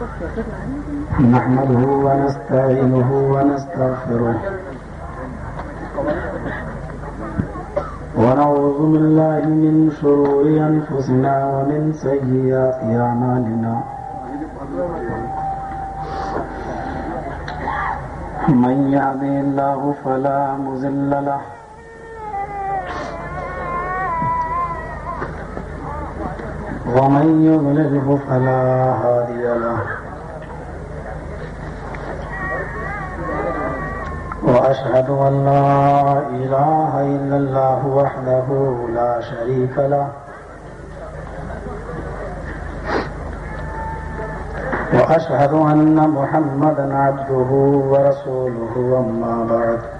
نحمده ونستعينه ونستغفره. ونعوذ بالله من شرور أنفسنا ومن سيئات أعمالنا. من يهده الله فلا مضل له ومن يضلله فلا هادي له. وأشهد أن لا إله إلا الله وحده لا شريك له. وأشهد أن محمدا عبده ورسوله، أما بعد.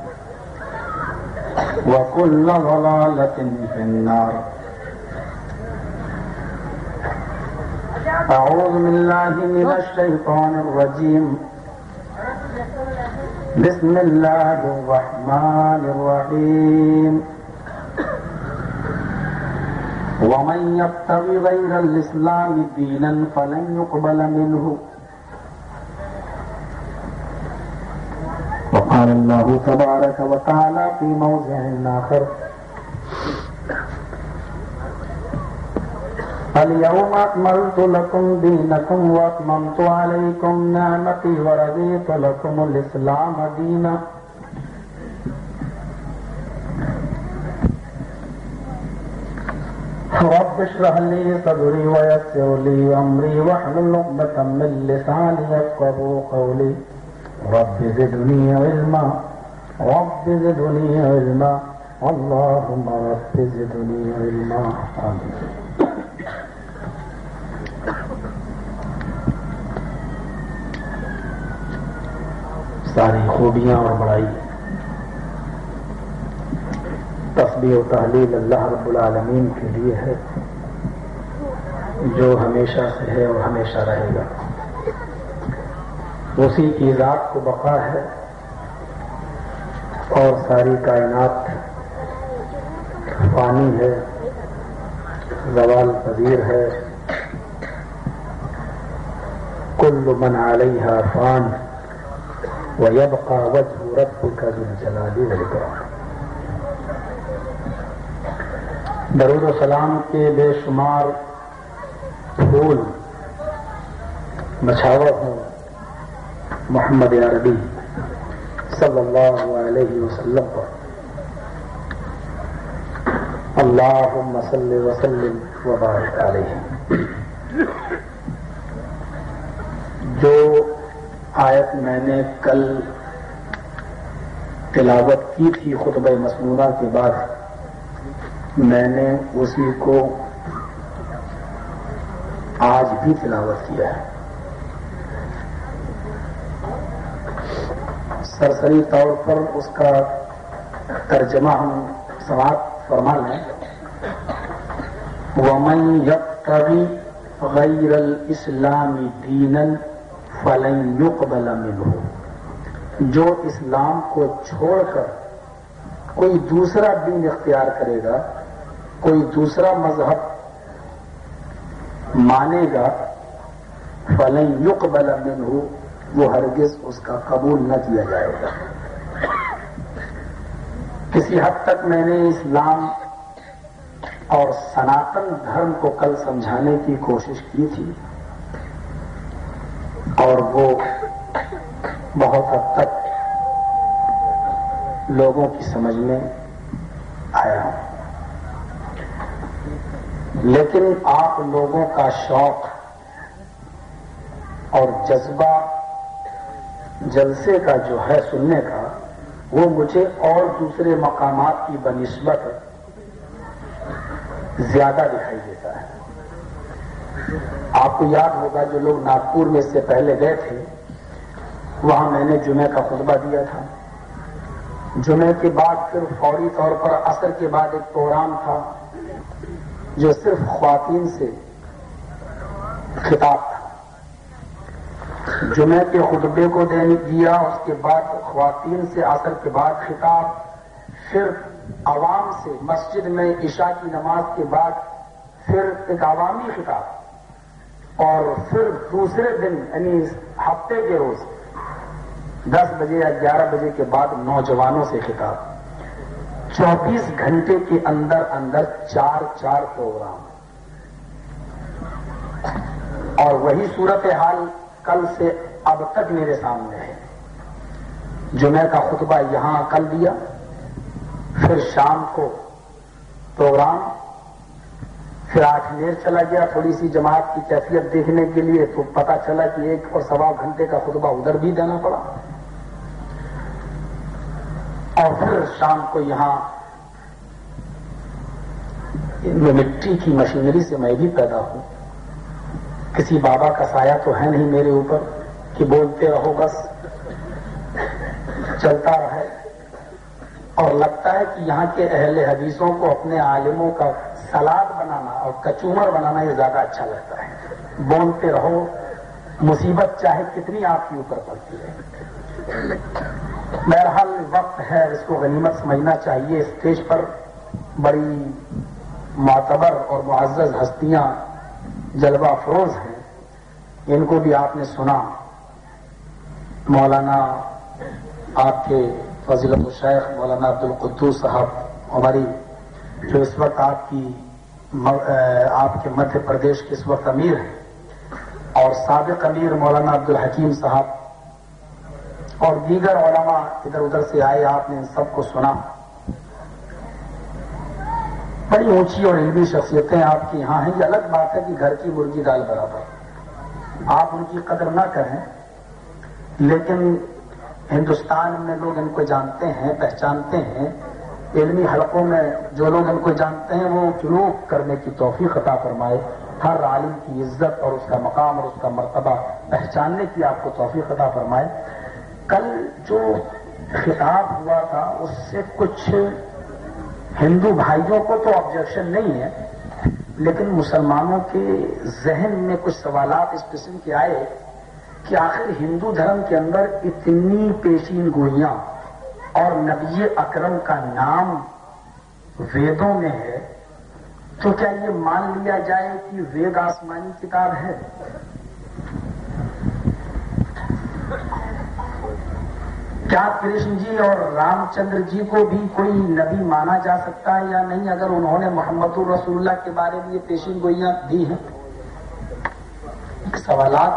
وكل ضلالة في النار. أعوذ بالله من الشيطان الرجيم. بسم الله الرحمن الرحيم. ومن يبتغي غير الإسلام دينا فلن يقبل منه. وقال الله تبارك وتعالى في موضع آخر اليوم أكملت لكم دينكم وأتممت عليكم نعمتي ورضيت لكم الإسلام دينا. رب اشرح لي صدري ويسر لي أمري واحلل عقدة من لساني يفقهوا قولي. رب زدني علما، رب زدني علما، اللهم رب زدني علما. آمين ساری خوبیاں اور بڑائی. تصبیح و تحلیل اللہ رب العالمین کے لیے ہے، جو ہمیشہ سے ہے اور ہمیشہ رہے گا. اسی کی ذات کو بقا ہے اور ساری کائنات پانی ہے، زوال پذیر ہے۔ کل من علیہ فان ويبقى وجه ربك ذو الجلال والإكرام درود و سلام کے بے شمار پھول، مچھاور ہوں۔ محمد عربی صلی اللہ علیہ وسلم پر۔ اللہم صلی وسلم وبارک علیہ۔ جو آیت میں نے کل تلاوت کی تھی خطبہ مسنونہ کے بعد، میں نے اسی کو آج بھی تلاوت کیا ہے۔ سرسری طور پر اس کا ترجمہ ہم سماعت فرما لیں ومن یبتغی غیر الاسلام دینن فلن يقبل منه۔ جو اسلام کو چھوڑ کر کوئی دوسرا دین اختیار کرے گا، کوئی دوسرا مذہب مانے گا، فلن يقبل منه۔ وہ ہرگز اس کا قبول نہ کیا جائے گا۔ کسی حد تک میں نے اسلام اور سناتن دھرم کو کل سمجھانے کی کوشش کی تھی اور وہ بہت حد تک لوگوں کی سمجھ میں آیا لیکن آپ لوگوں کا شوق اور جذبہ جلسے کا جو ہے سننے کا، وہ مجھے اور دوسرے مقامات کی بنسبت زیادہ دکھائی دیتا ہے۔ آپ کو یاد ہوگا جو لوگ ناگپور میں اس سے پہلے گئے تھے، وہاں میں نے جمعہ کا خطبہ دیا تھا۔ جمعے کے بعد پھر فوری طور پر اثر کے بعد ایک پروگرام تھا، جو صرف خواتین سے خطاب تھا۔ جمعے کے خطبے کو دیا، اس کے بعد خواتین سے اثر کے بعد خطاب، پھر عوام سے مسجد میں عشاء کی نماز کے بعد پھر ایک عوامی خطاب، اور پھر دوسرے دن یعنی ہفتے کے روز دس بجے یا گیارہ بجے کے بعد نوجوانوں سے خطاب۔ چوبیس گھنٹے کے اندر اندر چار چار پروگرام۔ اور وہی صورت حال کل سے اب تک میرے سامنے ہے۔ جمعہ کا خطبہ یہاں کل دیا پھر شام کو پروگرام۔ پھر آٹھ دیر چلا گیا تھوڑی سی جماعت کی کیفیت دیکھنے کے لیے تو پتا چلا کہ ایک اور سوا گھنٹے کا خطبہ ادھر بھی دینا پڑا۔ اور پھر شام کو یہاں یعنی مٹی کی مشینری سے میں بھی پیدا ہوں۔ کسی بابا کا سایہ تو ہے نہیں میرے اوپر کہ بولتے رہو بس، چلتا رہے۔ اور لگتا ہے کہ یہاں کے اہل حدیثوں کو اپنے عالموں کا سلاد بنانا اور کچومر بنانا یہ زیادہ اچھا لگتا ہے۔ بولتے رہو، مصیبت چاہے کتنی آپ کے اوپر پڑتی ہے۔ بہرحال وقت ہے، اس کو غنیمت سمجھنا چاہیے۔ اسٹیج پر بڑی معتبر اور معزز ہستیاں جلوہ افروز ہیں، ان کو بھی آپ نے سنا۔ مولانا آپ کے فضیلت الشیخ مولانا عبد القدوس صاحب ہماری جو اس وقت آپ کی آپ کے مدھیہ پردیش کے اس وقت امیر ہیں، اور سابق امیر مولانا عبد الحکیم صاحب اور دیگر علماء ادھر ادھر سے آئے، آپ نے ان سب کو سنا۔ بڑی اونچی اور علمی شخصیتیں آپ کی یہاں ہیں، یہ الگ بات ہے کہ گھر کی مرغی دال برابر۔ آپ ان کی قدر نہ کریں، لیکن ہندوستان میں لوگ ان کو جانتے ہیں، پہچانتے ہیں۔ علمی حلقوں میں جو لوگ ان کو جانتے ہیں، وہ فروغ کرنے کی توفیق عطا فرمائے۔ ہر عالم کی عزت اور اس کا مقام اور اس کا مرتبہ پہچاننے کی آپ کو توفیق عطا فرمائے۔ کل جو خطاب ہوا تھا، اس سے کچھ ہندو بھائیوں کو تو آبجیکشن نہیں ہے، لیکن مسلمانوں کے ذہن میں کچھ سوالات اس قسم کے آئے کہ آخر ہندو دھرم کے اندر اتنی پیشین گوئیاں اور نبی اکرم کا نام ویدوں میں ہے، تو کیا یہ مان لیا جائے کہ وید آسمانی کتاب ہے؟ کیا کرشن جی اور رام چندر جی کو بھی کوئی نبی مانا جا سکتا ہے یا نہیں اگر انہوں نے محمد الرسول اللہ کے بارے میں یہ پیشین گوئیاں دی ہیں؟ سوالات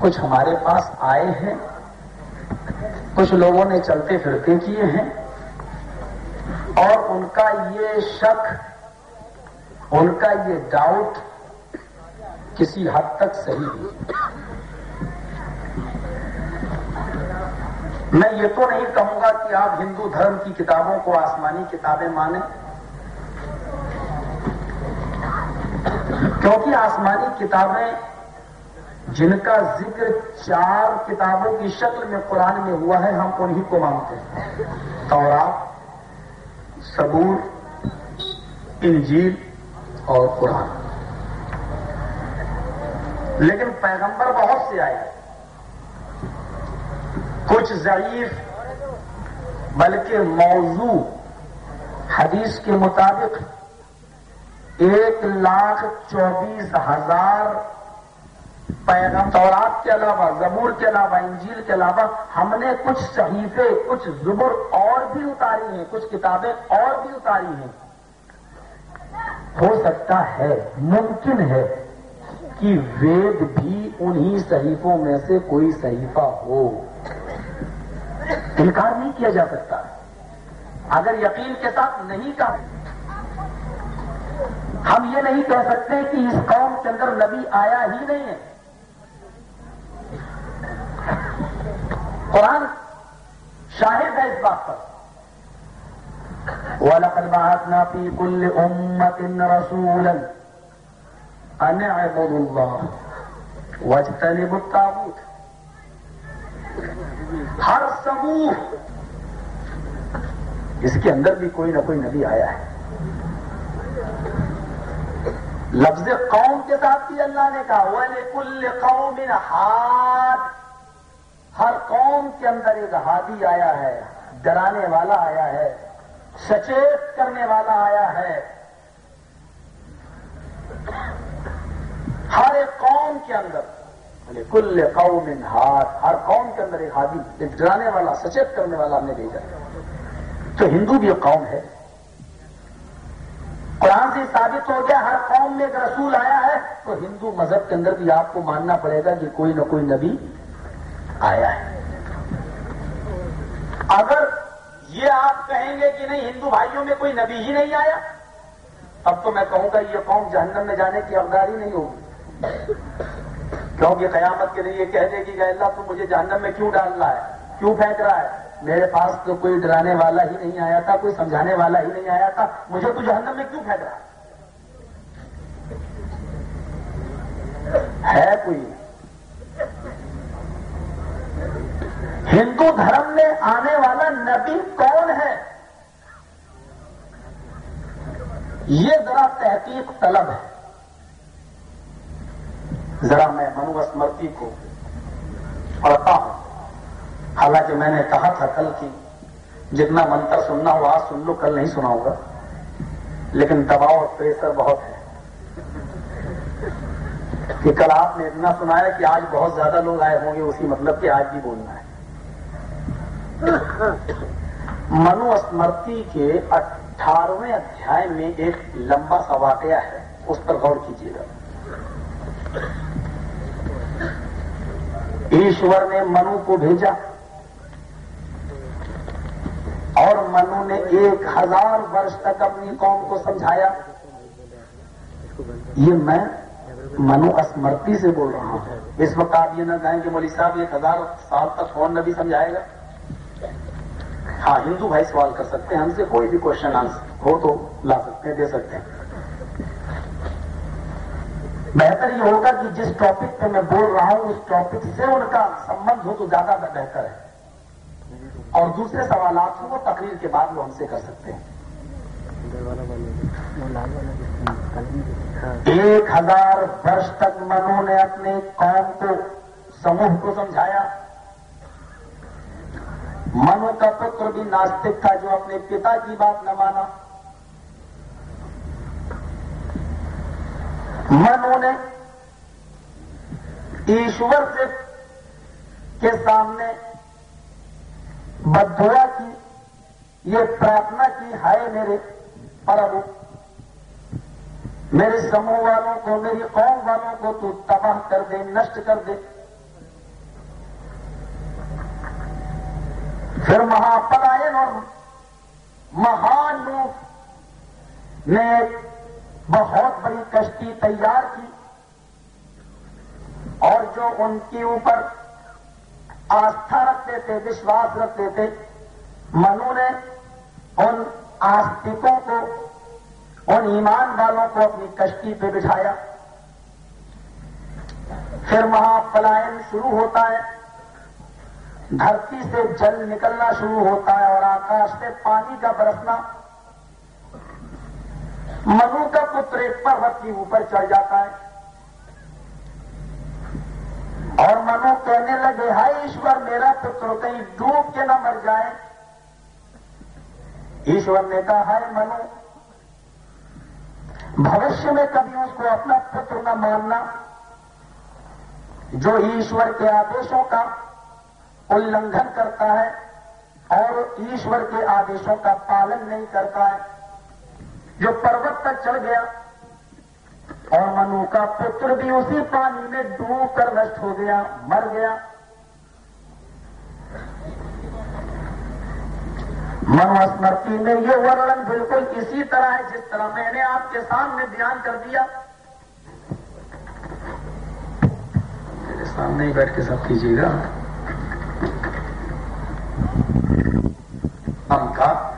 کچھ ہمارے پاس آئے ہیں۔ کچھ لوگوں نے چلتے پھرتے کیے ہیں۔ اور ان کا یہ شک، ان کا یہ ڈاؤٹ کسی حد تک صحیح ہے میں یہ تو نہیں کہوں گا کہ آپ ہندو دھرم کی کتابوں کو آسمانی کتابیں مانیں، کیونکہ آسمانی کتابیں جن کا ذکر چار کتابوں کی شکل میں قرآن میں ہوا ہے، ہم انہیں کو مانتے ہیں۔ تورات صبور انجیل اور قرآن۔ لیکن پیغمبر بہت سے آئے۔ کچھ ضعیف، بلکہ موضوع حدیث کے مطابق ایک لاکھ چوبیس ہزار پیغام تورات کے علاوہ، زبور کے علاوہ، انجیل کے علاوہ ہم نے کچھ صحیفے، کچھ زبر اور بھی اتاری ہیں، کچھ کتابیں اور بھی اتاری ہیں۔ ہو سکتا ہے، ممکن ہے کہ وید بھی انہی صحیفوں میں سے کوئی صحیفہ ہو۔ انکار نہیں کیا جا سکتا۔ اگر یقین کے ساتھ نہیں کہا، ہم یہ نہیں کہہ سکتے کہ اس قوم کے اندر نبی آیا ہی نہیں ہے۔ قرآن شاہد ہے اس بات پر۔ وَلَقَدْ بَعَثْنَا فِي كُلِّ أُمَّةٍ رَسُولًا أَنِ ان اللہ وجتنب التابوت ہر سموہ اس کے اندر بھی کوئی نہ کوئی نبی آیا ہے۔ لفظ قوم کے ساتھ بھی اللہ نے کہا، وَلِكُلِّ قَوْمٍ ہاتھ ہر قوم کے اندر ایک ہادی آیا ہے، ڈرانے والا آیا ہے، سچیت کرنے والا آیا ہے۔ ہر ایک قوم کے اندر۔ یعنی کل قوم ہاتھ ہر قوم کے اندر ایک ہادی ایک ڈرانے والا، سچیت کرنے والا ہم نے بھیجا تو ہندو بھی ایک قوم ہے۔ قرآن سے ثابت ہو گیا، ہر قوم میں ایک رسول آیا ہے۔ تو ہندو مذہب کے اندر بھی آپ کو ماننا پڑے گا کہ کوئی نہ کوئی نبی آیا ہے۔ اگر یہ آپ کہیں گے کہ نہیں، ہندو بھائیوں میں کوئی نبی ہی نہیں آیا، اب تو میں کہوں گا یہ قوم جہنم میں جانے کی افداری نہیں ہوگی۔ کیونکہ قیامت کے لیے یہ کہہ دے گی کہ اللہ تو مجھے جہنم میں کیوں ڈال رہا ہے؟ کیوں پھینک رہا ہے؟ میرے پاس تو کوئی ڈرانے والا ہی نہیں آیا تھا، کوئی سمجھانے والا ہی نہیں آیا تھا۔ مجھے تو جہنم میں کیوں پھینک رہا ہے؟ کوئی؟ ہندو دھرم میں آنے والا نبی کون ہے؟ یہ ذرا تحقیق طلب ہے۔ ذرا میں منو اسمرتی کو پڑھتا ہوں۔ حالانکہ میں نے کہا تھا کل کی جتنا منتر سننا ہو، آج سن لو، کل نہیں سناؤں گا۔ لیکن دباؤ اور پریشر بہت ہے۔ کہ کل آپ نے اتنا سنایا کہ آج بہت زیادہ لوگ آئے ہوں گے، اسی مطلب کہ آج بھی بولنا ہے۔ منو اسمرتی کے اٹھارہویں ادھیائے میں ایک لمبا سا واقعہ ہے، اس پر غور کیجیے گا۔ ایشور نے منو کو بھیجا اور منو نے ایک ہزار برس تک اپنی قوم کو سمجھایا یہ میں منو اسمرتی سے بول رہا ہوں اس وقت آپ یہ نہ کہیں کہ مولوی صاحب ایک ہزار سال تک کون نبی سمجھائے گا ہاں ہندو بھائی سوال کر سکتے ہیں ہم سے کوئی بھی کوشچن آنسر ہو تو لا سکتے ہیں دے سکتے ہیں بہتر یہ ہوگا کہ جس ٹاپک پہ میں بول رہا ہوں، اس ٹاپک سے ان کا سمبند ہو تو زیادہ بہتر ہے۔ اور دوسرے سوالات ہوں، وہ تقریر کے بعد وہ ہم سے کر سکتے ہیں۔ ایک ہزار برس تک منو نے اپنے قوم کو، سموہ کو سمجھایا۔ منو کا پتر بھی ناستک تھا جو اپنے پتا کی بات نہ مانا۔ منو نے ایشور سے کے سامنے بدھوا کی، یہ پرارتھنا کی، ہائے میرے پربو میرے سموہ والوں کو، میری قوم والوں کو تو تباہ کر دے، نشٹ کر دے۔ پھر مہاپلائن اور مہان لوگ نے بہت بڑی کشتی تیار کی اور جو ان کے اوپر آستھا رکھتے تھے، وشواس رکھتے تھے منو نے ان آستکوں کو، ان ایمان والوں کو اپنی کشتی پہ بٹھایا۔ پھر مہا پلائن شروع ہوتا ہے، دھرتی سے جل نکلنا شروع ہوتا ہے اور آکاش سے پانی کا برسنا۔ منو کا پتر ایک پروت کے اوپر چڑھ جاتا ہے۔ اور منو کہنے لگے ہائی ایشور، میرا پتر کہیں ڈوب کے نہ مر جائے۔ ایشور نے کہا، ہائے منو بھوشیہ میں کبھی اس کو اپنا پتر نہ ماننا۔ جو ایشور کے آدیشوں کا النگھن کرتا ہے اور ایشور کے آدیشوں کا پالن نہیں کرتا ہے۔ جو پروت تک چڑھ گیا۔ اور منو کا پتر بھی اسی پانی میں ڈوب کر نشٹ ہو گیا، مر گیا۔ منو اسمرتی میں یہ ورنن بالکل اسی طرح ہے جس طرح میں نے آپ کے سامنے بیان کر دیا۔ میرے سامنے ہی بیٹھ کے سب کیجیے گا۔ ہم کا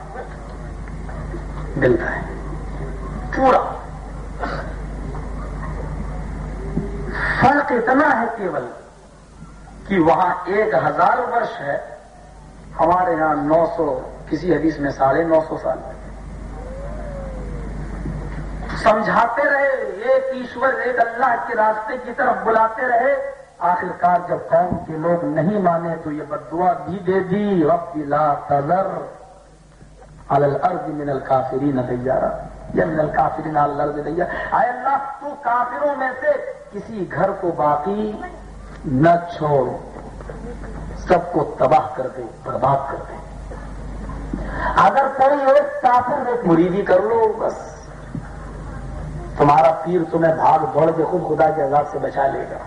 ملتا ہے۔ پورا۔ فرق اتنا ہے کیول کہ وہاں ایک ہزار ورش ہے۔ ہمارے یہاں نو سو، کسی حدیث میں ساڑھے نو سو سال۔ سمجھاتے رہے، ایک ایشور، ایک اللہ کے راستے کی طرف بلاتے رہے۔ آخر کار جب قوم کے لوگ نہیں مانے تو یہ بدعا بھی دے دی۔ رب لا تذر علی الارض من الکافرین دیارا یا من الکافرین علی الارض دیارا اے اللہ، تو کافروں میں سے کسی گھر کو باقی نہ چھوڑ۔ سب کو تباہ کر دے، برباد کر دے۔ اگر کوئی ایک کافر ایک مریدی کر لو، بس۔ تمہارا پیر تمہیں بھاگ دوڑ کے خود خدا کے عذاب سے بچا لے گا۔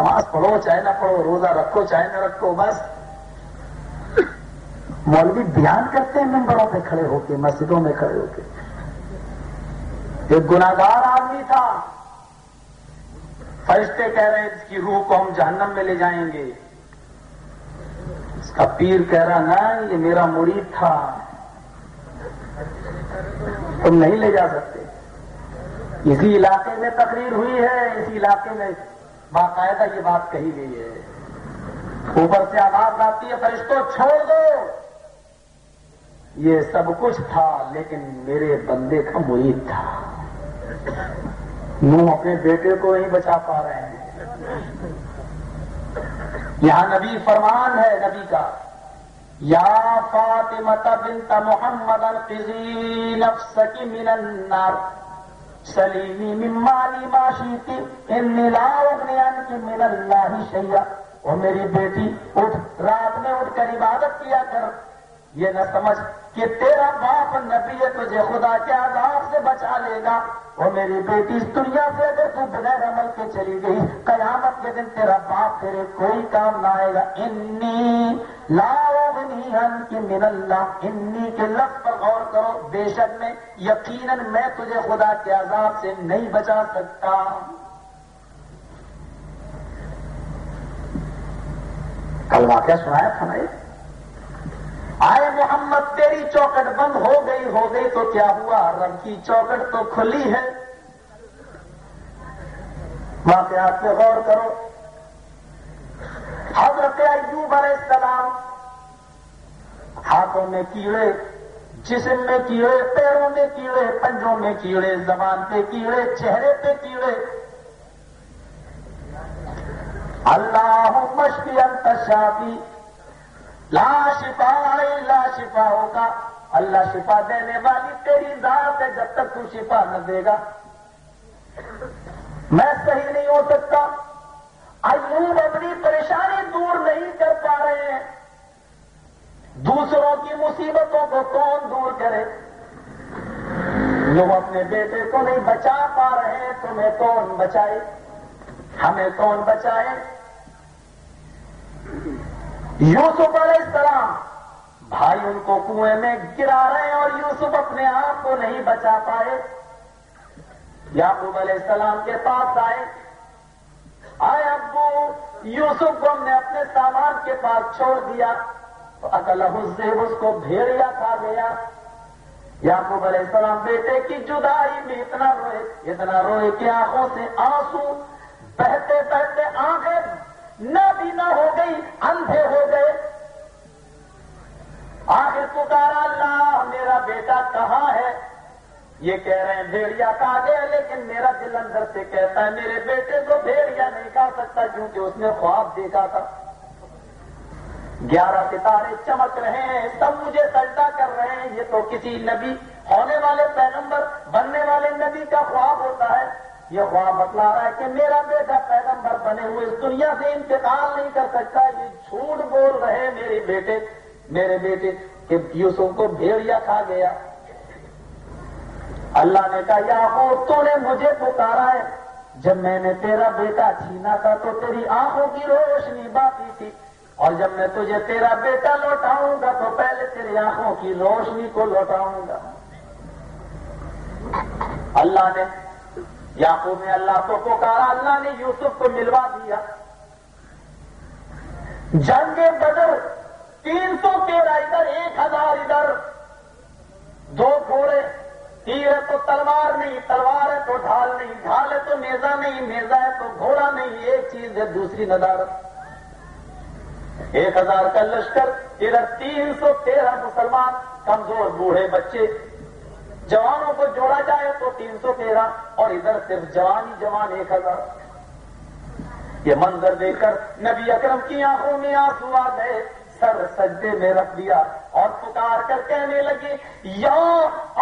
نماز پڑھو، چاہے نہ پڑھو، روزہ رکھو، چاہے نہ رکھو، بس۔ مولوی بیان کرتے ہیں، ممبروں پہ کھڑے ہو کے، مسجدوں میں کھڑے ہو کے۔ ایک گناگار آدمی تھا۔ فرشتے کہہ رہے اس کی روح کو ہم جہنم میں لے جائیں گے۔ اس کا پیر کہہ رہا نا یہ میرا مرید تھا۔ تم نہیں لے جا سکتے۔ اسی علاقے میں تقریر ہوئی ہے، اسی علاقے میں باقاعدہ یہ بات کہی گئی ہے۔ اوپر سے آواز آتی ہے فرشتوں چھوڑ دو۔ یہ سب کچھ تھا، لیکن میرے بندے کا مرید تھا۔ منہ اپنے بیٹے کو نہیں بچا پا رہے ہیں۔ یہاں نبی فرمان ہے نبی کا۔ یا فاطمہ بنت محمد القزی نفس کی من النار۔ سلیمی ممالی معاشیتی ان لا اغنیان کی من اللہ شیعہ اور میری بیٹی، اٹھ، رات میں اٹھ کر عبادت کیا کر۔ یہ نہ سمجھ کہ تیرا باپ نبی ہے تجھے خدا کے عذاب سے بچا لے گا۔ اور میری بیٹی، اس دنیا سے اگر تو بغیر عمل کے چلی گئی، قیامت کے دن تیرا باپ تیرے کوئی کام نہ آئے گا۔ انی لا کی من اللہ۔ انی کے لفظ پر غور کرو، بے شک میں، یقیناً میں تجھے خدا کے عذاب سے نہیں بچا سکتا۔ کل واقعہ سنایا تھا نا آئے محمد، تیری چوکٹ بند ہو گئی ہو گئی تو کیا ہوا؟ رب کی چوکٹ تو کھلی ہے۔ واقعات پہ غور کرو۔ حضرت ایوب علیہ السلام ہاتھوں میں کیڑے، جسم میں کیڑے، پیروں میں کیڑے، پنجوں میں کیڑے، زبان پہ کیڑے، چہرے پہ کیڑے۔ اللہ مشکی انتشافی لا شفا لا شفا ہوگا اللہ شفا دینے والی تیری ذات ہے، جب تک تو شفا نہ دے گا۔ میں صحیح نہیں ہو سکتا۔ ایوب اپنی پریشانی دور نہیں کر پا رہے ہیں۔ دوسروں کی مصیبتوں کو کون دور کرے؟ جو اپنے بیٹے کو نہیں بچا پا رہے ہیں تمہیں کون بچائے؟ ہمیں کون بچائے؟ یوسف علیہ السلام۔ بھائی ان کو کنویں میں گرا رہے ہیں اور یوسف اپنے آپ کو نہیں بچا پائے۔ یعقوب علیہ السلام کے پاس آئے۔ آئے ابو، یوسف کو ہم نے اپنے سامان کے پاس چھوڑ دیا۔ تو اکل سے اس کو بھیڑیا کھا گیا۔ یعقوب علیہ السلام، بیٹے کی جدائی میں اتنا روئے اتنا روئے کہ آنکھوں سے آنسو بہتے بہتے آنکھیں نہ بھی نہ ہو گئی، اندھے ہو گئے۔ آخر پکارا، اللہ، میرا بیٹا کہاں ہے؟ یہ کہہ رہے ہیں، بھیڑیا کھا گیا لیکن میرا دل اندر سے کہتا ہے، میرے بیٹے کو بھیڑیا نہیں کھا سکتا، کیونکہ اس نے خواب دیکھا تھا۔ گیارہ ستارے چمک رہے ہیں، سب مجھے سجدہ کر رہے ہیں۔ یہ تو کسی نبی ہونے والے پیغمبر، بننے والے نبی کا خواب ہوتا ہے۔ یہ خواب بتلا رہا ہے کہ میرا بیٹا پیغمبر بنے ہوئے اس دنیا سے انتقال نہیں کر سکتا، یہ جھوٹ بول رہے میرے بیٹے۔ میرے بیٹے، کہ یوسف کو بھیڑیا کھا گیا۔ اللہ نے کہا، یا تو نے مجھے پکارا ہے۔ جب میں نے تیرا بیٹا چھینا تھا تو تیری آنکھوں کی روشنی باقی تھی۔ اور جب میں تجھے تیرا بیٹا لوٹاؤں گا تو پہلے تیری آنکھوں کی روشنی کو لوٹاؤں گا۔ اللہ نے یعقوب نے اللہ کو پکارا، اللہ نے یوسف کو ملوا دیا۔ جنگ بدر تین سو تیرہ ادھر، ایک ہزار ادھر۔ دو گھوڑے تیر ہے تو تلوار نہیں، تلوار ہے تو ڈھال نہیں ڈھال ہے تو نیزا نہیں نیزا ہے تو گھوڑا نہیں، ایک چیز ہے دوسری ندارت۔ ایک ہزار کا لشکر، ادھر تین سو تیرہ مسلمان، کمزور بوڑھے بچے۔ جوانوں کو جوڑا جائے تو تین سو تیرہ، اور ادھر صرف جوان ہی جوان ایک ہزار۔ یہ منظر دیکھ کر نبی اکرم کی آنکھوں میں آنسو آ گئے۔ سر سجدے میں رکھ دیا اور پکار کر کہنے لگے، یا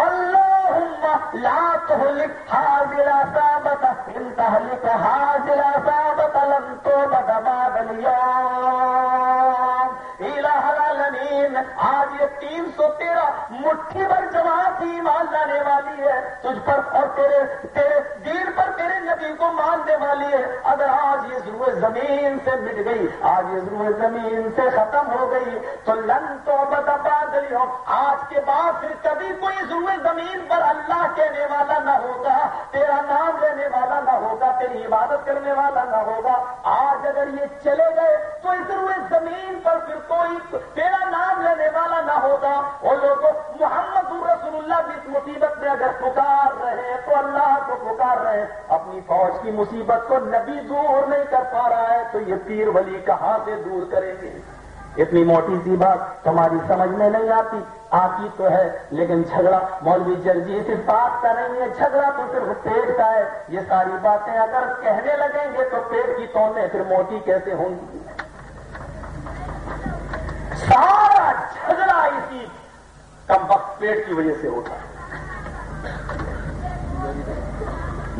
اللہ لا تہلک حاضر صابت ان تہلک حاضر صابت لن تو بدباد اليوم۔ العالمین آج یہ تین سو تیرہ مٹھی بھر جماعت ہی مان لانے والی ہے تجھ پر اور تیرے تیرے دین پر تیرے نبی کو ماننے والی ہے اگر آج یہ ضرور زمین سے مٹ گئی آج یہ ضرور زمین سے ختم ہو گئی تو لن تو بدباد اليوم آج کے بعد پھر کبھی کوئی ضرور زمین پر اللہ کہنے والا نہ ہوگا تیرا نام لینے والا نہ ہوگا تیری عبادت کرنے والا نہ ہوگا آج اگر یہ چلے گئے تو اس ضرور زمین پر پھر کوئی تیرا نام لینے والا نہ ہوگا۔ وہ لوگ محمد رسول اللہ کی اس مصیبت میں اگر پکار رہے تو اللہ کو پکار رہے۔ اپنی فوج کی مصیبت کو نبی دور نہیں کر پا رہا ہے تو یہ پیر ولی کہاں سے دور کریں گے؟ اتنی موٹی سی بات تمہاری سمجھ میں نہیں آتی۔ آتی تو ہے، لیکن جھگڑا مولوی جرجی صرف بات کا نہیں ہے، جھگڑا تو صرف پیٹ کا ہے۔ یہ ساری باتیں اگر کہنے لگیں گے تو پیٹ کی تونے پھر موٹی کیسے ہوں گی؟ سارا جھگڑا اسی کم وقت پیٹ کی وجہ سے ہوتا ہے۔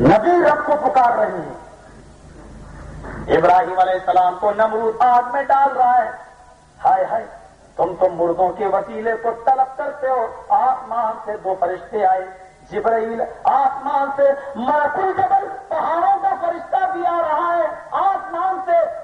نبی رب کو پکار رہے ہیں۔ ابراہیم علیہ السلام کو نمرود آگ میں ڈال رہا ہے۔ ہائے ہائے، تم تو مردوں کے وسیلے کو طلب کرتے ہو۔ آسمان سے دو فرشتے آئے۔ جبرائیل آسمان سے مرکل جبل پہاڑوں کا فرشتہ بھی آ رہا ہے۔ آسمان سے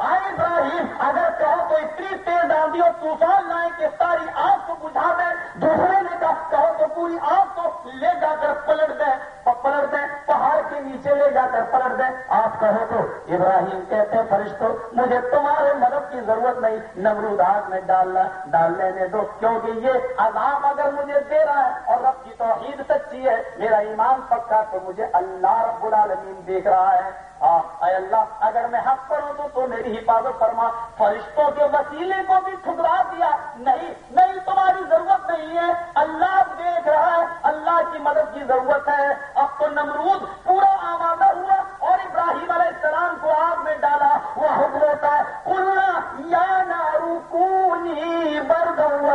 آئے ابراہیم اگر کہو تو اتنی تیز آندھی اور طوفان لائے کہ ساری آگ کو بجھا دیں، دوسرے نے کہا، کہو تو پوری آگ کو لے جا کر پلٹ دیں پلٹ دیں، پہاڑ کے نیچے لے جا کر پلٹ دیں۔ آپ کہو تو ابراہیم کہتے ہیں فرشتوں مجھے تمہارے مدد کی ضرورت نہیں، نمرود آگ میں ڈالنا، ڈال لینے دو، کیونکہ یہ عذاب اگر مجھے دے رہا ہے اور رب کی توحید سچی ہے، میرا ایمان پکا تو مجھے اللہ رب العالمین دیکھ رہا ہے۔ ہاں، اے اللہ، اگر میں حق پر ہوں تو تو میری حفاظت فرما۔ فرشتوں کے وسیلے کو بھی ٹھکرا دیا۔ نہیں نہیں، تمہاری ضرورت نہیں ہے۔ اللہ دیکھ رہا ہے، اللہ کی مدد کی ضرورت ہے۔ اب تو نمرود پورا آمادہ ہوا اور ابراہیم علیہ السلام کو آگ میں ڈالا۔ وہ حکم ہوتا ہے کلنا یا نارو کونی برد و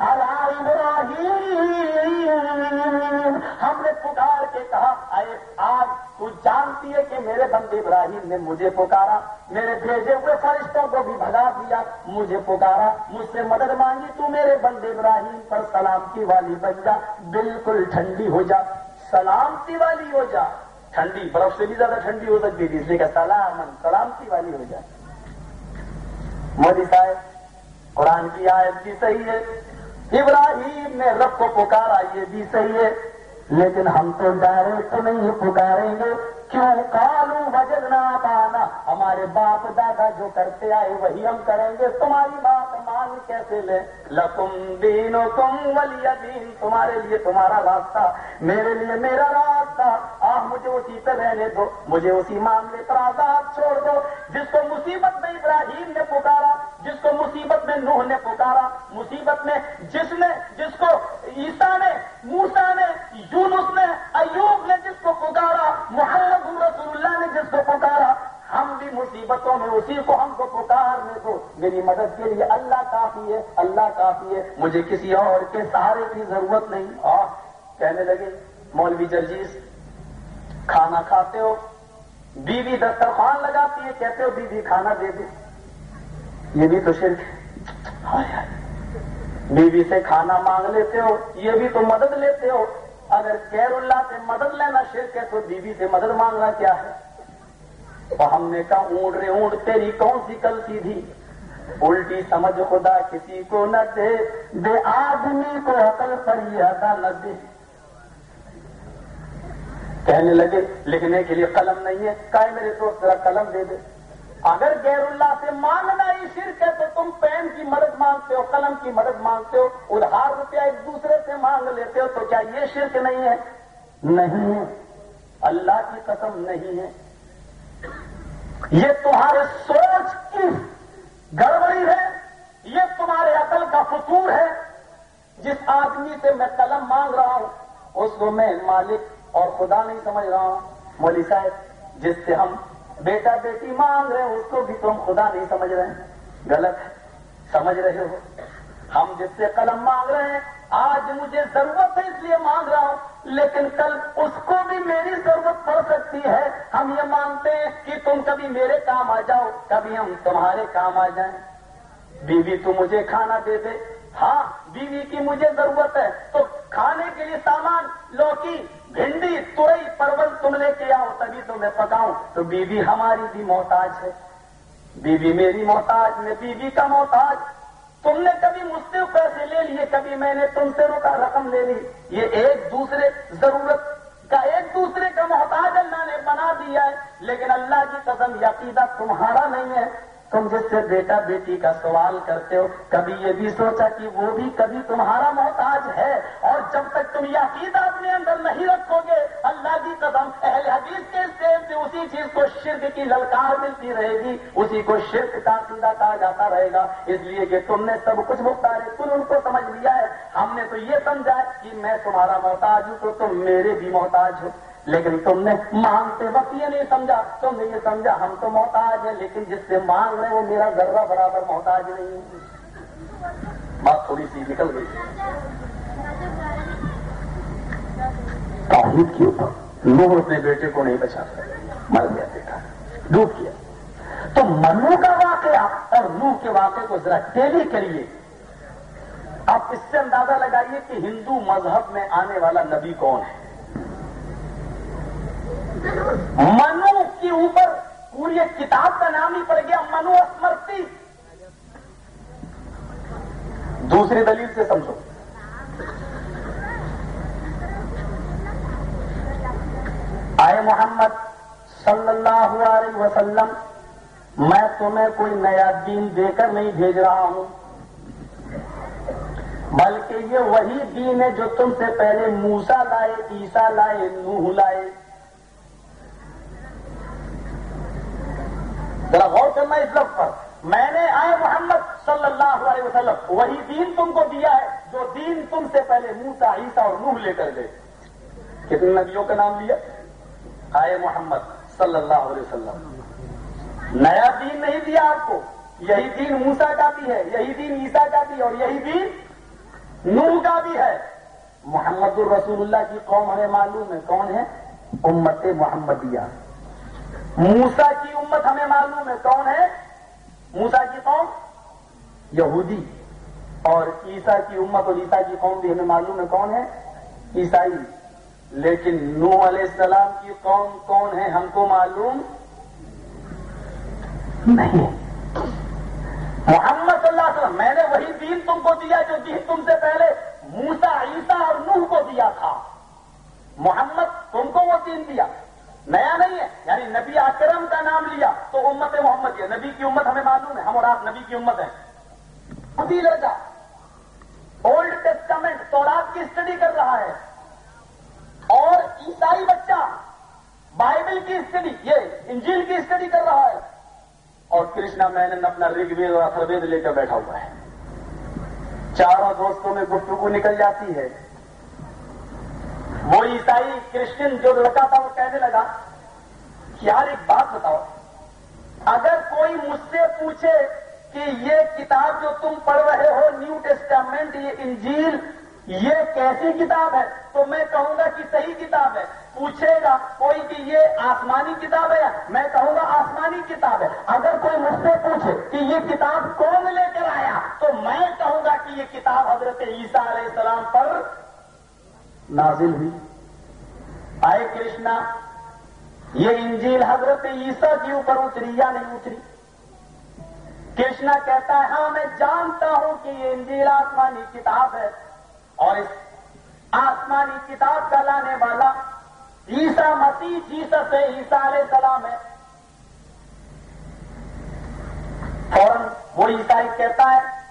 ابراہیم۔ ہم نے پکار کے کہا، اے آگ، تو جانتی ہے کہ میرے بندے ابراہیم نے مجھے پکارا، میرے بھیجے ہوئے فرشتوں کو بھی بھگا دیا، مجھے پکارا، مجھ سے مدد مانگی، تو میرے بندے ابراہیم پر سلامتی والی بن جا، بالکل ٹھنڈی ہو جا، سلامتی والی ہو جا۔ ٹھنڈی، برف سے بھی زیادہ ٹھنڈی ہو سکتی تھی، اس لیے کہ سلامن، سلامتی والی ہو جا۔ مودی صاحب، قرآن کی آیت بھی صحیح ہے۔ ابراہیم نے رب کو پکارا، یہ بھی صحیح ہے۔ لیکن ہم تو ڈائریکٹ نہیں پکاریں گے۔ کیوں کالو وجنا پانا ہمارے باپ دادا جو کرتے آئے وہی ہم کریں گے۔ تمہاری بات مان کیسے لے لکم دین تم ولی دین تمہارے لیے تمہارا راستہ، میرے لیے میرا راستہ۔ آپ مجھے اسی پہ رہنے دو۔ مجھے اسی معاملے پر آزاد چھوڑ دو۔ جس کو مصیبت میں ابراہیم نے پکارا، جس کو مصیبت میں نوح نے پکارا، مصیبت میں جس نے، جس کو عیسا نے موسا نے، یونس نے، ایوب نے جس کو پکارا، محمد رسول اللہ نے جس کو پکارا، ہم بھی مصیبتوں میں، اسی کو ہم کو پکارنے کو۔ میری مدد کے لیے اللہ کافی ہے، اللہ کافی ہے۔ مجھے کسی اور کے سہارے کی ضرورت نہیں۔ اور کہنے لگے، مولوی جرجیز، کھانا کھاتے ہو؟ بیوی دسترخوان لگاتی ہے، کہتے ہو بیوی کھانا دے دے۔ یہ بھی تو شرک ہے۔ بیوی سے کھانا مانگ لیتے ہو، یہ بھی تو مدد لیتے ہو۔ اگر کیر اللہ سے مدد لینا شرک ہے تو بیوی سے مدد مانگنا کیا ہے؟ تو ہم نے کہا اونٹ رے اونٹ، تیری کون سی کل سیدھی الٹی سمجھ خدا کسی کو نہ دے دے آدمی کو عقل پر یہ ادا نہ دے۔ کہنے لگے، لکھنے کے لیے قلم نہیں ہے کہے میرے دوست، ذرا قلم دے دے۔ اگر غیر اللہ سے مانگنا ہی شرک ہے تو تم پین کی مدد مانگتے ہو، قلم کی مدد مانگتے ہو، ادھار روپیہ ایک دوسرے سے مانگ لیتے ہو، تو کیا یہ شرک نہیں ہے؟ نہیں ہے۔ اللہ کی قسم نہیں ہے۔ یہ تمہارے سوچ کی گڑبڑی ہے، یہ تمہارے عقل کا فطور ہے۔ جس آدمی سے میں قلم مانگ رہا ہوں، اس کو میں مالک اور خدا نہیں سمجھ رہا ہوں۔ مولی صاحب، جس سے ہم بیٹا بیٹی مانگ رہے ہیں، اس کو بھی تم خدا نہیں سمجھ رہے ہیں۔ غلط ہے سمجھ رہے ہو۔ ہم جس سے قلم مانگ رہے ہیں، آج مجھے ضرورت ہے اس لیے مانگ رہا ہوں۔ لیکن کل اس کو بھی میری ضرورت پڑ سکتی ہے۔ ہم یہ مانتے ہیں کہ تم کبھی میرے کام آ جاؤ، کبھی ہم تمہارے کام آ جائیں۔ بیوی تو مجھے کھانا دے دے۔ ہاں بیوی کی مجھے ضرورت ہے۔ تو کھانے کے لیے سامان، لوکی، بھنڈی، توئی، پرول تم لے کے آؤ، تبھی تو میں پکاؤں۔ تو بیوی ہماری بھی محتاج ہے۔ بیوی میری محتاج، میں بیوی کا محتاج۔ تم نے کبھی مجھ سے پیسے لے لیے، کبھی میں نے تم سے روکا، رقم لے لی۔ یہ ایک دوسرے ضرورت کا، ایک دوسرے کا محتاج اللہ نے بنا دیا ہے۔ لیکن اللہ کی قدم یقیدہ تمہارا نہیں ہے۔ تم جس سے بیٹا بیٹی کا سوال کرتے ہو، کبھی یہ بھی سوچا کہ وہ بھی کبھی تمہارا محتاج ہے اور جب تک تم یہ عقیدہ اپنے اندر نہیں رکھو گے، اللہ کی قدم اہل حدیث کے اسٹیج سے اسی چیز کو شرک کی للکار ملتی رہے گی، اسی کو شرک کا عقیدہ کہا جاتا رہے گا۔ اس لیے کہ تم نے سب کچھ مختار تم ان کو سمجھ لیا ہے۔ ہم نے تو یہ سمجھا کہ میں تمہارا محتاج ہوں تو تم میرے بھی محتاج ہو۔ لیکن تم نے مانگتے وقت یہ نہیں سمجھا، تم نے یہ سمجھا، ہم تو محتاج ہیں، لیکن جس سے مانگ رہے وہ میرا ذرہ برابر محتاج نہیں ہے۔ بات تھوڑی سی نکل گئی۔ توحید کے اوپر لوگ اپنے بیٹے کو نہیں بچا سکتے مر گیا بیٹا، ڈوب کیا تو منو کا واقعہ اور نو کے واقعے کو ذرا ٹیلی کریے۔ آپ اس سے اندازہ لگائیے کہ ہندو مذہب میں آنے والا نبی کون ہے۔ منو کے اوپر پوری کتاب کا نام ہی پڑ گیا، منو اسمرتی۔ دوسری دلیل سے سمجھو۔ آئے محمد صلی اللہ علیہ وسلم، میں تمہیں کوئی نیا دین دے کر نہیں بھیج رہا ہوں، بلکہ یہ وہی دین ہے جو تم سے پہلے موسا لائے عیسا لائے، نوح لائے۔ ذرا غور کرنا اس لفظ پر۔ میں نے آئے محمد صلی اللہ علیہ وسلم، وہی دین تم کو دیا ہے جو دین تم سے پہلے موسا عیسا اور نوح لے کر گئے۔ کتنے نبیوں کا نام لیا؟ آئے محمد صلی اللہ علیہ وسلم۔ نیا دین نہیں دیا آپ کو، یہی دین موسا کا بھی ہے، یہی دین عیسا کا بھی اور یہی دین نوح کا بھی ہے۔ محمد الرسول اللہ کی قوم ہمیں معلوم ہے، کون ہے؟ امت محمدیہ۔ موسا کی امت ہمیں معلوم ہے کون ہے؟ موسا کی قوم؟ یہودی۔ اور عیسا کی امت اور عیسا کی قوم بھی ہمیں معلوم ہے کون ہے؟ عیسائی۔ لیکن نو علیہ السلام کی قوم کون ہے ہم کو معلوم نہیں محمد صلی اللہ علیہ وسلم، میں نے وہی دین تم کو دیا جو دین تم سے پہلے موسا عیسا اور نوح کو دیا تھا۔ محمد تم کو وہ دین دیا۔ نیا نہیں ہے. یعنی نبی اکرم کا نام لیا تو امت محمد یہ نبی کی امت ہمیں معلوم ہے. ہم اور آپ نبی کی امت ہیں. ابھی لڑکا اولڈ ٹیسٹامنٹ تورات کی اسٹڈی کر رہا ہے. اور عیسائی بچہ بائبل کی اسٹڈی یہ انجیل کی اسٹڈی کر رہا ہے. اور کرشنا مینن اپنا رگ وید اور اتروید لے کر بیٹھا ہوا ہے. چاروں دوستوں میں گفتگو نکل جاتی ہے. وہ عیسائی کرسچن جو لڑکا تھا وہ کہنے لگا کہ یار ایک بات بتاؤ، اگر کوئی مجھ سے پوچھے کہ یہ کتاب جو تم پڑھ رہے ہو، نیو ٹیسٹامنٹ، یہ انجیل، یہ کیسی کتاب ہے؟ تو میں کہوں گا کہ صحیح کتاب ہے۔ پوچھے گا کوئی کہ یہ آسمانی کتاب ہے میں کہوں گا آسمانی کتاب ہے۔ اگر کوئی مجھ سے پوچھے کہ یہ کتاب کون لے کر آیا، تو میں کہوں گا کہ یہ کتاب حضرت عیسیٰ علیہ السلام پر نازل ہوئی۔ آئے کرشنا، یہ انجیل حضرت عیسیٰ کے اوپر اتری یا نہیں اتری؟ کرشنا کہتا ہے ہاں میں جانتا ہوں کہ یہ انجیل آسمانی کتاب ہے اور اس آسمانی کتاب کا لانے والا عیسا مسیح جیسا سے عیسا علیہ السلام ہے۔ فوراً وہ عیسائی کہتا ہے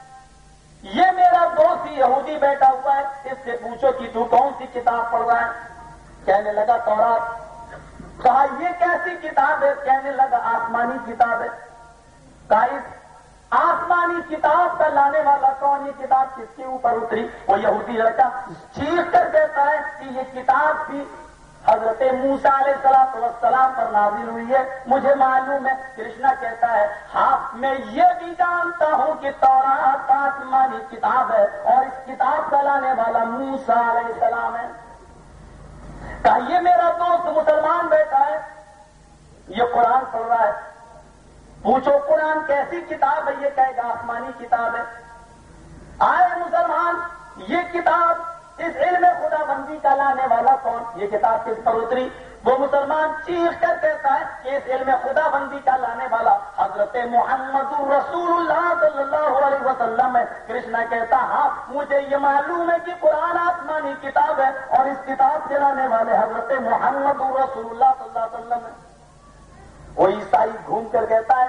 یہ میرا دوست یہودی بیٹھا ہوا ہے، اس سے پوچھو کہ تو کون سی کتاب پڑھ رہا ہے؟ کہنے لگا تورات۔ کہا، یہ کیسی کتاب ہے؟ کہنے لگا، آسمانی کتاب ہے۔ کہا، اس آسمانی کتاب کا لانے والا کون؟ یہ کتاب کس کے اوپر اتری؟ وہ یہودی لڑکا چیخ کر کہتا ہے کہ یہ کتاب بھی حضرت موسا علیہ السلام وسلام پر نازل ہوئی ہے۔ مجھے معلوم ہے کرشنا کہتا ہے ہاں میں یہ بھی جانتا ہوں کہ تورات آسمانی کتاب ہے اور اس کتاب کا لانے والا موسا علیہ السلام ہے۔ کہا یہ میرا دوست مسلمان بیٹا ہے، یہ قرآن پڑھ رہا ہے۔ پوچھو، قرآن کیسی کتاب ہے؟ یہ کہے گا، آسمانی کتاب ہے۔ آئے مسلمان، یہ کتاب اس علم خدا بندی کا لانے والا کون؟ یہ کتاب کس پر اتری؟ وہ مسلمان چیخ کر کہتا ہے کہ اس علم خدا بندی کا لانے والا حضرت محمد رسول اللہ صلی اللہ علیہ وسلم ہے۔ کرشنا کہتا ہاں مجھے یہ معلوم ہے کہ قرآن آسمانی کتاب ہے اور اس کتاب کے لانے والے حضرت محمد رسول اللہ صلی اللہ علیہ وسلم ہے وہ عیسائی گھوم کر کہتا ہے،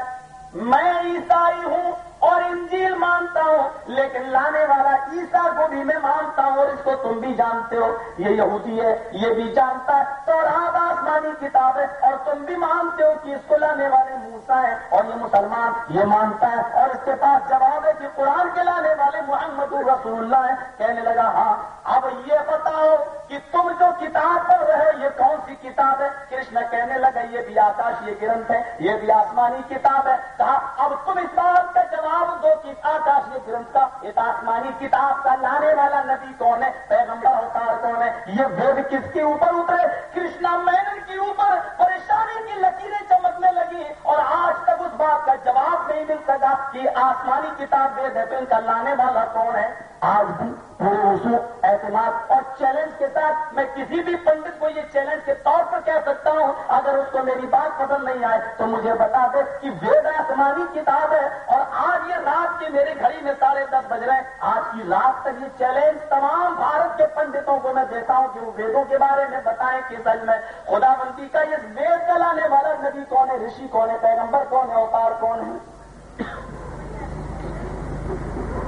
میں عیسائی ہوں اور انجیل مانتا ہوں، لیکن لانے والا عیسا کو بھی میں مانتا ہوں اور اس کو تم بھی جانتے ہو۔ یہ یہودی ہے، یہ بھی جانتا ہے تو رات آسمانی کتاب ہے، اور تم بھی مانتے ہو کہ اس کو لانے والے موسا ہے اور یہ مسلمان یہ مانتا ہے، اور اس کے پاس جواب ہے کہ قرآن کے لانے والے محمد رسول اللہ ہے کہنے لگا ہاں اب یہ بتاؤ کہ تم جو کتاب پڑھ رہے یہ کون سی کتاب ہے؟ کرشن کہنے لگا، یہ بھی آکاش، یہ گرنتھ ہے، یہ بھی آسمانی کتاب ہے۔ کہا، اب تم اس بات کا جواب دو کہ آکاش گرنتھ کا یہ آسمانی کتاب کا لانے والا نبی کون ہے؟ پیغمبر اوتار کون ہے؟ یہ وید کس کے اوپر اترے؟ کرشنا مینن کے اوپر پریشانی کی لکیریں چمکنے لگی اور آج تک اس بات کا جواب نہیں مل سکا کہ آسمانی کتاب وید ہے تو ان کا لانے والا کون ہے؟ آج بھی پورے اصول اعتماد اور چیلنج کے ساتھ میں کسی بھی پنڈت کو یہ چیلنج کے طور پر کہہ سکتا ہوں، اگر اس کو میری بات پسند نہیں آئے تو مجھے بتا دے کہ وید آسمانی کتاب ہے اور آج یہ رات کے میری گھڑی میں ساڑھے دس بج رہے ہیں۔ آج کی رات تک یہ چیلنج تمام بھارت کے پنڈتوں کو میں دیتا ہوں کہ وہ ویدوں کے بارے میں بتائیں کہ سج میں خدا بندی کا یہ وید چلانے والا نبی کون ہے، رشی کون ہے، پیغمبر کون ہے، اوتار کون ہے؟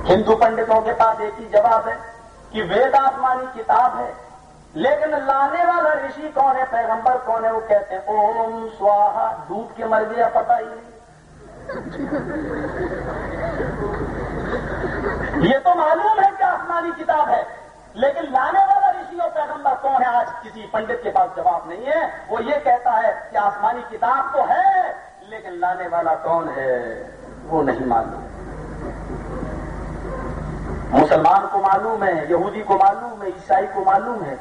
ہندو پنڈتوں کے پاس ایک ہی جواب ہے کہ وید آسمانی کتاب ہے، لیکن لانے والا رشی کون ہے، پیغمبر کون ہے؟ وہ کہتے ہیں، اوم سواہا ڈوب کے مر گیا پتا ہی نہیں۔ یہ تو معلوم ہے کہ آسمانی کتاب ہے، لیکن لانے والا رشی اور پیغمبر کون ہے؟ آج کسی پنڈت کے پاس جواب نہیں ہے۔ وہ یہ کہتا ہے کہ آسمانی کتاب تو ہے، لیکن لانے والا کون ہے؟ وہ نہیں معلوم۔ مسلمان کو معلوم ہے، یہودی کو معلوم ہے، عیسائی کو معلوم ہے۔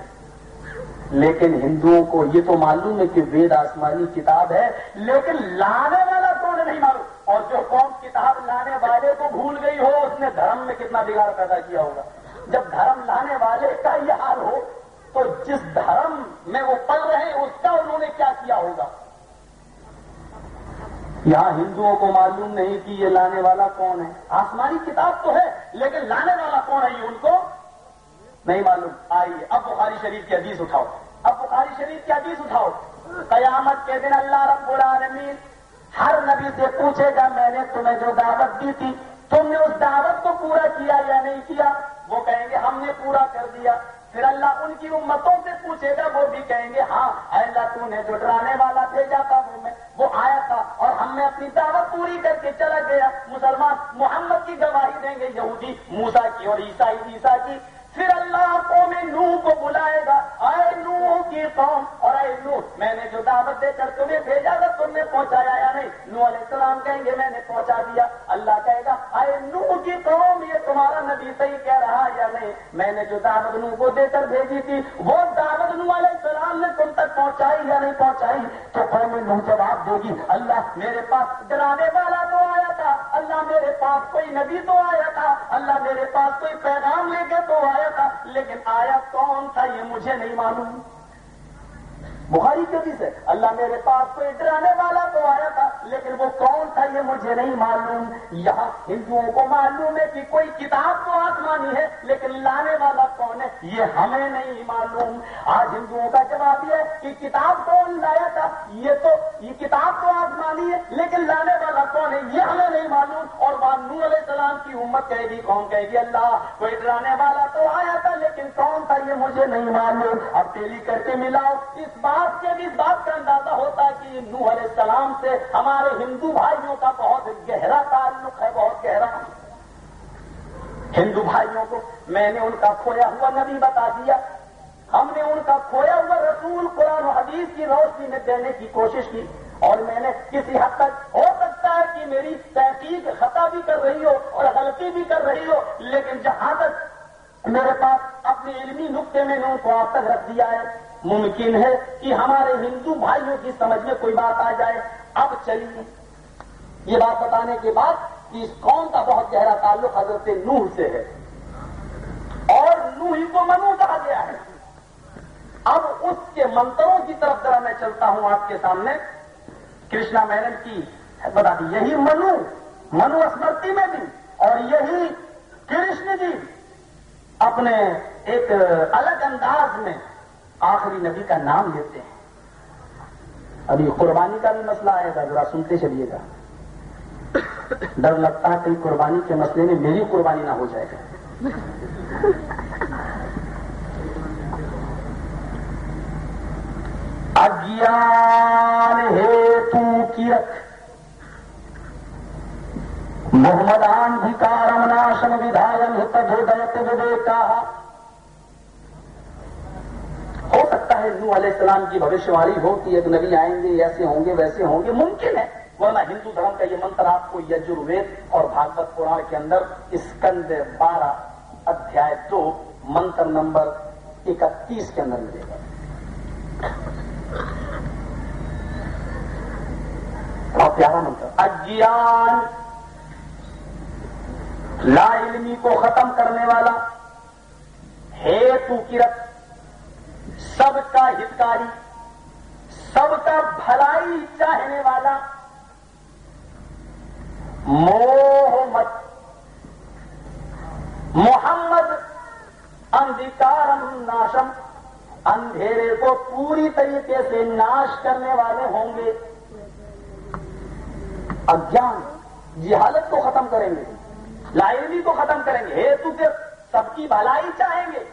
لیکن ہندوؤں کو یہ تو معلوم ہے کہ وید آسمانی کتاب ہے، لیکن لانے والا کون نہیں معلوم۔ اور جو قوم کتاب لانے والے کو بھول گئی ہو، اس نے دھرم میں کتنا بگاڑ پیدا کیا ہوگا۔ جب دھرم لانے والے کا یہ حال ہو، تو جس دھرم میں وہ پڑھ رہے ہیں اس کا انہوں نے کیا کیا ہوگا؟ یہاں ہندوؤں کو معلوم نہیں کہ یہ لانے والا کون ہے۔ آسمانی کتاب تو ہے، لیکن لانے والا کون ہے یہ ان کو نہیں معلوم۔ آئیے، اب بخاری شریف کی حدیث اٹھاؤ۔ اب بخاری شریف کی حدیث اٹھاؤ۔ قیامت کے دن اللہ رب العالمین ہر نبی سے پوچھے گا، میں نے تمہیں جو دعوت دی تھی، تم نے اس دعوت کو پورا کیا یا نہیں کیا؟ وہ کہیں گے، ہم نے پورا کر دیا۔ پھر اللہ ان کی امتوں سے پوچھے گا، وہ بھی کہیں گے ہاں اللہ تو نے جو ڈرانے والا بھیجا تھا وہ میں وہ آیا تھا اور ہم نے اپنی دعوت پوری کر کے چلا گیا۔ مسلمان محمد کی گواہی دیں گے، یہودی موسا کی اور عیسائی عیسا کی۔ پھر اللہ قوم نو کو بلائے گا۔ اے نو کی قوم اور اے نو میں نے جو دعوت دے کر تمہیں بھیجا تھا تم نے پہنچایا یا نہیں؟ نو علیہ السلام کہیں گے، میں نے پہنچا دیا۔ اللہ کہے گا اے نو کی قوم، یہ تمہارا نبی صحیح کہہ رہا یا نہیں؟ میں نے جو دعوت نو کو دے کر بھیجی تھی، وہ دعوت نو علیہ السلام نے تم تک پہنچائی یا نہیں پہنچائی؟ تو قوم نو جواب دے گی، اللہ میرے پاس ڈرانے والا تو آیا تھا، اللہ میرے پاس کوئی نبی تو آیا تھا، اللہ میرے پاس کوئی پیغام لے کے تو آیا تھا لیکن آیا کون تھا یہ مجھے نہیں معلوم۔ بخاری کے سے، اللہ میرے پاس کوئی ڈرانے والا تو آیا تھا، لیکن وہ کون تھا یہ مجھے نہیں معلوم۔ یہاں ہندوؤں کو معلوم ہے کہ کوئی کتاب تو آسمانی ہے، لیکن لانے والا کون ہے، یہ ہمیں نہیں معلوم۔ آج ہندوؤں کا جواب یہ ہے کہ کتاب کون لایا تھا، یہ تو، یہ کتاب تو آسمانی ہے، لیکن لانے والا کون ہے، یہ ہمیں نہیں معلوم۔ اور نو علیہ السلام کی امت کہے گی، کون کہے گی، اللہ، کوئی ڈرانے والا تو آیا تھا، لیکن کون تھا یہ مجھے نہیں معلوم۔ اب تیلی کر کے ملاؤ، اس بات سے بھی اس بات کا اندازہ ہوتا ہے کہ نو علیہ السلام سے ہمارے ہندو بھائیوں کا بہت گہرا تعلق ہے، بہت گہرا۔ ہندو بھائیوں کو میں نے ان کا کھویا ہوا نبی بتا دیا۔ ہم نے ان کا کھویا ہوا رسول قرآن و حدیث کی روشنی میں دینے کی کوشش کی۔ اور میں نے کسی حد تک ہو سکتا ہے کہ میری تحقیق خطا بھی کر رہی ہو اور غلطی بھی کر رہی ہو، لیکن جہاں تک میرے پاس اپنے علمی نقطے میں نے ان کو آپ تک رکھ دیا ہے۔ ممکن ہے کہ ہمارے ہندو بھائیوں کی سمجھ میں کوئی بات آ جائے۔ اب چلیے۔ یہ بات بتانے کے بعد کہ اس قوم کا بہت گہرا تعلق حضرت نوح سے ہے۔ اور نوح ہی کو منو کہا گیا ہے۔ اب اس کے منتروں کی طرف ذرا میں چلتا ہوں آپ کے سامنے۔ کرشنا مینن کی بتا دی، یہی منو منو اسمرتی میں بھی اور یہی کرشن جی۔ اپنے ایک الگ انداز میں آخری نبی کا نام لیتے ہیں۔ ابھی قربانی کا بھی مسئلہ آئے گا، ذرا سنتے چلیے گا۔ ڈر لگتا ہے کہیں قربانی کے مسئلے میں میری قربانی نہ ہو جائے گا۔ اجیان ہیتو کیت محمدان دھکارم ناشم ودھایم ہت بھودت وویکا ہو سکتا ہے نو علیہ السلام کی بھوشواری ہو کہ ایک نبی آئیں گے ایسے ہوں گے ویسے ہوں گے ممکن ہے ورنہ ہندو دھرم کا یہ منتر آپ کو یجروید اور بھاگوت پوران کے اندر اسکند بارہ ادھیائے دو منتر نمبر اکتیس کے اندر ملے گا بہت پیارا منتر اجیان لا علمی کو ختم کرنے والا، ہے تو کرت سب کا ہتکاری، سب کا بھلائی چاہنے والا۔ محمد محمد اندھکارم ناشم، اندھیرے کو پوری طریقے سے ناش کرنے والے ہوں گے۔ اجان جہالت کو ختم کریں گے۔ لائبریری کو ختم کریں گے۔ ہیتو کے سب کی بھلائی چاہیں گے۔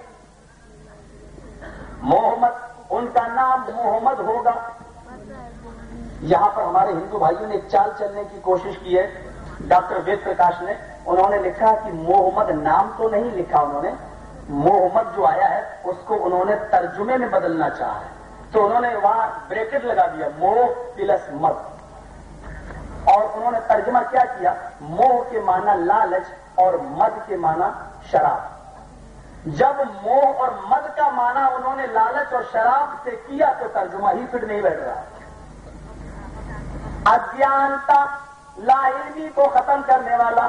محمد، ان کا نام محمد ہوگا۔ یہاں پر ہمارے ہندو بھائیوں نے چال چلنے کی کوشش کی ہے۔ ڈاکٹر وید پرکاش نے، انہوں نے لکھا کہ محمد نام تو نہیں لکھا انہوں نے، محمد جو آیا ہے، اس کو انہوں نے ترجمے میں بدلنا چاہا ہے۔ تو انہوں نے وہاں بریکٹ لگا دیا موہ پلس مت۔ اور انہوں نے ترجمہ کیا کیا؟ موہ کے معنی لالچ اور مد کے معنی شراب۔ جب موہ اور مد کا معنی انہوں نے لالچ اور شراب سے کیا تو ترجمہ ہی پھر نہیں بیٹھ رہا۔ اجانتا لا علمی کو ختم کرنے والا،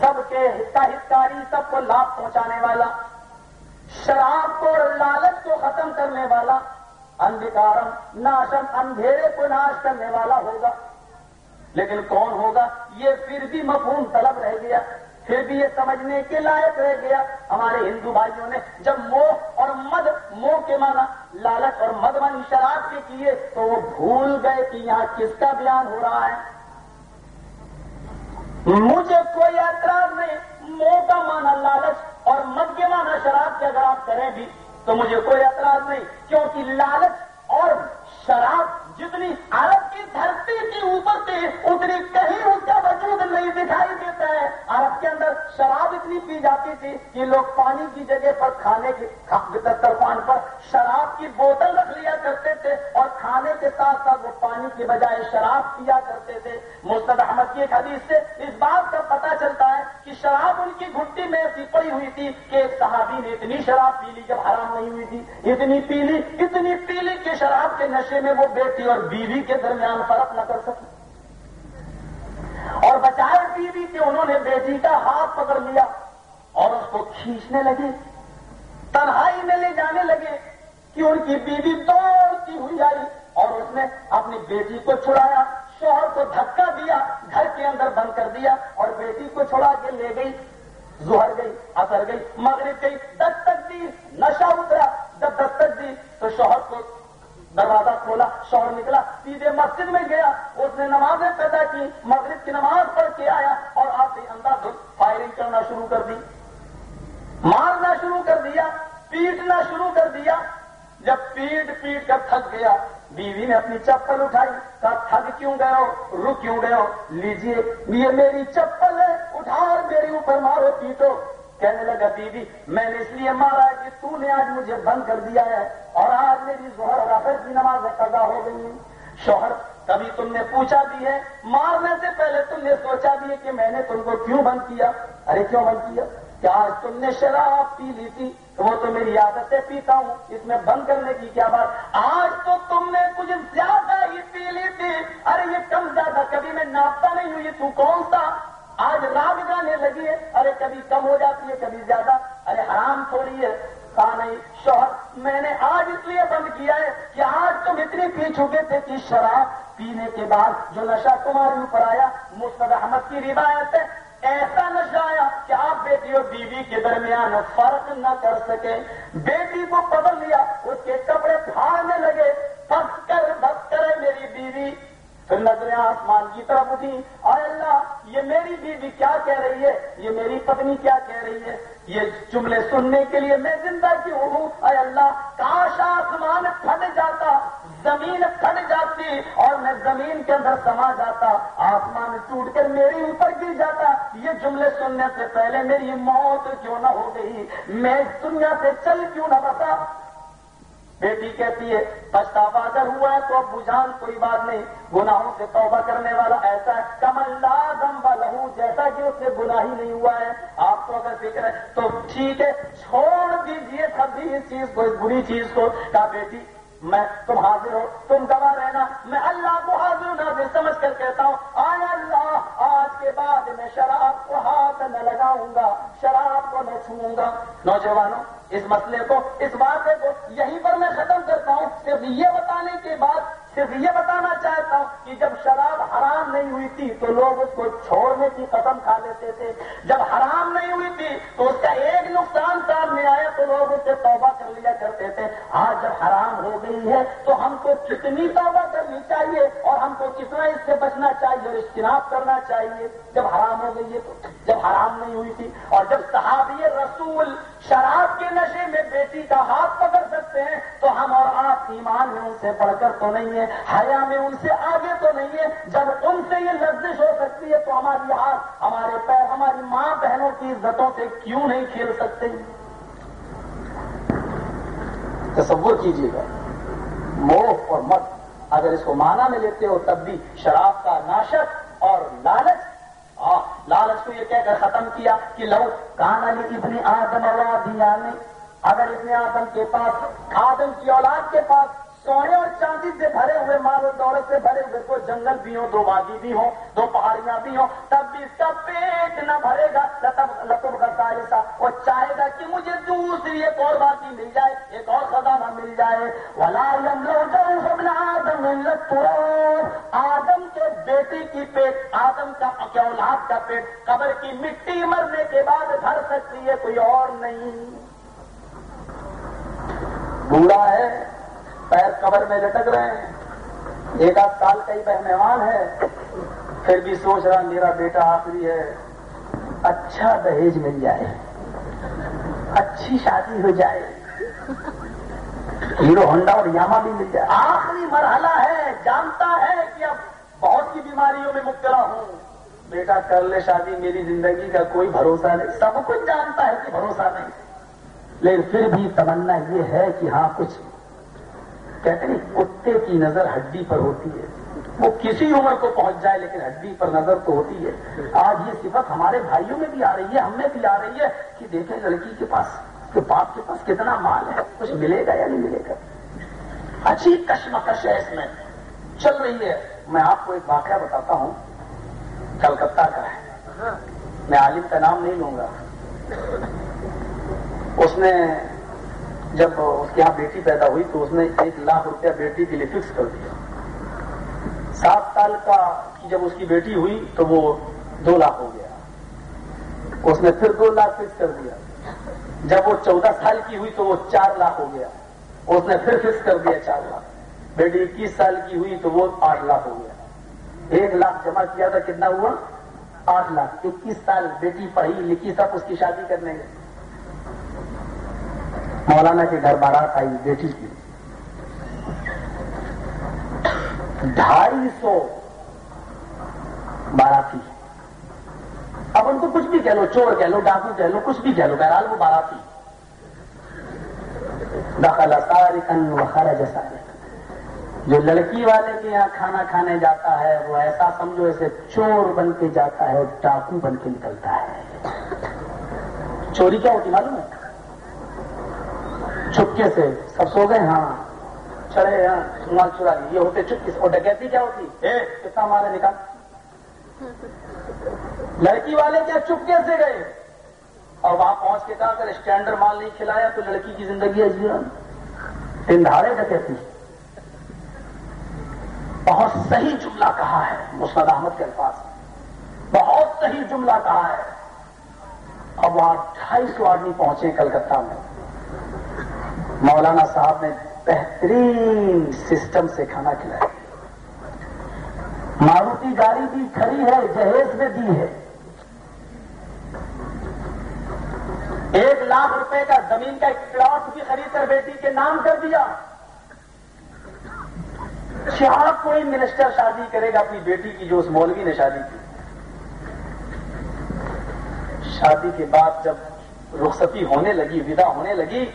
سب کے حصہ ہتکاری سب کو لابھ پہنچانے والا، شراب کو اور لالچ کو ختم کرنے والا، اندھکارم، ناشم، اندھیرے کو ناش کرنے والا ہوگا۔ لیکن کون ہوگا؟ یہ پھر بھی مفہوم طلب رہ گیا۔ پھر بھی یہ سمجھنے کے لائق رہ گیا۔ ہمارے ہندو بھائیوں نے جب موہ اور مد، موہ کے مانا لالچ اور مد من شراب کے کیے تو وہ بھول گئے کہ یہاں کس کا بیان ہو رہا ہے۔ مجھے کوئی اعتراض نہیں، موہ کا مانا لالچ اور مد کے مانا شراب کے اگر آپ کریں بھی تو مجھے کوئی اعتراض نہیں، کیونکہ لالچ اور شراب جتنی عرب کی دھرتی کی اوپر سے اتنی کہیں اس کا وجود نہیں دکھائی دیتا ہے۔ عرب کے اندر شراب اتنی پی جاتی تھی کہ لوگ پانی کی جگہ پر کھانے کے دسترخوان پر شراب کی بوتل رکھ لیا کرتے تھے اور کھانے کے ساتھ ساتھ وہ پانی کے بجائے شراب پیا کرتے تھے۔ مستد احمد کی ایک حدیث سے اس بات کا پتہ چلتا ہے کہ شراب ان کی گھٹی میں ایسی پڑی ہوئی تھی کہ ایک صحابی نے اتنی شراب پی لی جب حرام نہیں ہوئی تھی۔ اتنی پی لی اتنی پی لی کہ شراب کے نشے میں وہ بیٹی اور بیوی کے درمیان فرق نہ کر سکے۔ اور بچائے بیوی کے انہوں نے بیٹی کا ہاتھ پکڑ لیا اور اس کو کھینچنے لگے، تنہائی میں لے جانے لگے کہ ان کی بیوی دوڑتی ہوئی آئی اور اس نے اپنی بیٹی کو چھڑایا، شوہر کو دھکا دیا، گھر کے اندر بند کر دیا اور بیٹی کو چھڑا کے لے گئی، زہر گئی اثر گئی، مغرب گئی دستک دی نشہ اترا جب دستک دی تو شوہر کو دروازہ کھولا شوہر نکلا، سیدھے مسجد میں گیا، اس نے نمازیں پیدا کی، مغرب کی نماز پڑھ کے آیا اور آپ آتے انداز فائرنگ کرنا شروع کر دی۔ مارنا شروع کر دیا، پیٹنا شروع کر دیا۔ جب پیٹ پیٹ کر تھک گیا، بیوی نے اپنی چپل اٹھائی، کہا، تھک کیوں گئے ہو؟ رک کیوں گئے ہو؟ لیجیے یہ میری چپل ہے اٹھا میرے اوپر مارو، پیٹو۔ کہنے لگا، بیوی، میں نے اس لیے مارا ہے تو نے آج مجھے بند کر دیا ہے اور آج میری زہر اور اثر کی نماز قضا ہو گئی شوہر، کبھی تم نے پوچھا بھی ہے، مارنے سے پہلے تم نے سوچا بھی ہے کہ میں نے تم کو کیوں بند کیا؟ ارے کیوں بند کیا؟ کیا آج تم نے شراب پی لی تھی؟ وہ تو میری عادت سے پیتا ہوں، اس میں بند کرنے کی کیا بات؟ آج تو تم نے کچھ زیادہ ہی پی لی تھی۔ ارے یہ کم زیادہ، کبھی میں ناپتا نہیں ہوں، یہ تو کون سا؟ آج رات جانے لگی ہے۔ ارے کبھی کم ہو جاتی ہے، کبھی زیادہ۔ ارے حرام تھوڑی ہے۔ نہیں شوہر، میں نے آج اس لیے بند کیا ہے کہ آج تم اتنی پی چکے تھے کہ شراب پینے کے بعد جو نشہ تمہارے اوپر آیا مستد احمد کی روایت ہے، ایسا نشہ آیا کہ آپ بیٹی اور بیوی کے درمیان فرق نہ کر سکے۔ بیٹی کو پکڑ لیا، اس کے کپڑے پھاڑنے لگے۔ پک کر بک کرے میری بیوی۔ پھر نظریں آسمان کی طرف اٹھی اور اللہ، یہ میری بیوی کیا کہہ رہی ہے؟ یہ میری پتنی کیا کہہ رہی ہے؟ یہ جملے سننے کے لیے میں زندہ کیوں ہوں؟ اے اللہ، کاش آسمان پھٹ جاتا، زمین پھٹ جاتی اور میں زمین کے اندر سما جاتا، آسمان ٹوٹ کر میرے اوپر گر جاتا۔ یہ جملے سننے سے پہلے میری موت کیوں نہ ہو گئی؟ میں دنیا سے چل کیوں نہ بتا بیٹی کہتی ہے، پچھتاوا اگر ہوا ہے تو اب بجھان کوئی بات نہیں۔ گناہوں سے توبہ کرنے والا ایسا ہے، کم اللہ دم بلہو جیسا کہ اس سے گناہ ہی نہیں ہوا ہے۔ آپ کو اگر فکر ہے تو ٹھیک ہے، چھوڑ دیجیے سب بھی اس چیز کو، اس بری چیز کو۔ کہا، بیٹی، میں، تم حاضر ہو، تم گوا رہنا۔ میں اللہ کو حاضر نہ سمجھ کر کہتا ہوں۔ آئے اللہ، آج کے بعد میں شراب کو ہاتھ نہ لگاؤں گا، شراب کو نہ چھوؤں گا۔ نوجوانوں اس مسئلے کو، اس واقعے کو یہیں پر میں ختم کرتا ہوں، صرف یہ بتانے کے بعد، صرف یہ بتانا چاہتا ہوں کہ جب شراب حرام نہیں ہوئی تھی تو لوگ اس کو چھوڑنے کی قسم کھا لیتے تھے۔ جب حرام نہیں ہوئی تھی تو اس کا ایک نقصان سامنے آیا تو لوگ اس سے توبہ کر لیا کرتے تھے۔ آج جب حرام ہو گئی ہے تو ہم کو کتنی توبہ کرنی چاہیے اور ہم کو کتنا اس سے بچنا چاہیے اور اجتناب کرنا چاہیے۔ جب حرام ہو گئی ہے تو، جب حرام نہیں ہوئی تھی اور جب صحابی رسول شراب کے نشے میں بیٹی کا ہاتھ پکڑ سکتے ہیں، تو ہم اور آپ ایمان میں ان سے بڑھ کر تو نہیں ہے حیا میں ان سے آگے تو نہیں ہے جب ان سے یہ لفزش ہو سکتی ہے تو ہماری ہاتھ، ہمارے پیر، ہماری ماں بہنوں کی عزتوں سے کیوں نہیں کھیل سکتے؟ تصور کیجیے گا، موف اور مت اگر اس کو معنی میں لیتے ہو تب بھی شراب کا ناشک اور لالچ لالچ کو یہ کہہ کر ختم کیا کہ لو، کان علی ابن آدم اللہ دیا اگر ابن آدم کے پاس آدم کی اولاد کے پاس سونے اور چاندی سے بھرے ہوئے مال و دولت سے بھرے ہوئے کوئی جنگل بھی ہو، دو وادی بھی ہو دو پہاڑیاں بھی ہو تب بھی اس کا پیٹ نہ بھرے گا لطب کرتا ایسا وہ چاہے گا کہ مجھے دوسری ایک اور باقی مل جائے، ایک اور خزانہ مل جائے۔ ولا آدم آدم کے بیٹی کی پیٹ، آدم کا اولاد کا پیٹ، قبر کی مٹی مرنے کے بعد بھر سکتی ہے، کوئی اور نہیں۔ بوڑھا ہے پیر قبر میں لٹک رہے ہیں۔ ایک آدھ سال کا ہی مہمان ہے۔ پھر بھی سوچ رہا میرا بیٹا آخری ہے۔ اچھا دہیج مل جائے۔ اچھی شادی ہو جائے۔ ہیرو ہونڈا اور یاما بھی مل جائے۔ آخری مرحلہ ہے۔ جانتا ہے کہ اب بہت سی بیماریوں میں مبتلا ہوں۔ بیٹا کر لے شادی، میری زندگی کا کوئی بھروسہ نہیں۔ سب کچھ جانتا ہے کہ بھروسہ نہیں۔ لیکن پھر بھی تمنا یہ ہے کہ ہاں کچھ کہتے ہیں کتے کی نظر ہڈی پر ہوتی ہے۔ وہ کسی عمر کو پہنچ جائے لیکن ہڈی پر نظر تو ہوتی ہے۔ آج یہ صفت ہمارے بھائیوں میں بھی آ رہی ہے، ہم میں بھی آ رہی ہے کہ دیکھیں لڑکی کے پاس، کہ باپ کے پاس کتنا مال ہے، کچھ ملے گا یا نہیں ملے گا؟ اچھی کشمکش ہے اس میں۔ چل رہی ہے۔ میں آپ کو ایک واقعہ بتاتا ہوں۔ کلکتہ کا ہے۔ میں عالم کا نام نہیں لوں گا۔ اس نے جب اس کے ہاں بیٹی پیدا ہوئی تو اس نے ایک لاکھ روپیہ بیٹی کے لیے فکس کر دیا۔ سات سال کا جب اس کی بیٹی ہوئی تو وہ دو لاکھ ہو گیا۔ اس نے پھر دو لاکھ فکس کر دیا۔ جب وہ چودہ سال کی ہوئی تو وہ چار لاکھ ہو گیا۔ اس نے پھر فکس کر دیا چار لاکھ۔ بیٹی اکیس سال کی ہوئی تو وہ آٹھ لاکھ ہو گیا۔ ایک لاکھ جمع کیا تھا، کتنا ہوا؟ آٹھ لاکھ۔ اکیس سال بیٹی پڑھی لکھی، سب اس کی شادی کرنے گئے۔ مولانا کے گھر بارات آئی بیٹی کی۔ ڈھائی سو باراتی اب ان کو کچھ بھی کہہ لو، چور کہہ لو، ڈاکو کہہ لو، کچھ بھی کہہ لو، بہرحال وہ باراتی دخل سارکن و خرج سارکن جو لڑکی والے کے یہاں کھانا کھانے جاتا ہے، وہ ایسا سمجھو ایسے چور بن کے جاتا ہے اور ڈاکو بن کے نکلتا ہے۔ چوری کیا ہوتی معلوم ہے؟ چپکے سے سب سو گئے ہاں۔ چڑھے ہاں مال لی یہ ہوتے چپکے سے۔ اور ڈکیتی کیا ہوتی؟ اے۔ کتنا مارے نکال۔ لڑکی والے کیا چپکے سے گئے؟ اور وہاں پہنچ کے کہا اگر اسٹینڈرڈ مال نہیں کھلایا تو لڑکی کی زندگی عجیب تین دھاڑے ڈکیتی۔ بہت صحیح جملہ کہا ہے مسند احمد کے الفاظ۔ بہت صحیح جملہ کہا ہے۔ اب وہاں ڈھائی سو آدمی پہنچے کلکتہ میں۔ مولانا صاحب نے بہترین سسٹم سے کھانا کھلایا۔ ماروتی گاڑی بھی کھڑی ہے، جہیز میں دی ہے۔ ایک لاکھ روپے کا زمین کا ایک پلاٹ بھی خرید کر بیٹی کے نام کر دیا۔ کیا کوئی منسٹر شادی کرے گا اپنی بیٹی کی جو اس مولوی نے شادی کی۔ شادی کے بعد جب رخصتی ہونے لگی، ودا ہونے لگی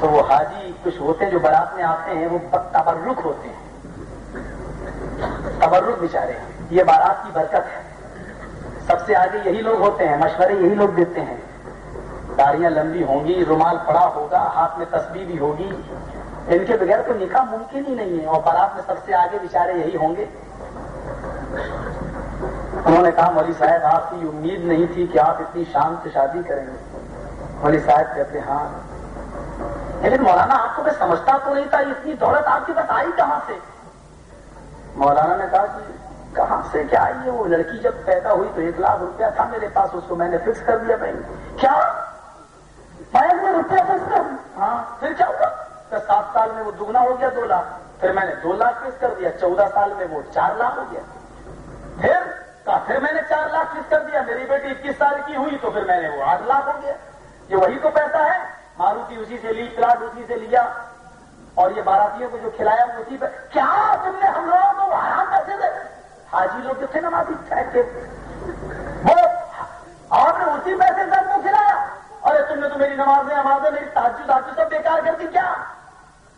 تو وہ حاجی کچھ ہوتے ہیں جو بارات میں آتے ہیں، وہ تبرک ہوتے ہیں۔ تبرک بچارے یہ بارات کی برکت ہے۔ سب سے آگے یہی لوگ ہوتے ہیں، مشورے یہی لوگ دیتے ہیں۔ داڑیاں لمبی ہوں گی، رومال پڑا ہوگا، ہاتھ میں تسبیح بھی ہوگی۔ ان کے بغیر تو نکاح ممکن ہی نہیں ہے، اور بارات میں سب سے آگے بچارے یہی ہوں گے۔ انہوں نے کہا مولی صاحب، آپ کی امید نہیں تھی کہ آپ اتنی شان سے شادی کریں گے۔ مولی صاحب کہتے ہاں لیکن مولانا آپ کو میں سمجھتا تو نہیں تھا، اتنی دولت آپ کے پاس آئی کہاں سے؟ مولانا نے کہا کہ کہاں سے، کیا آئی ہے وہ لڑکی جب پیدا ہوئی تو ایک لاکھ روپیہ تھا میرے پاس، اس کو میں نے فکس کر دیا بھائی کیا؟ بینک میں روپیہ فکس کر ہاں پھر کیا ہوگا کہ سات سال میں وہ دگنا ہو گیا دو لاکھ۔ پھر میں نے دو لاکھ فکس کر دیا۔ چودہ سال میں وہ چار لاکھ ہو گیا۔ پھر کہا پھر میں نے چار لاکھ فکس کر دیا۔ میری بیٹی اکیس سال کی ہوئی تو پھر میں نے وہ آٹھ لاکھ ہو گیا۔ یہ وہی تو پیسہ ہے۔ ماروتی اسی سے لی پلاٹ اسی سے لیا اور یہ باراتیوں کو جو کھلایا، وہ اسی پہ کیا تم نے ہم لوگوں کو حرام پیسے دے حاجی لوگ جو تھے نمازی کے۔ وہ آپ نے اسی پیسے سب کو کھلایا۔ ارے، تم نے تو میری نمازیں نمازیں میری تاجو تاجو سب بیکار کر دی، کیا؟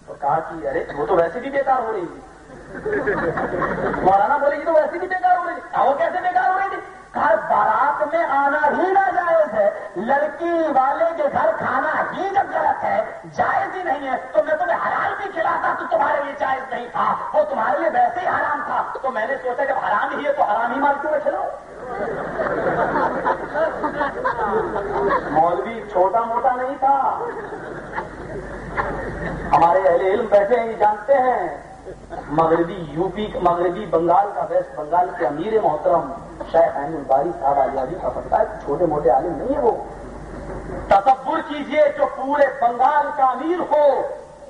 تو کہا کہ ارے، وہ تو ویسے بھی بیکار ہو رہی تھی۔ مولانا بولے گی تو ویسے بھی بیکار ہو رہی تھی۔ وہ کیسے بیکار ہو رہی تھی؟ کہا بارات میں آنا ہی نہ جائز ہے۔ لڑکی والے کے گھر کھانا ہی جب غلط ہے، جائز ہی نہیں ہے۔ تو میں تمہیں حلال بھی کھلاتا تو تمہارے لیے جائز نہیں تھا۔ وہ تمہارے لیے ویسے ہی حرام تھا۔ تو میں نے سوچا جب حرام ہی ہے تو حرام ہی مال کیوں کھلاؤ مولوی چھوٹا موٹا نہیں تھا۔ ہمارے اہل علم بیٹھے ہیں جانتے ہیں۔ مغربی یو پی مغربی بنگال کا ویسٹ بنگال کے امیر محترم شیخ احمد الباری صاحب آزادی کا پتہ ہے۔ چھوٹے موٹے عالم نہیں ہے وہ۔ تصور کیجیے جو پورے بنگال کا امیر ہو۔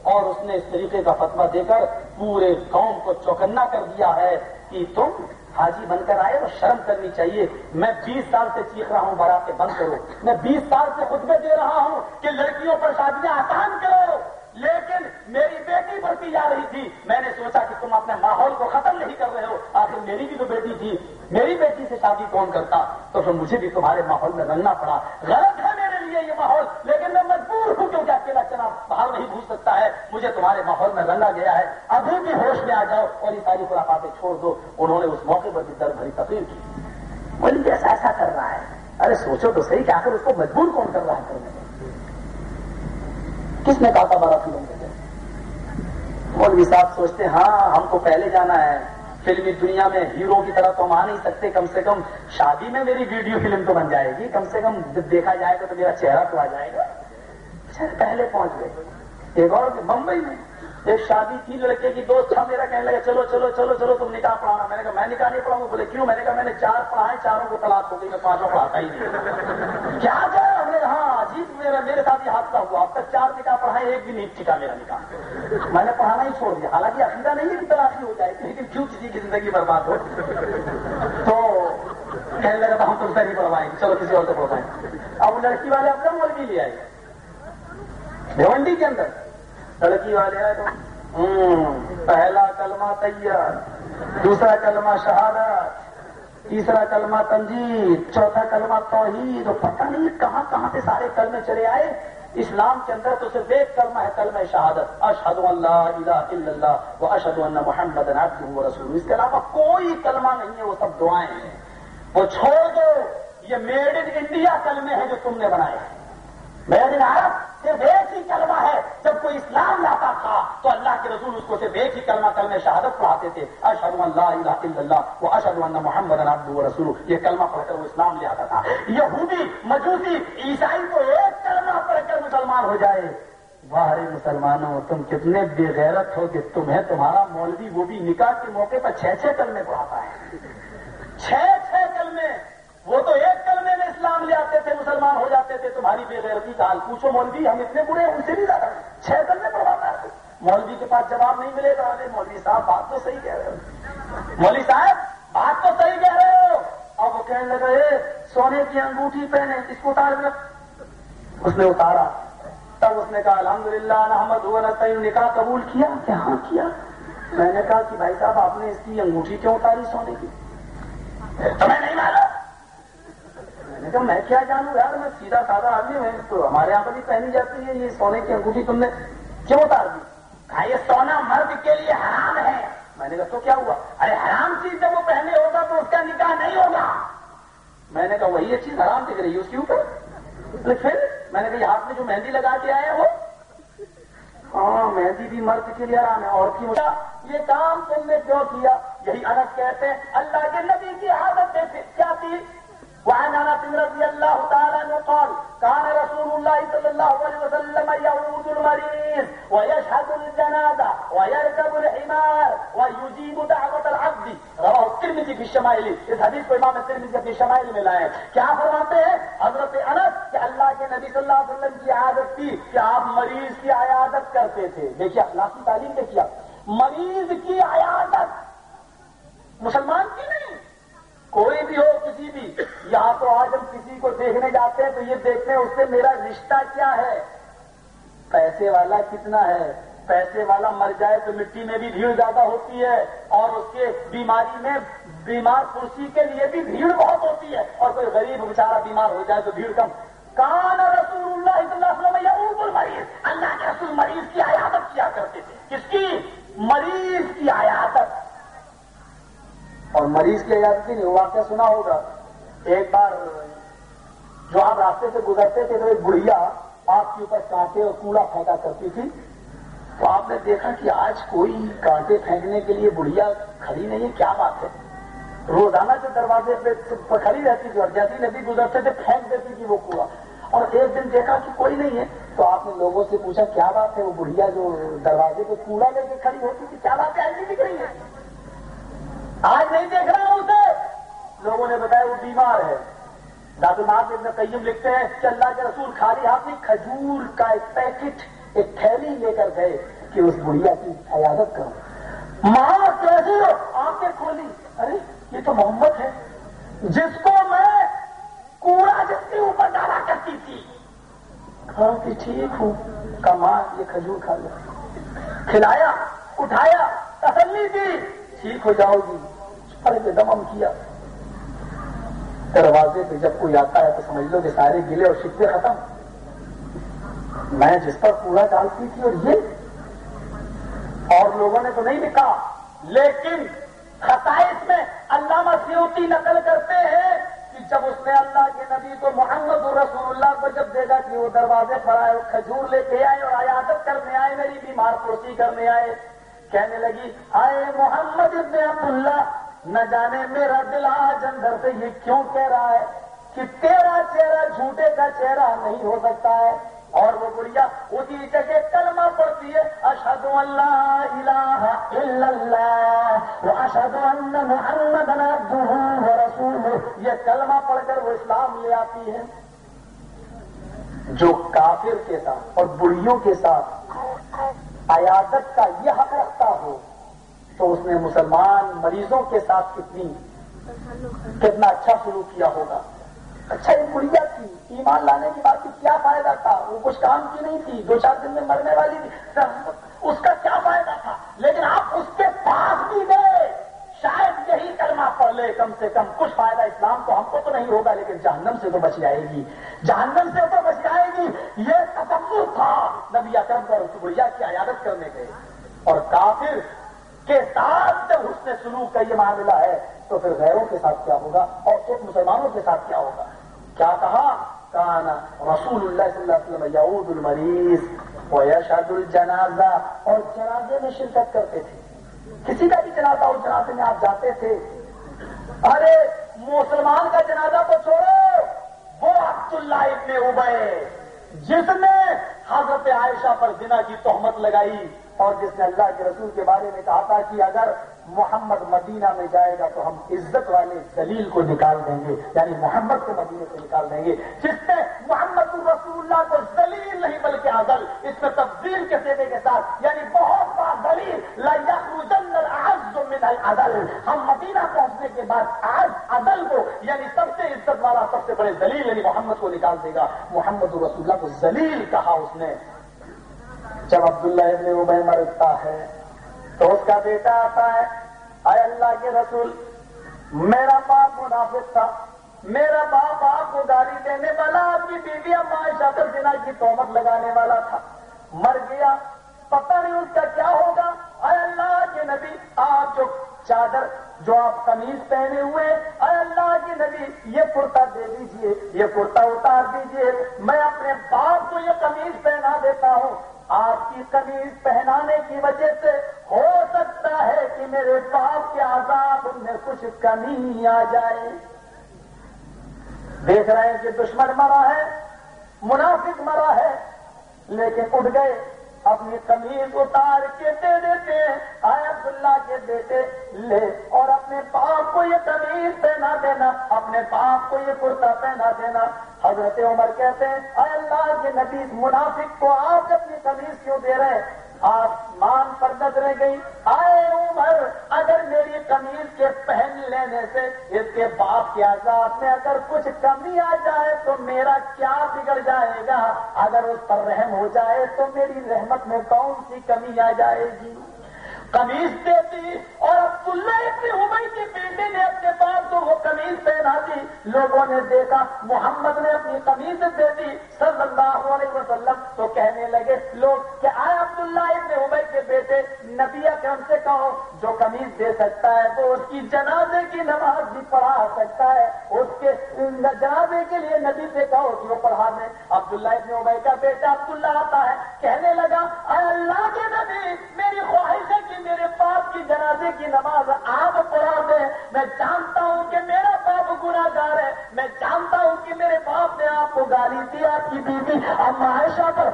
اور اس نے اس طریقے کا فتوا دے کر پورے قوم کو چوکنا کر دیا ہے کہ تم حاجی بن کر آئے اور شرم کرنی چاہیے۔ میں بیس سال سے چیخ رہا ہوں بارات بند کرو۔ میں بیس سال سے خطبے دے رہا ہوں کہ لڑکیوں پر شادیاں آسان کرو۔ لیکن میری بیٹی بڑھتی جا رہی تھی۔ میں نے سوچا کہ تم اپنے ماحول کو ختم نہیں کر رہے ہو۔ آخر میری بھی تو بیٹی تھی۔ میری بیٹی سے شادی کون کرتا؟ تو پھر مجھے بھی تمہارے ماحول میں رنگنا پڑا۔ غلط ہے میرے لیے یہ ماحول، لیکن میں مجبور ہوں کیونکہ اکیلا چنا باہر نہیں گھوس سکتا ہے۔ مجھے تمہارے ماحول میں رنگا گیا ہے۔ ابھی بھی ہوش میں آ جاؤ اور یہ ساری خرافاتیں چھوڑ دو۔ انہوں نے اس موقع پر بھی در بھری تقریر کی۔ بولی کیسا ایسا کر رہا ہے۔ ارے سوچو تو صحیح کہ آخر اس کو مجبور کون کر رہا ہے کرنے میں؟ کس نے کہا تھا بارہ فلم کے مولوی صاحب سوچتے ہاں ہم کو پہلے جانا ہے۔ فلمی دنیا میں ہیرو کی طرح تو ہم آ نہیں سکتے، کم سے کم شادی میں میری ویڈیو فلم تو بن جائے گی۔ کم سے کم جب دیکھا جائے گا تو میرا چہرہ تو آ جائے گا۔ اچھا، پہلے پہنچ گئے۔ ایک اور ممبئی میں۔ ایک شادی تھی لڑکے کی دوست تھا میرا، کہنے لگا، چلو چلو چلو چلو، تم نکاح پڑھانا۔ میں نے کہا، میں نکاح نہیں پڑھاؤں بولے، کیوں؟ میں نے کہا، میں نے چار پڑھائے، چاروں کو طلاق ہو گئی، میں پانچوں پڑھاتا ہی نہیں۔ کیا جائے ہم نے ہاں عجیب میرا، میرے ساتھ یہ حادثہ ہوا۔ اب تک چار نکاح پڑھائے، ایک بھی نہیں ٹھیکا میرا نکاح۔ میں نے پڑھانا ہی چھوڑ دیا۔ حالانکہ عقیدہ نہیں ہے کہ ہو جائے، لیکن کیوں کسی کی زندگی برباد ہو؟ تو کہنے لگا تھا ہم تم سے نہیں پڑھوائیں گے چلو، کسی اور سے پڑھوائیں گے اب وہ لڑکی والے اپنا مولوی لے آئے۔ بھونڈی کے اندر۔ لڑکی والے آئے تو پہلا کلمہ تیار دوسرا کلمہ شہادت، تیسرا کلمہ تنجید، چوتھا کلمہ توحید پتہ نہیں کہاں کہاں سے سارے کلمے چلے آئے۔ اسلام کے اندر تو صرف ایک کلمہ ہے، کلمہ شہادت۔ اشہد اللہ الہ الا اللہ و اشہد اللہ محمد عبدہ و رسول اس کے علاوہ کوئی کلمہ نہیں ہے، وہ سب دعائیں ہیں۔ وہ چھوڑ دو، یہ میڈ ان انڈیا کلمے ہیں جو تم نے بنائے۔ ہیں میڈ ان عرب صرف ایک ہی کلمہ ہے۔ جب کوئی اسلام لاتا تھا، تو اللہ کے رسول اس کو صرف ایک ہی کلمہ کلمہ شہادت پڑھاتے تھے۔ اشد اللہ الہ الا اللہ وہ اشد اللہ محمد عبد رسول یہ کلمہ پڑھ کر وہ اسلام لے آتا تھا۔ یہودی، مجوسی، عیسائی کو ایک کلمہ پڑھ کر مسلمان ہو جائے۔ واہ مسلمانوں، تم کتنے بے غیرت ہو کہ تمہیں تمہارا مولوی وہ بھی نکاح کے موقع پر چھ چھ کلمے پڑھاتا ہے۔ چھ چھ کلمے، وہ تو ایک کلمے لے آتے تھے، مسلمان ہو جاتے تھے، تمہاری بے غیرتی کا حال پوچھو مولوی، ہم اتنے برے ان سے بھی زیادہ چھ کلمے پڑھواتا ہے مولوی کے پاس جواب نہیں ملے گا ارے مولوی صاحب، بات تو صحیح کہہ رہے ہو۔ مولوی صاحب، بات تو صحیح کہہ رہے ہو۔ اب وہ کہنے لگا، اے، سونے کی انگوٹھی پہنے، اس کو اتار دیا اس نے اتارا۔ تب اس نے کہا، الحمدللہ احمد نکاح قبول کیا؟ کہ ہاں کیا۔ میں نے کہا کہ بھائی صاحب، آپ نے اس کی انگوٹھی کیوں اتاری سونے کی؟ تمہیں نہیں معلوم کہا میں کیا جانوں یار، میں سیدھا سادہ آدمی ہوں، تو ہمارے یہاں پر بھی پہنی جاتی ہے، یہ سونے کی انگوٹھی تم نے کیوں اتار دی؟ کہا، یہ سونا مرد کے لیے حرام ہے۔ میں نے کہا، تو کیا ہوا؟ ارے، حرام چیز جب وہ پہنے ہوگا تو اس کا نکاح نہیں ہوگا۔ میں نے کہا، وہی یہ چیز حرام دکھ رہی ہے، اس کے اوپر؟ پھر میں نے کہا، یہ ہاتھ میں جو مہندی لگا کے آیا وہ؟ ہاں مہندی بھی مرد کے لیے آرام ہے، اور کی یہ کام تم نے کیوں کیا، یہی انس کہتے ہیں، اللہ کے نبی کی عادت کیا تھی؟ وعن انس رضي الله تعالى عنه قال كان رسول الله صلى الله عليه وسلم يعود المريض ويشهد الجنازه ويركب الحمار ويجيب دعوه العبد. رواه الترمذي في الشمائل. اس حدیث کو امام الترمذی اپنی شمائل میں لائے کیا فرماتے ہیں؟ حضرت انس کہ اللہ کے نبی صلی اللہ علیہ وسلم کی عادت تھی کہ آپ مریض کی عیادت کرتے تھے۔ دیکھیے اخلاقی تعلیم دیکھیے مریض کی عیادت مسلمان کی نہیں۔ کوئی بھی ہو، کسی بھی، یہاں تو آج ہم کسی کو دیکھنے جاتے ہیں تو یہ دیکھتے ہیں اس سے میرا رشتہ کیا ہے؟ پیسے والا کتنا ہے؟ پیسے والا مر جائے تو مٹی میں بھی بھیڑ زیادہ ہوتی ہے اور اس کے بیماری میں بیمار کرسی کے لیے بھی بھیڑ بہت ہوتی ہے اور کوئی غریب بیچارہ بیمار ہو جائے تو بھیڑ کم۔ کان رسول اللہ صلی اللہ علیہ وسلم المریض اللہ کے رسول مریض کی عیادت کیا کرتے تھے؟ کس کی؟ مریض کی عیادت اور مریض کی عیادت نہیں واقعہ سنا ہوگا۔ ایک بار جو آپ راستے سے گزرتے تھے تو ایک گڑیا آپ کے اوپر کانٹے اور کوڑا پھینکا کرتی تھی۔ تو آپ نے دیکھا کہ آج کوئی کانٹے پھینکنے کے لیے بڑھیا کھڑی نہیں ہے، کیا بات ہے؟ روزانہ جو دروازے پہ کھڑی رہتی تھی اور جیسی ندی گزرتے تھے، پھینک دیتی تھی وہ کوڑا۔ اور ایک دن دیکھا کہ کوئی نہیں ہے۔ تو آپ نے لوگوں سے پوچھا، کیا بات ہے؟ وہ بڑھیا جو دروازے پہ کوڑا لے کے کھڑی ہوتی تھی، کیا بات ہے؟ ایسی دکھ رہی ہے آج نہیں دیکھ رہا ہوں اسے۔ لوگوں نے بتایا وہ بیمار ہے۔ ڈاکٹر ناز ابن قیم لکھتے ہیں کہ اللہ کے رسول خالی ہاتھ میں کھجور کا ایک پیکٹ، ایک تھیلی لے کر گئے کہ اس بڑھیا کی عیادت کرو۔ ماں کیسی ہو؟ آنکھیں کھولی۔ ارے، یہ تو محمد ہے۔ جس کو میں کوڑا جس کے اوپر ڈالا کرتی تھی۔ کہا کہ ٹھیک ہوں۔ کا ماں، یہ کھجور کھا لو۔ کھلایا، اٹھایا، تسلی دی۔ ٹھیک ہو جاؤ گی ارے دمم کیا۔ دروازے پہ جب کوئی آتا ہے تو سمجھ لو کہ سارے گلے اور شکے ختم۔ میں جس پر کوڑا ڈالتی تھی اور یہ۔ اور لوگوں نے تو نہیں لکھا لیکن خطائش میں علامہ سیوتی نقل کرتے ہیں کہ جب اس نے اللہ کے نبی کو محمد رسول اللہ کو جب دیکھا کہ وہ دروازے پر آئے کھجور لے کے آئے اور عیادت کرنے آئے، میری بیمار پرسی کرنے آئے کہنے لگی، آئے محمد ابن عبداللہ، نہ جانے میرا دل آج اندر سے یہ کیوں کہہ رہا ہے کہ تیرا چہرہ جھوٹے کا چہرہ نہیں ہو سکتا ہے اور وہ گڑیا اسی جگہ کلمہ پڑتی ہے اشد اللہ الہ الا اللہ وہ اشد محمد رسول یہ کلمہ پڑھ کر وہ اسلام لے آتی ہے جو کافر کے ساتھ اور بڑھیوں کے ساتھ عیادت کا یہ حق رکھتا ہو تو اس نے مسلمان مریضوں کے ساتھ کتنی کتنا اچھا سلوک کیا ہوگا۔ اچھا یہ گڑیا تھی۔ ایمان لانے کی بات کی کیا فائدہ تھا؟ وہ کچھ کام کی نہیں تھی۔ دو چار دن میں مرنے والی تھی۔ اس کا کیا فائدہ تھا؟ لیکن آپ اس کے پاس بھی گئے۔ شاید یہی کلمہ پڑھ لے کم سے کم کچھ فائدہ اسلام کو ہم کو تو نہیں ہوگا، لیکن جہنم سے تو بچ جائے گی۔ جہنم سے تو بچ جائے گی۔ یہ تصور تھا نبی اکرم پر اس کی عیادت کرنے گئے اور کافر کے ساتھ جب اس نے سلوک کا یہ معاملہ ہے، تو پھر غیروں کے ساتھ کیا ہوگا؟ اور خود مسلمانوں کے ساتھ کیا ہوگا؟ کیا کہا؟ کانا رسول اللہ صلی اللہ علیہ وسلم یعود المریض و الجنازہ۔ اور جنازے میں شرکت کرتے تھے۔ کسی کا بھی جنازہ اس جنازے میں آپ جاتے تھے؟ ارے، مسلمان کا جنازہ تو چھوڑو۔ وہ عبداللہ ابن ابے جس نے حضرت عائشہ پر زنا کی تہمت لگائی اور جس نے اللہ کے رسول کے بارے میں کہا تھا کہ اگر محمد مدینہ میں جائے گا تو ہم عزت والے دلیل کو نکال دیں گے یعنی محمد کو مدینے سے نکال دیں گے۔ جس نے محمد رسول اللہ کو دلیل نہیں بلکہ عدل اس میں تفضیل کے سیدے کے ساتھ یعنی بہت بڑا دلیل من العدل۔ ہم مدینہ پہنچنے کے بعد آج عدل کو یعنی سب سے عزت والا، سب سے بڑے دلیل یعنی محمد کو نکال دے گا۔ محمد رسول اللہ کو دلیل کہا اس نے۔ جب عبداللہ ابن ابئی مرتا ہے تو اس کا بیٹا آتا ہے۔ اے اللہ کے رسول، میرا باپ منافق تھا۔ میرا باپ آپ کو گاڑی دینے والا، آپ کی بیوی عائشہ پر جنا کی تومت لگانے والا تھا۔ مر گیا۔ پتہ نہیں اس کا کیا ہوگا۔ اے اللہ کے نبی، آپ جو چادر، جو آپ قمیض پہنے ہوئے اے اللہ کے نبی، یہ کرتا دے دیجیے، یہ کرتا اتار دیجیے۔ میں اپنے باپ کو یہ قمیض پہنا دیتا ہوں۔ آپ کی قمیض پہنانے کی وجہ سے ہو سکتا ہے کہ میرے باپ کے عذاب میں کچھ کمی آ جائے۔ دیکھ رہے ہیں کہ دشمن مرا ہے، منافق مرا ہے، لیکن اٹھ گئے۔ اپنی قمیض اتار کے دے دیتے آئے عبداللہ کے بیٹے، لے، اور اپنے باپ کو یہ قمیض پہنا دینا، اپنے باپ کو یہ کرتا پہنا دینا۔ حضرت عمر کہتے ہیں اے اللہ کے نبی منافق کو آپ اپنی قمیض کیوں دے رہے؟ آسمان پر نظریں گئی۔ آئے عمر اگر میری قمیض کے پہن لینے سے اس کے باپ کے عذاب میں اگر کچھ کمی آ جائے تو میرا کیا بگڑ جائے گا؟ اگر اس پر رحم ہو جائے تو میری رحمت میں کون سی کمی آ جائے گی؟ قمیض دیتی اور عبداللہ ابن ابئی کے بیٹے نے اپنے باپ کو وہ قمیض پہنا دی۔ لوگوں نے دیکھا محمد نے اپنی قمیض دے دی صلی اللہ علیہ وسلم تو کہنے لگے، لوگ کہ آئے عبداللہ ابن ابئی کے بیٹے، نبی اکرم سے کہو، جو قمیض دے سکتا ہے وہ اس کی جنازے کی نماز بھی پڑھا سکتا ہے۔ اس کے جنازے کے لیے نبی سے کہو کہ وہ پڑھا دیں عبداللہ ابن ابئی کا بیٹا عبداللہ آتا ہے، کہنے لگا، اے اللہ کے نبی، میری خواہش ہے کہ میرے باپ کی جنازے کی نماز آپ پڑھا دیں میں جانتا ہوں کہ میرا باپ گناہ گار ہے۔ میں جانتا ہوں کہ میرے باپ نے آپ کو گالی دی، آپ کی بیوی۔ اب عائشہ پر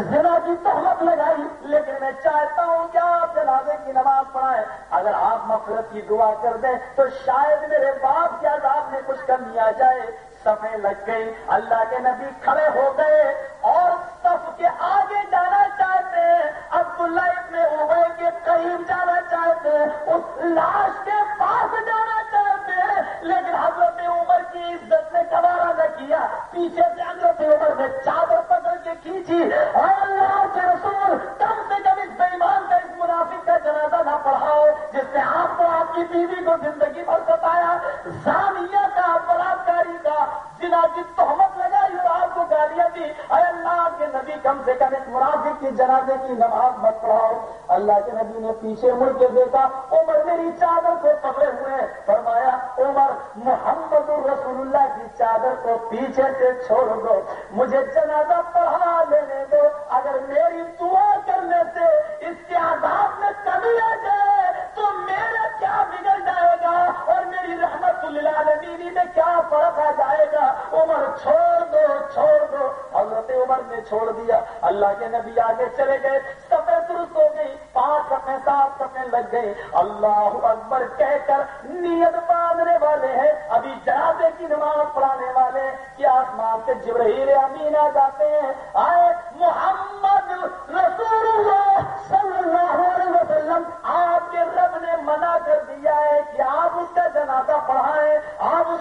زنا کی تہمت لگائی، لیکن میں چاہتا ہوں کہ آپ جنازے کی نماز پڑھائیں۔ اگر آپ مفرت کی دعا کر دیں تو شاید میرے باپ کے عذاب میں کچھ کمی آ جائے۔ سفے لگ گئی اللہ کے نبی کھڑے ہو گئے اور سب کے آگے جانا چاہتے۔ عبداللہ ابن ابے کے قریب جانا چاہتے۔ اس لاش کے پاس جانا چاہتے۔ لیکن حضرت عمر کی عزت نے کبارا نہ کیا، پیچھے سے حضرت عمر نے چادر پکڑ کے کھینچی۔ اور اللہ کے رسول کم سے کم اس بےمان کا اس منافق کا جنازہ نہ پڑھاؤ، جس نے آپ کو، آپ کی بیوی کو زندگی بھر ستایا، زانیہ کا، بلاکاری کا جنا کی تہمت لگائی اور آپ کو گالیاں دی۔ اے اللہ کے نبی، کم سے کم اس منافق کی جنازے کی نماز مت پڑھاؤ۔ اللہ کے نبی نے پیچھے مڑ کے دیکھا، عمر میری چادر کو پکڑے ہوئے، فرمایا، عمر محمد الرسول اللہ کی چادر کو پیچھے سے چھوڑ دو۔ مجھے جنازہ پڑھا لینے دو۔ اگر میری دعا کرنے سے اس کے آزاد میں کمی آ جائے تو میرا کیا بگڑ جائے گا؟ اور میری رحمت للعالمین میں کیا فرق آ جائے گا؟ عمر چھوڑ دو چھوڑ دو۔ حضرت عمر نے چھوڑ دیا۔ اللہ کے نبی آگے چلے گئے۔ سفید درست ہو گئی۔ پانچ سفے سات سفے لگ گئے اللہ اکبر کہہ کر نیت باندھنے والے ہیں۔ ابھی جنازے کی نماز پڑھانے والے کیا آسمان سے جبرائیل امین آ جاتے ہیں۔ آئے محمد رسول اللہ صلی اللہ علیہ وسلم، آپ کے رب نے منع کر دیا ہے کہ آپ اس کا جنازہ پڑھ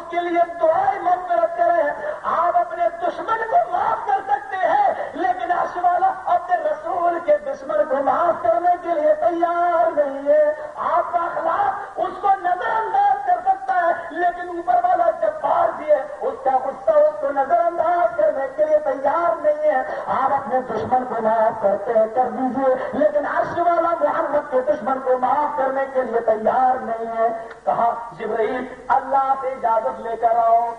کے لیے دعائیں مغفرت کریں آپ اپنے دشمن کو معاف کر سکتے ہیں، لیکن عرش والا اپنے رسول کے دشمن کو معاف کرنے کے لیے تیار نہیں ہے۔ آپ کا اخلاق اس کو نظر انداز کر سکتا ہے۔ لیکن اوپر والا جب پار دیے اس کا غصہ اس کو نظر انداز کرنے کے لیے تیار نہیں ہے۔ آپ اپنے دشمن کو معاف کرتے ہیں، کر دیجیے لیکن عرش والا محمد کے دشمن کو معاف کرنے کے لیے تیار نہیں ہے۔ کہا، جبرائیل، اللہ سے اجازت لے کر آؤ۔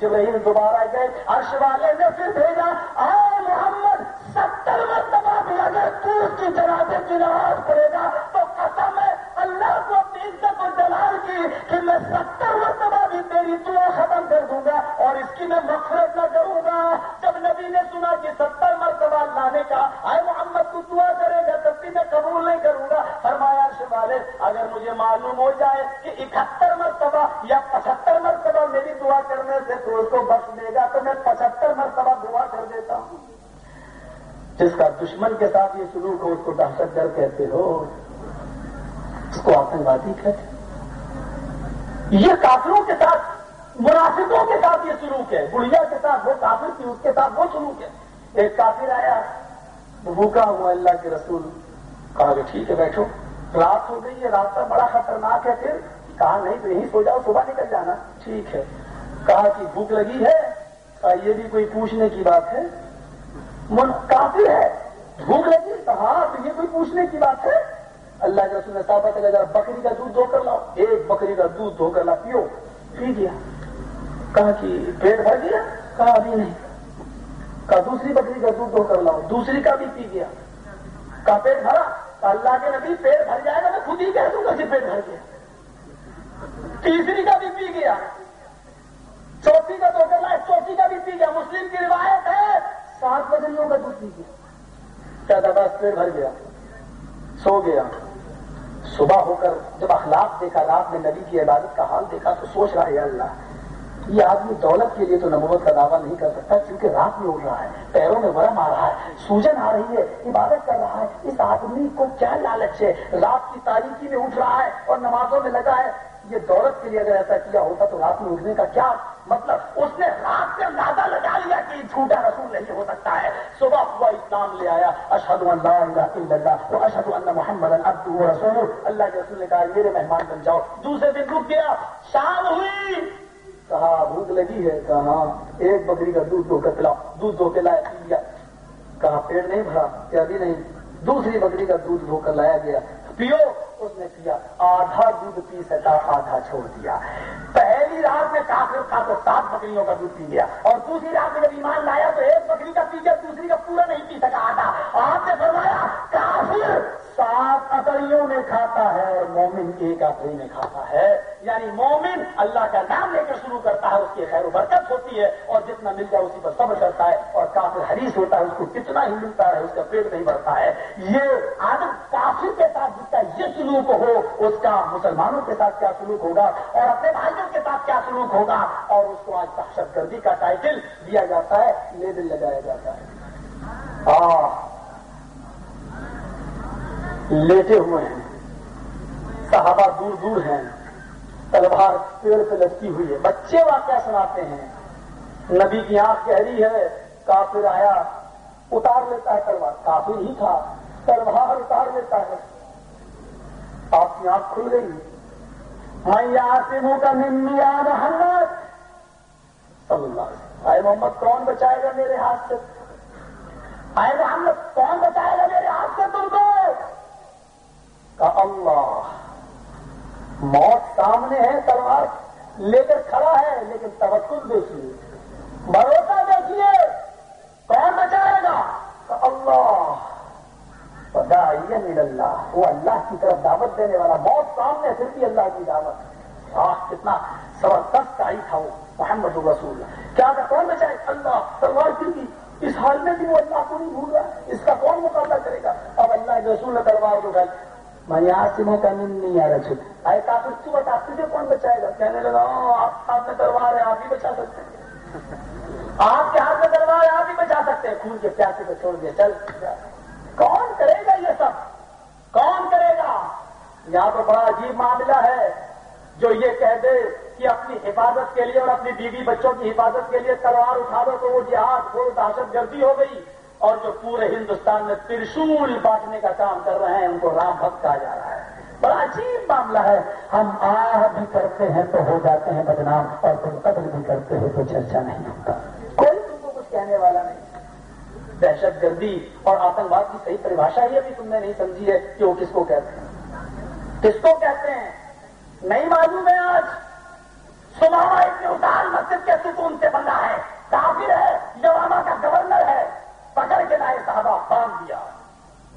جبرائیل دوبارہ گئے، عرش والے نے پھر بھیجا آئے محمد! ستر مرتبہ بھی اگر تو اس کی جنازے کی نماز پڑے گا تو قسم ہے، اللہ کو اپنی عزت و جلال کی کہ میں ستر مرتبہ بھی تیری دعا ختم کر دوں گا اور اس کی میں مفرت نہ کروں گا۔ جب نبی نے سنا کہ ستر مرتبہ لانے کا آئے محمد، تو دعا کرے گا، تب بھی میں قبول نہیں کروں گا۔ فرمایا والے اگر مجھے معلوم ہو جائے کہ اکہتر مرتبہ یا پچہتر مرتبہ میری دعا کرنے سے تو اس کو بخش دے گا، تو میں پچہتر مرتبہ دعا کر دیتا ہوں۔ جس کا دشمن کے ساتھ یہ سلوک ہو، اس کو دہشت گرد کہتے ہو، اس کو آتنکوادی کہتے یہ کافروں کے ساتھ، منافقوں کے ساتھ یہ سلوک ہے۔ گڑیا کے ساتھ وہ کافر تھی، اس کے ساتھ وہ سلوک ہے۔ ایک کافر آیا، بھوکا ہوا اللہ کے رسول، کہا کہ ٹھیک ہے، بیٹھو۔ رات ہو گئی ہے راستہ بڑا خطرناک ہے۔ پھر کہا، نہیں تو یہیں سو جاؤ، صبح نکل جانا۔ ٹھیک ہے۔ کہا کہ بھوک لگی ہے، کہا، یہ بھی کوئی پوچھنے کی بات ہے؟ کافی ہے۔ بھوک لگی، کہا، تو یہ کوئی پوچھنے کی بات ہے؟ اللہ کے رسول نے صاحب ذرا بکری کا دودھ دھو کر لاؤ۔ ایک بکری کا دودھ دھو کر لا پیو۔ پی گیا۔ کہا کہ پیٹ بھر گیا؟ کہا، ابھی نہیں۔ کہا، دوسری بکری کا دودھ دھو کر لاؤ۔ دوسری کا بھی پی گیا۔ کہا، پیٹ بھرا؟ اللہ کے نبی، پیٹ بھر جائے گا، میں خود ہی کہہ دوں گا کہ پیٹ بھر گیا۔ تیسری کا بھی پی گیا۔ چوتھی کا دو کرنا چوتھی کا بھی پی گیا۔ مسلم کی روایت ہے سات بکریوں کا دودھ پی گیا کیا دادا پیٹ بھر گیا، سو گیا۔ صبح ہو کر جب اخلاق دیکھا، رات میں نبی کی عبادت کا حال دیکھا تو سوچ رہا ہے اللہ، یہ آدمی دولت کے لیے تو نبوت کا دعویٰ نہیں کر سکتا کیونکہ رات میں اڑ رہا ہے، پیروں میں ورم آ رہا ہے، سوجن آ رہی ہے، عبادت کر رہا ہے۔ اس آدمی کو کیا لالچ ہے؟ رات کی تاریخی میں اٹھ رہا ہے اور نمازوں میں لگا ہے۔ یہ دولت کے لیے اگر ایسا کیا ہوتا تو رات میں اٹھنے کا کیا مطلب؟ اس نے رات سے اندازہ لگا لیا کہ جھوٹا رسول نہیں ہو سکتا ہے۔ صبح صبح اسلام لے آیا۔ اشد اللہ اشد اللہ محمد رسول اللہ کے رسول نے کہا، میرے مہمان بن جاؤ۔ دوسرے دن رک گیا۔ شام ہوئی۔ کہا، بھوک لگی ہے۔ کہا، ایک بکری کا دودھ دھو کر پلاؤ۔ دودھ دھو کے لایا۔ پی لیا کہا پیڑ نہیں بھرا کیا بھی نہیں۔ دوسری بکری کا دودھ دھو کر لایا گیا۔ پیو۔ اس نے پیا آدھا دودھ پی سکا آدھا چھوڑ دیا۔ پہلی رات میں کافر تھا تو سات بکریوں کا دودھ پی گیا۔ اور دوسری رات میں جب ایمان لایا تو ایک بکری کا پی گیا، دوسری کا پورا نہیں پی سکا آدھا۔ آپ نے فرمایا، کافر سات اکڑیوں میں کھاتا ہے اور مومن ایک اکڑی میں کھاتا ہے۔ یعنی مومن اللہ کا نام لے کر شروع کرتا ہے، اس کی خیر و برکت ہوتی ہے اور جتنا مل جائے اسی پر صبر کرتا ہے اور کافر حریص ہوتا ہے، اس کو کتنا ہی ملتا ہے، اس کا پیٹ نہیں بڑھتا ہے۔ یہ آدم کافر کے ساتھ جس کا یہ سلوک ہو، اس کا مسلمانوں کے ساتھ کیا سلوک ہوگا اور اپنے بھائیوں کے ساتھ کیا سلوک ہوگا؟ اور اس کو آج دہشت گردی کا ٹائٹل دیا جاتا ہے، لیبل لگایا جاتا ہے۔ لیٹے ہوئے ہیں۔ صحابہ دور دور ہیں۔ تلوار پیڑ پہ لٹکی ہوئی ہے۔ بچے واقعہ سناتے ہیں۔ نبی کی آنکھ گہری ہے، کافر آیا، اتار لیتا ہے تلوار۔ کافر ہی تھا۔ تلوار اتار لیتا ہے۔ آپ کی آنکھ کھل گئی۔ میں آسموں کا نمیا محمد صلی اللہ۔ علیہ وسلم آئے محمد، کون بچائے گا میرے ہاتھ سے؟ آئے محمد، کون بچائے گا میرے ہاتھ سے تم کو؟ اللہ۔ موت سامنے ہے، تلوار لے کر کھڑا ہے، لیکن توکل دیکھیے۔ بھروسہ دیکھیے۔ کون بچائے گا؟ اللہ۔ اللہ وہ اللہ کی طرف دعوت دینے والا، موت سامنے پھر بھی اللہ کی دعوت. آہ کتنا زبردست آئی تھا وہ، محمد رسول کیا تھا کون بچائے اللہ تلوار کیوں کی اس حال میں بھی وہ اللہ کو نہیں بھول رہا اس کا کون مقابلہ کرے گا؟ اب اللہ کے رسول نے تلوار اٹھائی میں یہاں سے میں نہیں آ رہا آئے کافر، تو بتا، تجھے کون بچائے گا؟ کہنے لگا آپ ہاتھ میں تلوار ہے، آپ ہی بچا سکتے ہیں۔ آپ کے ہاتھ میں تلوار ہے، آپ ہی بچا سکتے ہیں۔ خون کے پیاسے کو چھوڑ دیا، چل۔ کون کرے گا یہ سب؟ کون کرے گا؟ یہاں تو بڑا عجیب معاملہ ہے جو یہ کہہ دے کہ اپنی حفاظت کے لیے اور اپنی بیوی بچوں کی حفاظت کے لیے تلوار اٹھا دو تو وہ جہاد کو دہشت گردی ہو گئی اور جو پورے ہندوستان میں ترشول بانٹنے کا کام کر رہے ہیں، ان کو رام بھکت کہا جا رہا ہے۔ بڑا عجیب معاملہ ہے۔ ہم آہ بھی کرتے ہیں تو ہو جاتے ہیں بدنام اور تم قتل بھی کرتے ہو تو چرچا نہیں ہوتا کوئی تم کو کچھ کہنے والا نہیں دہشت گردی اور آتنکواد کی صحیح پریبھاشا ہی ابھی تم نے نہیں سمجھی ہے کہ وہ کس کو کہتے ہیں۔ کس کو کہتے ہیں؟ نہیں معلوم ہے آج۔ سماوا اتنے اتار مسجد کے ستون سے بندہ ہے۔ کافر ہے یواما کا گورنر ہے۔ پکڑ کے لائے صحابہ، باندھ دیا۔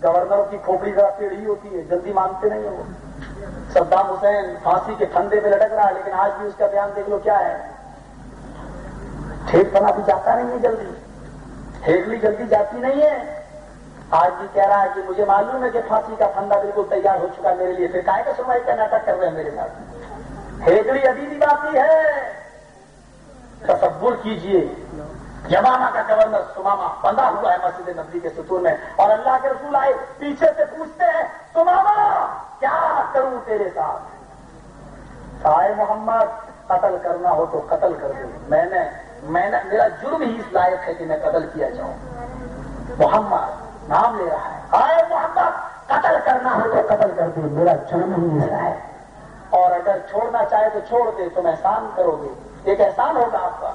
گورنر کی کھوپڑی ذرا ٹیڑھی ہوتی ہے، جلدی مانتے نہیں ہو صدام حسین پھانسی کے پھندے پہ لٹک رہا ہے، لیکن آج بھی اس کا بیان دیکھ لو کیا ہے۔ ٹھیک بنا بھی جاتا نہیں ہے جلدی۔ ہیگلی جلدی جاتی نہیں ہے۔ آج بھی کہہ رہا ہے کہ مجھے معلوم ہے کہ پھانسی کا پھندا بالکل تیار ہو چکا میرے لیے۔ پھر کائے کا سنوائی کا ناٹک کر رہے ہیں میرے ساتھ۔ ہیگڑی ابھی بھی باقی ہے۔ تصور کیجیے۔ یماما کا گورنر سماما بندہ ہوا ہے مسجد نبی کے ستون میں۔ اور اللہ کے رسول آئے، پیچھے سے پوچھتے ہیں سماما کیا کروں تیرے ساتھ؟ آئے محمد، قتل کرنا ہو تو قتل کر دوں میں نے میں نے میرا جرم ہی اس لائق ہے کہ میں قتل کیا جاؤں۔ محمد نام لے رہا ہے۔ آئے محمد، قتل کرنا ہو تو قتل کر دوں میرا جرم ہی ایسا ہے۔ اور اگر چھوڑنا چاہے تو چھوڑ دے، تم احسان کرو گے۔ ایک احسان ہوگا آپ کا۔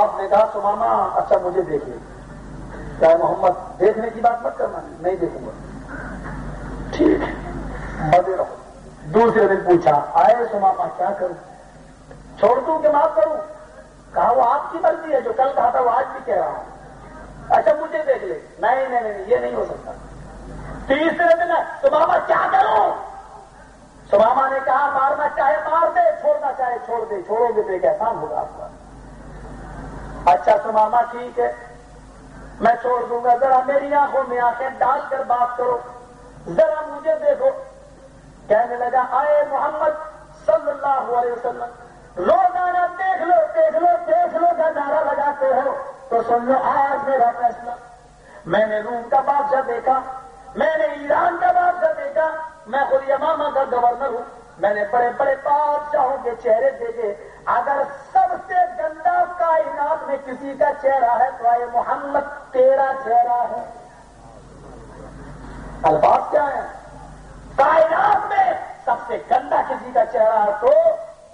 آپ نے کہا، سماما اچھا مجھے دیکھیے۔ کیا محمد، دیکھنے کی بات مت کرنا، نہیں دیکھوں گا۔ ٹھیک ہے۔ رہو۔ دوسرے دن پوچھا، آئے سماما، کیا کروں؟ چھوڑ دوں کہ معاف کروں؟ کہا وہ آپ کی مرضی ہے، جو کل کہا تھا وہ آج بھی کہہ رہا ہوں۔ اچھا مجھے دیکھ لے۔ نہیں نہیں نہیں، یہ نہیں ہو سکتا۔ تیسرے دن سماما کیا کروں؟ سماما نے کہا، مارنا چاہے مار دے، چھوڑنا چاہے چھوڑ دے، چھوڑو گے تو ایک احسان ہوگا آپ کا۔ اچھا سماما ٹھیک ہے۔ میں چھوڑ دوں گا۔ ذرا میری آنکھوں میں آنکھیں ڈال کر بات کرو۔ ذرا مجھے دیکھو۔ کہنے لگا، آئے محمد صلی اللہ علیہ وسلم۔ روزانہ دیکھ لو دیکھ لو دیکھ لو کا نعرہ لگاتے ہو تو سن لو، آج میرا فیصلہ۔ میں نے روم کا بادشاہ دیکھا، میں نے ایران کا بادشاہ دیکھا، میں خود یماما کا گورنر ہوں۔ میں نے بڑے بڑے بادشاہوں کے چہرے دیکھے۔ اگر سب سے گندا کائنات میں کسی کا چہرہ ہے تو آئے محمد، تیرا چہرہ ہے۔ الفاظ کیا ہے کائنات میں سب سے گندا کسی کا چہرہ ہے تو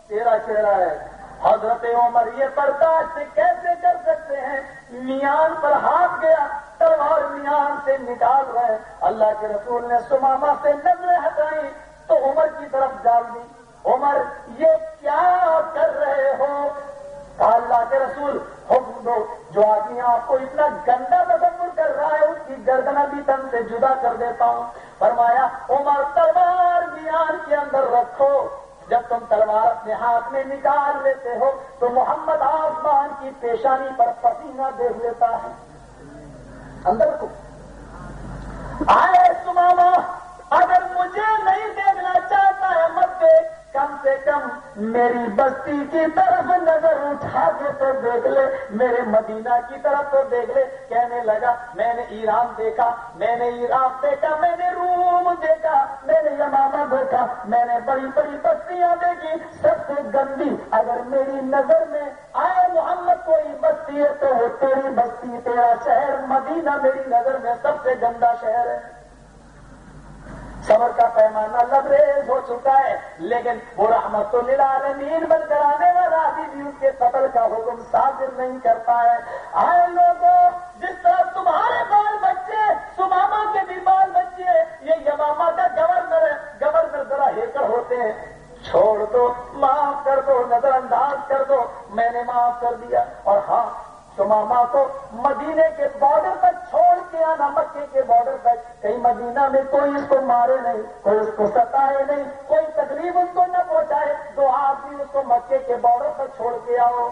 تیرا چہرہ ہے۔ حضرت عمر یہ برداشت کیسے کر سکتے ہیں؟ میان پر ہاتھ گیا، تلوار میان سے نکال رہے اللہ کے رسول نے سماما سے نظریں ہٹائی تو عمر کی طرف ڈال دی۔ عمر، یہ کیا کر رہے ہو؟ اللہ کے رسول، حکم دو۔ جو آدمی آپ کو اتنا گندا تصور کر رہا ہے، اس کی گردنا بھی تن سے جدا کر دیتا ہوں۔ فرمایا، عمر، تلوار میان کے اندر رکھو۔ جب تم تلوار اپنے ہاتھ میں نکال لیتے ہو، تو محمد آسمان کی پیشانی پر پسینہ دیکھ لیتا ہے۔ اندر کو۔ آئے سماما اگر مجھے نہیں دیکھنا چاہتا ہے مت دیکھ۔ کم سے کم میری بستی کی طرف نظر اٹھا کے تو دیکھ لے، میرے مدینہ کی طرف تو دیکھ لے۔ کہنے لگا، میں نے ایران دیکھا، میں نے عراق دیکھا، میں نے روم دیکھا، میں نے یمامہ دیکھا۔ میں نے بڑی بڑی بستیاں دیکھی۔ سب سے گندی، اگر میری نظر میں آئے محمد کوئی بستی ہے تو وہ تیری بستی، تیرا شہر مدینہ، میری نظر میں سب سے گندا شہر ہے۔ صبر کا پیمانہ لبریز ہو چکا ہے۔ لیکن وہ رحمت تو للعالمین بن کر آنے والا ابھی بھی اس کے قتل کا حکم صادر نہیں کرتا ہے آئے لوگوں جس طرح تمہارے بال بچے، سماما کے بھی بال بچے، یہ یماما کا گورنر ہے گورنر ذرا ہیکڑ ہوتے ہیں۔ چھوڑ دو، معاف کر دو نظر انداز کر دو۔ میں نے معاف کر دیا۔ اور ہاں سماما کو مدینے کے بارڈر پر چھوڑ کے آنا، مکے کے بارڈر پر کہیں مدینہ میں کوئی اس کو مارے نہیں، کوئی اس کو ستائے نہیں، کوئی تکلیف اس کو نہ پہنچائے۔ تو آپ بھی اس کو مکے کے بارڈر پر چھوڑ کے آؤ۔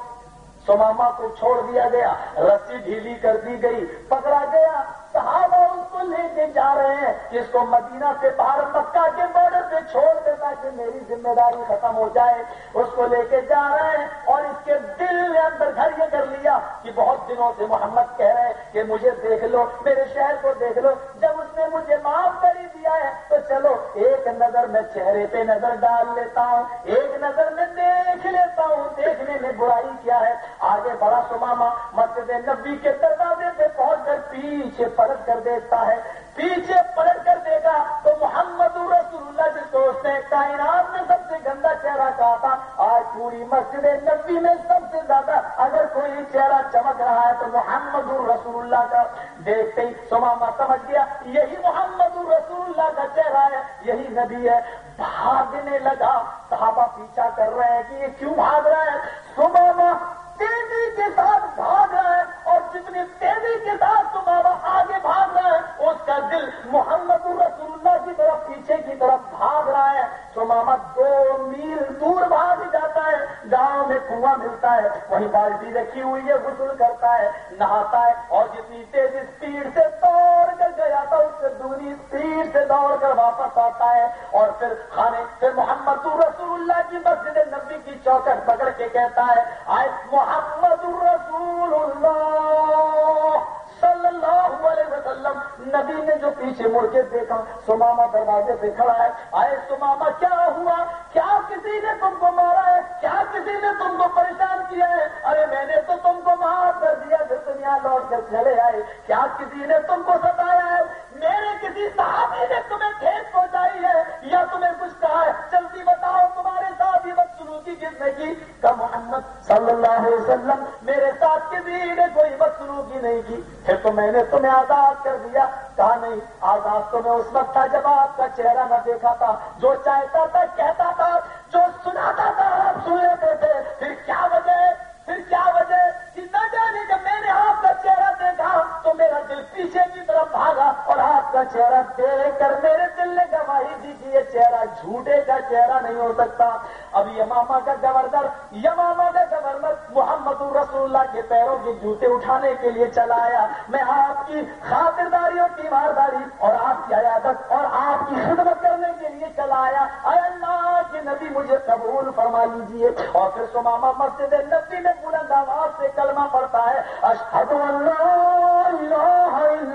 سماما کو چھوڑ دیا گیا، رسی ڈھیلی کر دی گئی، پکڑا گیا۔ صحابہ اس کو لے کے جا رہے ہیں کہ اس کو مدینہ سے باہر مکہ کے بارڈر سے چھوڑ دے تاکہ میری ذمہ داری ختم ہو جائے۔ اس کو لے کے جا رہے ہیں اور اس کے دل نے اندر گھر یہ کر لیا کہ بہت دنوں سے محمد کہہ رہے ہیں کہ مجھے دیکھ لو، میرے شہر کو دیکھ لو۔ جب اس نے مجھے معاف کر ہی دیا ہے تو چلو، ایک نظر میں چہرے پہ نظر ڈال لیتا ہوں، ایک نظر میں دیکھ لیتا ہوں۔ دیکھنے میں برائی کیا ہے؟ آگے بڑا سماما، مسجد نبی کے دروازے پہ پہنچ کر پیچھے پلٹ کر دیتا ہے۔ پیچھے پلٹ کر دے گا تو محمد رسول اللہ جس کو اس نے کائنات میں سب سے گندا چہرہ کہا تھا آج پوری مسجد نبی میں سب سے زیادہ اگر کوئی چہرہ چمک رہا ہے تو محمد رسول اللہ کا، دیکھتے ہی سماما سمجھ گیا، یہی محمد رسول اللہ کا چہرہ ہے، یہی نبی ہے۔ بھاگنے لگا، صحابہ پیچھا کر رہے ہیں کہ یہ کیوں بھاگ رہا ہے؟ سماما تیزی کے ساتھ بھاگ رہا ہے اور جتنی تیزی کے ساتھ سماما آگے بھاگ رہا ہے، اس کا دل محمد رسول اللہ کی طرف، پیچھے کی طرف بھاگ رہا ہے۔ سماما دو میل دور بھاگ جاتا ہے گاؤں میں کنواں ملتا ہے۔ وہیں بالٹی رکھی ہوئی ہے، غسل کرتا ہے، نہاتا ہے اور جتنی تیز اسپیڈ سے دوڑ کر گیا تھا، اس سے دوری اسپیڈ سے دوڑ کر واپس آتا ہے۔ اور پھر کھانے پھر محمد رسول اللہ کی مسجد نبی کی چوکٹ پکڑ کے کہتا ہے، آئے محمد رسول اللہ صلی اللہ علیہ وسلم، نبی نے نے جو پیچھے مڑ کے دیکھا سماما دروازے پہ کھڑا ہے، آئے سماما کیا ہوا؟ کیا کسی نے تم کو مارا ہے؟ کیا کسی نے تم کو پریشان کیا ہے؟ ارے میں نے تو تم کو معاف کر دیا، پھر تم یہاں لوٹ کر چلے آئے۔ کیا کسی نے تم کو ستایا ہے؟ میرے کسی صحابی نے تمہیں ٹھیک پہنچائی ہے یا تمہیں کچھ کہا ہے؟ جلدی بتاؤ، تمہارے ساتھ یہ بدسلوکی کس نے کی کہ محمد صلی اللہ علیہ وسلم، میرے ساتھ کسی نے کوئی بدسلوکی نہیں کی۔ پھر تو میں نے تمہیں آزاد کر دیا۔ کہا نہیں۔ آزاد تو میں اس وقت تھا جب آپ کا چہرہ نہ دیکھا تھا۔ جو چاہتا تھا، کہتا تھا، جو سناتا تھا، آپ سن لیتے تھے۔ پھر کیا وجہ؟ پھر کیا وجہ؟ نہ جانے جب میں نے آپ کا چہرہ دیکھا تو میرا دل پیچھے کی طرف بھاگا اور آپ کا چہرہ دیکھ کر میرے دل نے گواہی دی کہ یہ چہرہ جھوٹے کا چہرہ نہیں ہو سکتا۔ اب یماما کا گورنر یماما کا گورنر محمد رسول اللہ کے پیروں کے جوتے اٹھانے کے لیے چلا آیا۔ میں آپ کی خاطرداری اور تیمارداری اور آپ کی عیادت اور آپ کی خدمت کرنے کے لیے چلا آیا۔ اے اللہ کے نبی مجھے قبول فرما لیجیے اور پھر سماما مسجد نبی میں بلند آواز سے کلمہ پڑتا ہے اشہد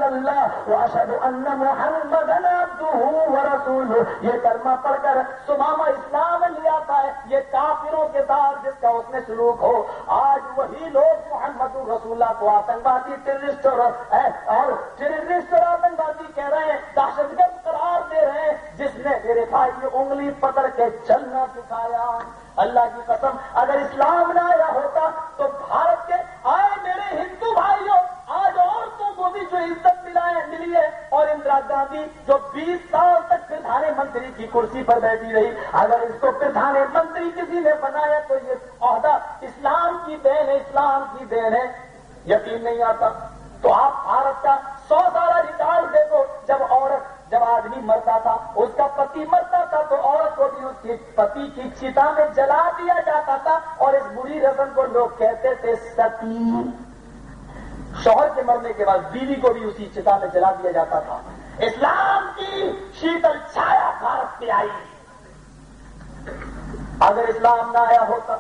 اللہ اشد ان محمد رسول یہ کلمہ پڑھ کر سماما اسلام لے آتا ہے، یہ کافروں کے ساتھ جس کا اس نے سلوک ہو۔ آج وہی لوگ محمد رسول اللہ کو آتنکوادی ٹیررسٹ اور ٹیررسٹ اور آتنکوادی کہہ رہے ہیں۔ دہشت گرد قرار دے رہے ہیں، جس نے میرے بھائی انگلی پکڑ کے چلنا سکھایا۔ اللہ کی قسم، اگر اسلام نہ آیا ہوتا تو بھارت کے آئے میرے ہندو بھائیوں، آج عورتوں کو بھی جو عزت ملا ہے ملی ہے اور اندرا گاندھی جو بیس سال تک پردھان منتری کی کرسی پر بیٹھی رہی، اگر اس کو پردھان منتری کسی نے بنایا تو یہ عہدہ اسلام کی دین ہے، اسلام کی دین ہے۔ یقین نہیں آتا۔ تو آپ بھارت کا سو سالہ جی ریکارڈ دیکھو، جب عورت، جب آدمی مرتا تھا، اس کا پتی مرتا تھا تو عورت کو بھی اس کی پتی کی چتا میں جلا دیا جاتا تھا اور اس بری رسم کو لوگ کہتے تھے ستی۔ شوہر کے مرنے کے بعد بیوی کو بھی اسی چتا میں جلا دیا جاتا تھا۔ اسلام کی شیتل چھایا بھارت پہ آئی۔ اگر اسلام نہ آیا ہوتا،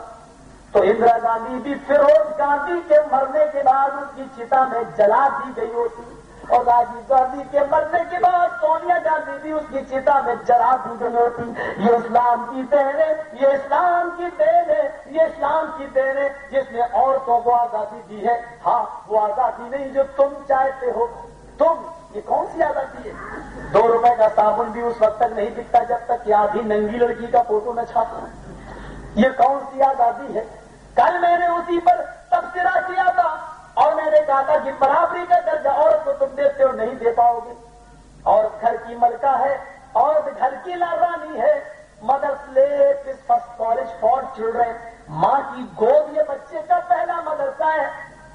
تو اندرا گاندھی بھی، فیروز گاندھی کے مرنے کے بعد اس کی چتا میں جلا دی گئی ہوتی۔ اور راجیو گاندھی کے مرنے کے بعد سونیا گاندھی بھی اس کی چتا میں جلا دی گئی ہوتی یہ اسلام کی دین ہے، یہ اسلام کی دین ہے، یہ اسلام کی دین ہے، جس نے عورتوں کو آزادی دی ہے۔ ہاں وہ آزادی نہیں جو تم چاہتے ہو۔ تم، یہ کون سی آزادی ہے؟ دو روپے کا صابن بھی اس وقت تک نہیں بکتا جب تک کہ آدھی ننگی لڑکی کا فوٹو نہ چھاپا۔ یہ کون سی آزادی ہے؟ کل میں نے اسی پر تبصرہ کیا تھا۔ اور میں نے کہا تھا کہ برابری کا درجہ عورت کو تم دیتے ہو، نہیں دے پاؤ گے۔ اور گھر کی ملکہ ہے، اور گھر کی لارانی ہے۔ Mother's lap first college for children. ماں کی گود، یہ بچے کا پہلا مدرسہ ہے۔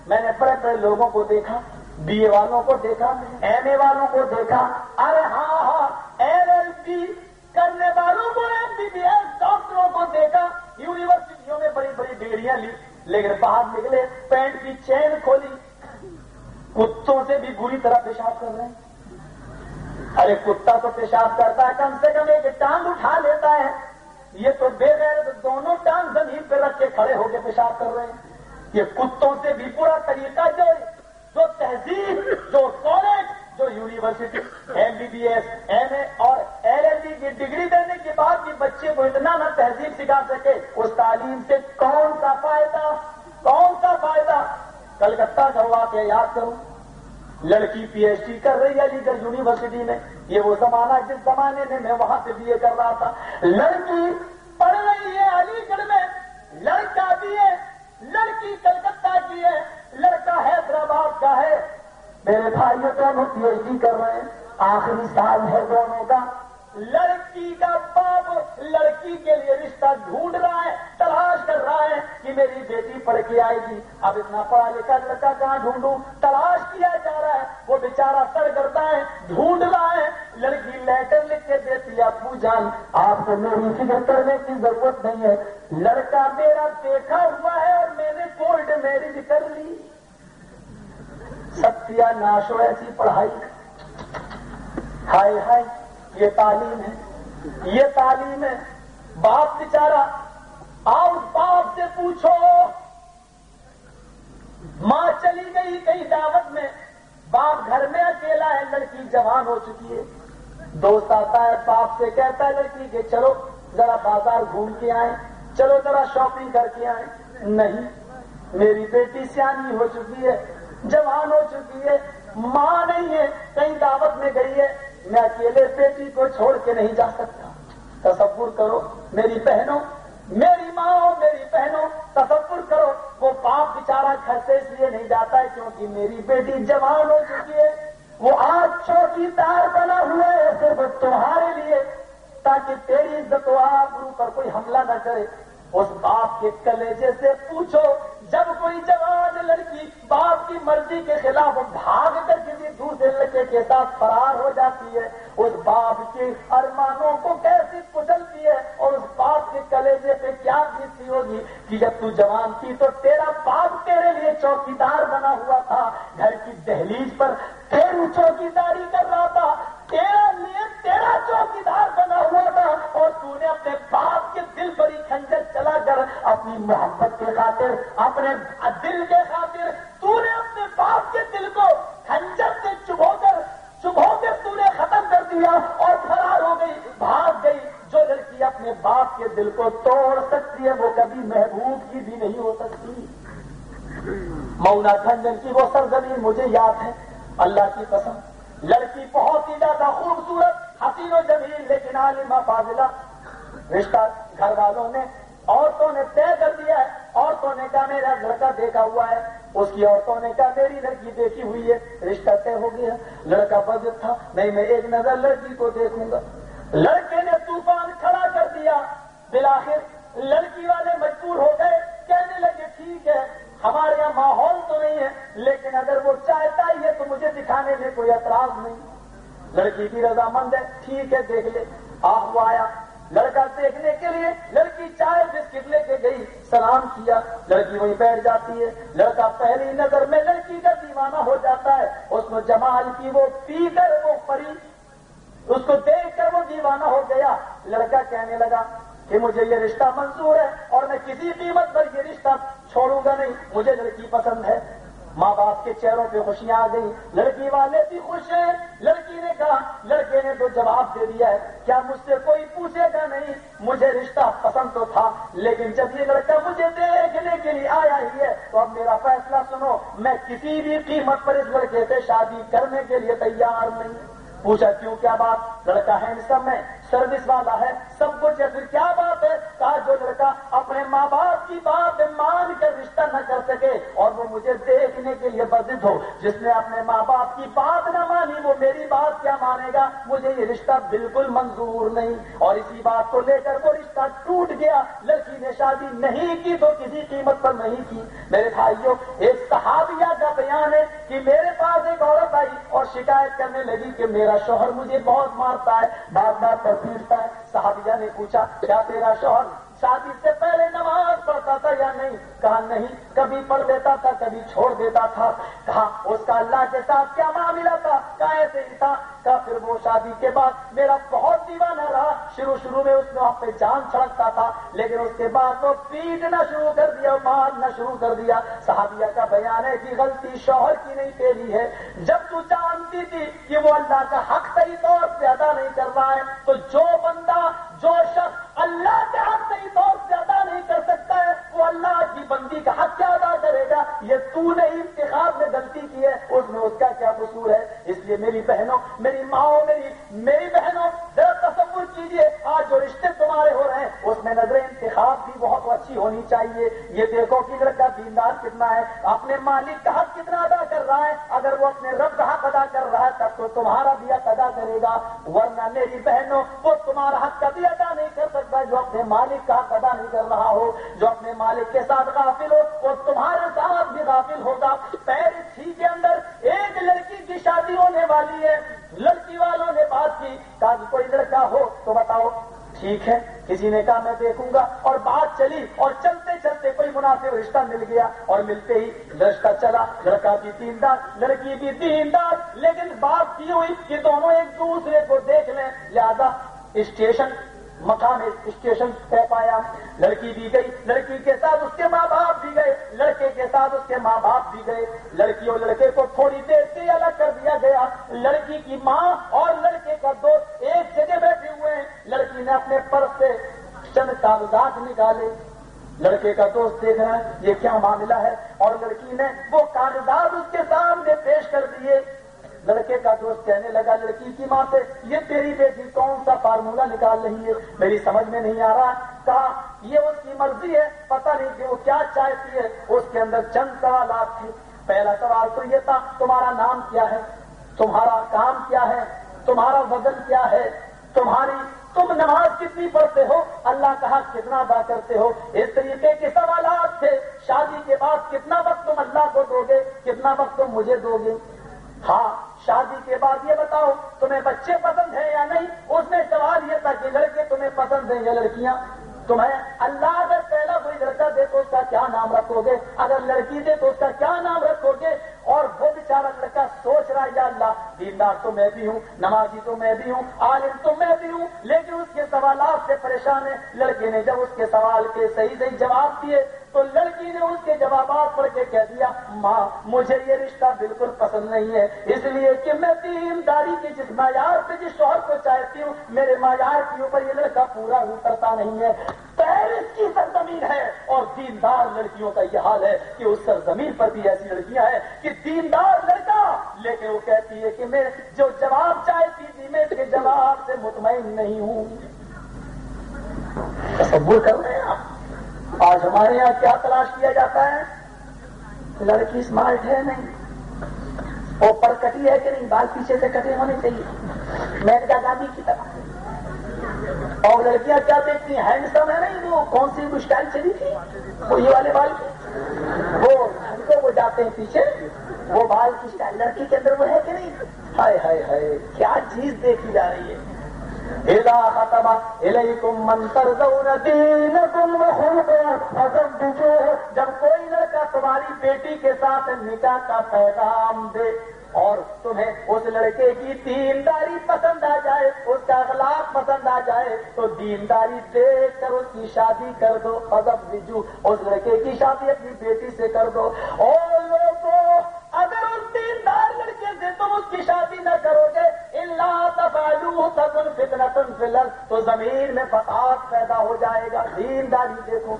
میں نے بڑے بڑے لوگوں کو دیکھا، بی اے والوں کو دیکھا، ایم اے والوں کو دیکھا۔ ارے ہاں ہاں ایل ایل پی کرنے والوں کو، ایم بی بی ایس ڈاکٹروں کو دیکھا۔ یونیورسٹیوں میں بڑی بڑی ڈگریاں لی۔ لیکن باہر نکلے، پینٹ کی چین کھولی۔ کتوں سے بھی بری طرح پیشاب کر رہے ہیں؟ ارے، کتا تو پیشاب کرتا ہے، کم سے کم ایک ٹانگ اٹھا لیتا ہے۔ یہ تو بے غیر دونوں ٹانگ زمین پہ رکھ کے کھڑے ہو کے پیشاب کر رہے ہیں۔ یہ کتوں سے بھی پورا طریقہ جو جو تہذیب، جو کالج جو university M B B S M A اور ایل ایل بی کی ڈگری دینے کے بعد بھی بچے کو اتنا نہ تہذیب سکھا سکے، اس تعلیم سے کون سا فائدہ؟ کون سا فائدہ؟ کلکتہ کا واقعہ یاد کروں لڑکی پی ایچ ڈی کر رہی ہے علی گڑھ یونیورسٹی میں، یہ وہ زمانہ جس زمانے میں میں وہاں سے بی اے کر رہا تھا۔ لڑکی پڑھ رہی ہے علی گڑھ میں، لڑکا بھی ہے، لڑکی کلکتہ کی ہے، لڑکا حیدرآباد کا ہے۔ میرے بھائی دونوں پی ایچ ڈی کر رہے ہیں۔ آخری سال ہے دونوں کا۔ لڑکی کا باپ لڑکی کے لیے رشتہ ڈھونڈ رہا ہے، تلاش کر رہا ہے کہ میری بیٹی پڑھ کے آئے گی۔ اب اتنا پڑھا لکھا لڑکا کہاں ڈھونڈوں؟ تلاش کیا جا رہا ہے۔ وہ بیچارہ سر کرتا ہے ڈھونڈ رہا ہے۔ لڑکی لیٹر لکھ کے دیتی ہے، ابو جان، آپ کو میری فکر کرنے کی ضرورت نہیں ہے۔ لڑکا میرا دیکھا ہوا ہے اور میں نے کولڈ میرج کر لی۔ ستیا ناشو ایسی پڑھائی۔ ہائے ہائے، یہ تعلیم ہے۔ یہ تعلیم ہے۔ باپ بچارا آؤ باپ سے پوچھو۔ ماں چلی گئی کئی دعوت میں۔ باپ گھر میں اکیلا ہے، لڑکی جوان ہو چکی ہے۔ دوست آتا ہے، باپ سے کہتا ہے، لڑکی کہ چلو، ذرا بازار گھوم کے آئیں۔ چلو ذرا شاپنگ کر کے آئیں۔ نہیں، میری بیٹی سیانی ہو چکی ہے۔ جوان ہو چکی ہے، ماں نہیں ہے، کہیں دعوت میں گئی ہے، میں اکیلے بیٹی کو چھوڑ کے نہیں جا سکتا۔ تصور کرو، میری بہنوں، میری ماں اور میری بہنوں، تصور کرو، وہ باپ بچارا گھر سے اس لیے نہیں جاتا ہے کیونکہ میری بیٹی جوان ہو چکی ہے۔ وہ آج چوکی دار بنا ہوا ہے صرف تمہارے لیے، تاکہ تیری عزت و آبرو پر کوئی حملہ نہ کرے۔ اس باپ کے کلیجے سے پوچھو جب کوئی جوان لڑکی باپ کی مرضی کے خلاف بھاگ کر کسی دوسرے لڑکے کے ساتھ فرار ہو جاتی ہے، اس باپ کے ارمانوں کو کیسی کچلتی ہے اور اس باپ کے کلیجے پہ کیا بیتی ہوگی کہ جب تو جوان تھی تو تیرا باپ تیرے لیے چوکیدار بنا ہوا تھا۔ گھر کی دہلیز پر تیرو چوکیداری کر رہا تھا۔ تیرا لیے تیرا چوکیدار بنا ہوا تھا، اور تو نے اپنے باپ کے دل پر ہی کھنجر چلا کر اپنی محبت کے خاطر، اپنے دل کے خاطر تو نے اپنے باپ کے دل کو کھنجر سے چبھو کر، چبھو کے تو نے ختم کر دیا اور فرار ہو گئی، بھاگ گئی۔ جو لڑکی اپنے باپ کے دل کو توڑ سکتی ہے، وہ کبھی محبوب کی بھی نہیں ہو سکتی۔ مونا کھنجن کی وہ سرزمین مجھے یاد ہے۔ اللہ کی قسم لڑکی بہت ہی زیادہ خوبصورت، حسین و جمیل، لیکن عالمہ فاضلہ۔ رشتہ گھر والوں نے، عورتوں نے طے کر دیا ہے۔ عورتوں نے کہا، میرا لڑکا دیکھا ہوا ہے۔ اس کی عورتوں نے کہا، میری لڑکی دیکھی ہوئی ہے۔ رشتہ طے ہو گیا۔ لڑکا بجٹ تھا۔ نہیں، میں ایک نظر لڑکی کو دیکھوں گا۔ لڑکے نے طوفان کھڑا کر دیا۔ بلاخر لڑکی والے مجبور ہو گئے۔ کہنے لگے، ٹھیک ہے۔ ہمارے یہاں ماحول تو نہیں ہے، لیکن اگر وہ چاہتا ہی ہے تو مجھے دکھانے میں کوئی اعتراض نہیں۔ لڑکی کی رضامند ہے، ٹھیک ہے، دیکھ لے۔ آپ وہ آیا۔ لڑکا دیکھنے کے لیے لڑکی چائے بسکٹ لے کے گئی، سلام کیا۔ لڑکی وہیں بیٹھ جاتی ہے۔ لڑکا پہلی نظر میں لڑکی کا دیوانہ ہو جاتا ہے۔ اس کو جمال کی وہ پی کر وہ پری، اس کو دیکھ کر وہ دیوانہ ہو گیا۔ لڑکا کہنے لگا کہ مجھے یہ رشتہ منظور ہے اور میں کسی قیمت پر یہ رشتہ چھوڑوں گا نہیں۔ مجھے لڑکی پسند ہے۔ ماں باپ کے چہروں پہ خوشیاں آ گئی لڑکی والے بھی خوش ہیں۔ لڑکی نے کہا، لڑکے نے تو جواب دے دیا ہے۔ کیا مجھ سے کوئی پوچھے گا نہیں؟ مجھے رشتہ پسند تو تھا، لیکن جب یہ لڑکا مجھے دیکھنے کے لیے آیا ہی ہے، تو اب میرا فیصلہ سنو، میں کسی بھی قیمت پر اس لڑکے سے شادی کرنے کے لیے تیار نہیں۔ پوچھا، کیوں کیا بات؟ لڑکا ہینڈسم ہے۔ سروس والا ہے، سب کچھ ہے، پھر کیا بات ہے؟ کہا، جو لڑکا اپنے ماں باپ کی بات مان کر رشتہ نہ کر سکے اور وہ مجھے دیکھنے کے لیے بزد ہو، جس نے اپنے ماں باپ کی بات نہ مانی، وہ میری بات کیا مانے گا؟ مجھے یہ رشتہ بالکل منظور نہیں اور اسی بات کو لے کر وہ رشتہ ٹوٹ گیا۔ لڑکی نے شادی نہیں کی تو کسی قیمت پر نہیں کی۔ میرے بھائیوں، ایک صحابیہ کا بیان ہے کہ میرے پاس ایک عورت آئی اور شکایت کرنے لگی کہ میرا شوہر مجھے بہت مارتا ہے۔ بار بار پر پیٹتا ہے۔ صحابیہ نے پوچھا کیا تیرا شوہر شادی سے پہلے نماز پڑھتا تھا یا نہیں؟ کہا، نہیں، کبھی پڑھ دیتا تھا، کبھی چھوڑ دیتا تھا. کہا، اس کا اللہ کے ساتھ کیا معاملہ تھا؟ کہا، ایسے ہی تھا. کہا، پھر وہ شادی کے بعد میرا بہت دیوانہ رہا۔ شروع شروع میں اس نے آپ پہ جان چھڑکتا تھا، لیکن اس کے بعد وہ پیٹنا شروع کر دیا مارنا شروع کر دیا۔ صحابیہ کا بیان ہے کہ غلطی شوہر کی نہیں، تیری ہے۔ جب تو جانتی تھی کہ وہ اللہ کا حق صحیح طور سے ادا نہیں کر رہا ہے، تو جو بندہ، جو شخص اللہ کے حق صحیح طور سے ادا نہیں کر سکتا ہے، وہ اللہ کی بندی کا حق کیا ادا کرے گا؟ یہ تو نے انتخاب میں غلطی کی ہے، اس میں اس کا کیا قصور ہے؟ اس لیے میری بہنوں، میری ماؤں، میری میری بہنوں، ذرا تصور کیجیے آج جو رشتے تمہارے ہو رہے ہیں، اس میں نظر انتخاب بھی بہت اچھی ہونی چاہیے۔ یہ دیکھو کہ لڑکا دیندار کتنا ہے، اپنے مالک کا حق کتنا ادا کر رہا ہے؟ اگر وہ اپنے رب کا حق ادا کر رہا ہے، تب تو تمہارا بھی حق ادا کرے گا۔ ورنہ میری بہنوں، وہ تمہارا حق کبھی ادا نہیں کر سکتا جو اپنے مالک کا حق ادا نہیں کر رہا ہو جو اپنے مالک کے ساتھ غافل ہو وہ تمہارے ساتھ بھی غافل ہوگا۔ پیرس ہی کے اندر ایک لڑکی کی شادی ہونے والی ہے۔ لڑکی والوں نے بات کی، کہا کوئی لڑکا ہو تو بتاؤ، ٹھیک ہے، کسی نے کہا میں دیکھوں گا۔ اور بات چلی اور چلتے چلتے کوئی مناسب رشتہ مل گیا اور ملتے ہی رشتہ چلا۔ لڑکا بھی دیندار لڑکی بھی دیندار لیکن بات کی ہوئی کہ دونوں ایک دوسرے کو دیکھ لیں۔ لہذا اسٹیشن مقام اسٹیشن طے پایا۔ لڑکی بھی گئی، لڑکی کے ساتھ اس کے ماں باپ بھی گئے۔ لڑکے کے ساتھ اس کے ماں باپ بھی گئے۔ لڑکی اور لڑکے کو تھوڑی دیر سے الگ کر دیا گیا۔ لڑکی کی ماں اور لڑکے کا دوست ایک جگہ بیٹھے ہوئے ہیں۔ لڑکی نے اپنے پرس سے چند کاغذات نکالے۔ لڑکے کا دوست دیکھ رہا ہے، یہ کیا معاملہ ہے؟ اور لڑکی نے وہ کاغذات اس کے سامنے پیش کر دیے۔ لڑکے کا دوست کہنے لگا، لڑکی کی ماں سے یہ تیری بیٹی کون سا فارمولا نکال رہی ہے؟ میری سمجھ میں نہیں آ رہا۔ کہا، یہ اس کی مرضی ہے، پتہ نہیں کہ وہ کیا چاہتی ہے۔ اس کے اندر چند سوالات تھے۔ پہلا سوال تو یہ تھا، تمہارا نام کیا ہے؟ تمہارا کام کیا ہے؟ تمہارا وزن کیا ہے؟ تمہاری، تم نماز کتنی پڑھتے ہو؟ اللہ کا حق کتنا ادا کرتے ہو؟ اس طریقے کے سوالات تھے۔ شادی کے بعد کتنا وقت تم اللہ کو دو گے؟ کتنا وقت تم مجھے دو گے؟ ہاں شادی کے بعد یہ بتاؤ، تمہیں بچے پسند ہیں یا نہیں؟ اس میں سوال یہ تھا کہ لڑکے تمہیں پسند ہیں یا لڑکیاں؟ تمہیں اللہ اگر پہلا کوئی لڑکا دے تو اس کا کیا نام رکھو گے اگر لڑکی دے تو اس کا کیا نام رکھو گے اور وہ بیچارہ لڑکا سوچ رہا ہے، یا اللہ، دیندار تو میں بھی ہوں، نمازی تو میں بھی ہوں، عالم تو میں بھی ہوں، لیکن اس کے سوالات سے پریشان ہے لڑکے نے جب اس کے سوال کے صحیح صحیح جواب دیے تو لڑکی نے اس کے جوابات پڑھ کے کہہ دیا، ماں، مجھے یہ رشتہ بالکل پسند نہیں ہے، اس لیے کہ میں دینداری کی جس معیار سے جس شوہر کو چاہتی ہوں، میرے معیار کے اوپر یہ لڑکا پورا اترتا نہیں ہے. پیرس کی سرزمین ہے اور دیندار لڑکیوں کا یہ حال ہے کہ اس سرزمین پر بھی ایسی لڑکیاں ہیں کہ دیندار لڑکا، لیکن وہ کہتی ہے کہ میں جو جواب چاہتی تھی، میں اس کے جواب سے مطمئن نہیں ہوں۔ تصور کر رہے ہیں آپ؟ آج ہمارے یہاں کیا تلاش کیا جاتا ہے؟ لڑکی اسمارٹ ہے نہیں۔ وہ پر کٹی ہے کہ نہیں؟ بال پیچھے سے کٹے ہونے چاہیے۔ میں دادی کی طرح۔ اور لڑکیاں کیا دیکھتی ہیں؟ ہینڈسم ہے نہیں وہ؟ کون سی مشکل چلی تھی؟ وہ یہ والے بال۔ کی وہ ہم کو وہ جاتے ہیں پیچھے۔ وہ بال کی اسٹائل لڑکی کے اندر وہ ہے کہ نہیں؟ ہائے ہائے ہائے، کیا چیز دیکھی جا رہی ہے؟ اذا ختم الیکم من ترضون دینکم فزوجوه جب کوئی لڑکا تمہاری بیٹی کے ساتھ نکاح کا پیغام دے اور تمہیں اس لڑکے کی دینداری پسند آ جائے، اس کا اخلاق پسند آ جائے، تو دینداری دیکھ کر اس کی شادی کر دو ادب بجو اس لڑکے کی شادی اپنی بیٹی سے کر دو۔ اور لوگوں، اگر تم اس کی شادی نہ کرو گے۔ اللہ تفالو تکن فتنتن فلر تو زمین میں فساد پیدا ہو جائے گا۔ دینداری دیکھو۔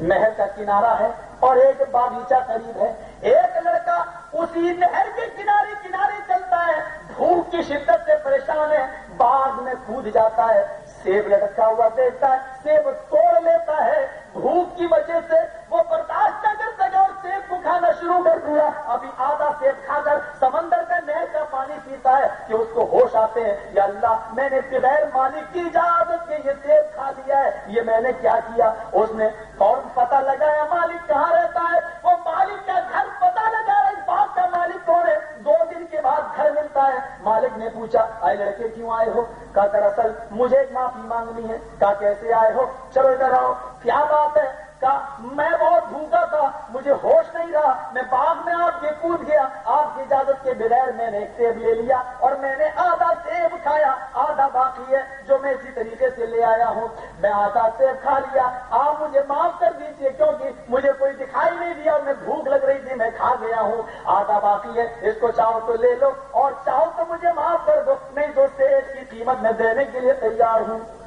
نہر کا کنارہ ہے اور ایک باغیچہ قریب ہے۔ ایک لڑکا اسی نہر کے کنارے کنارے چلتا ہے۔ دھوپ کی شدت سے پریشان ہے۔ باغ میں کود جاتا ہے۔ سیب لٹکا ہوا دیکھتا ہے۔ سیب توڑ لیتا ہے۔ دھوپ کی وجہ سے وہ برداشت نہ کر سکے اور سیب کو کھانا شروع کر دیا۔ ابھی آدھا سیب کھا کر سمندر کا نہر کا پانی پیتا ہے کہ اس کو ہوش آتے ہیں۔ یا اللہ، میں نے بغیر مالک کی اجازت کے یہ سیب کھا لیا ہے۔ یہ میں نے کیا کیا؟ اس نے فوراً پتہ لگایا مالک کہاں رہتا ہے؟ وہ مالک کا گھر پتہ لگا اس بات کا مالک کون ہے؟ دو دن کے بعد گھر ملتا ہے۔ مالک نے پوچھا، آئے لڑکے کیوں آئے ہو؟ کہا، دراصل مجھے ایک معافی مانگنی ہے۔ کہا، کیسے آئے ہو؟ چلو ادھر آؤ۔ کیا بات ہے؟ کہا، میں بہت بھوکا تھا، مجھے ہوش نہیں رہا۔ میں باغ میں آپ کے کود گیا۔ آپ کی اجازت کے بغیر میں نے ایک سیب لے لیا اور میں نے آدھا سیب کھایا آدھا باقی ہے جو میں اسی طریقے سے لے آیا ہوں۔ میں آدھا سیب کھا لیا۔ آپ مجھے معاف کر دیجیے کیونکہ مجھے کوئی دکھائی نہیں دیا اور میں بھوک لگ رہی تھی، میں کھا گیا ہوں۔ آدھا باقی ہے، اس کو چاہو تو لے لو اور چاہو تو مجھے معاف کر دو۔ نہیں تو سیب کی قیمت میں دینے کے لیے تیار ہوں۔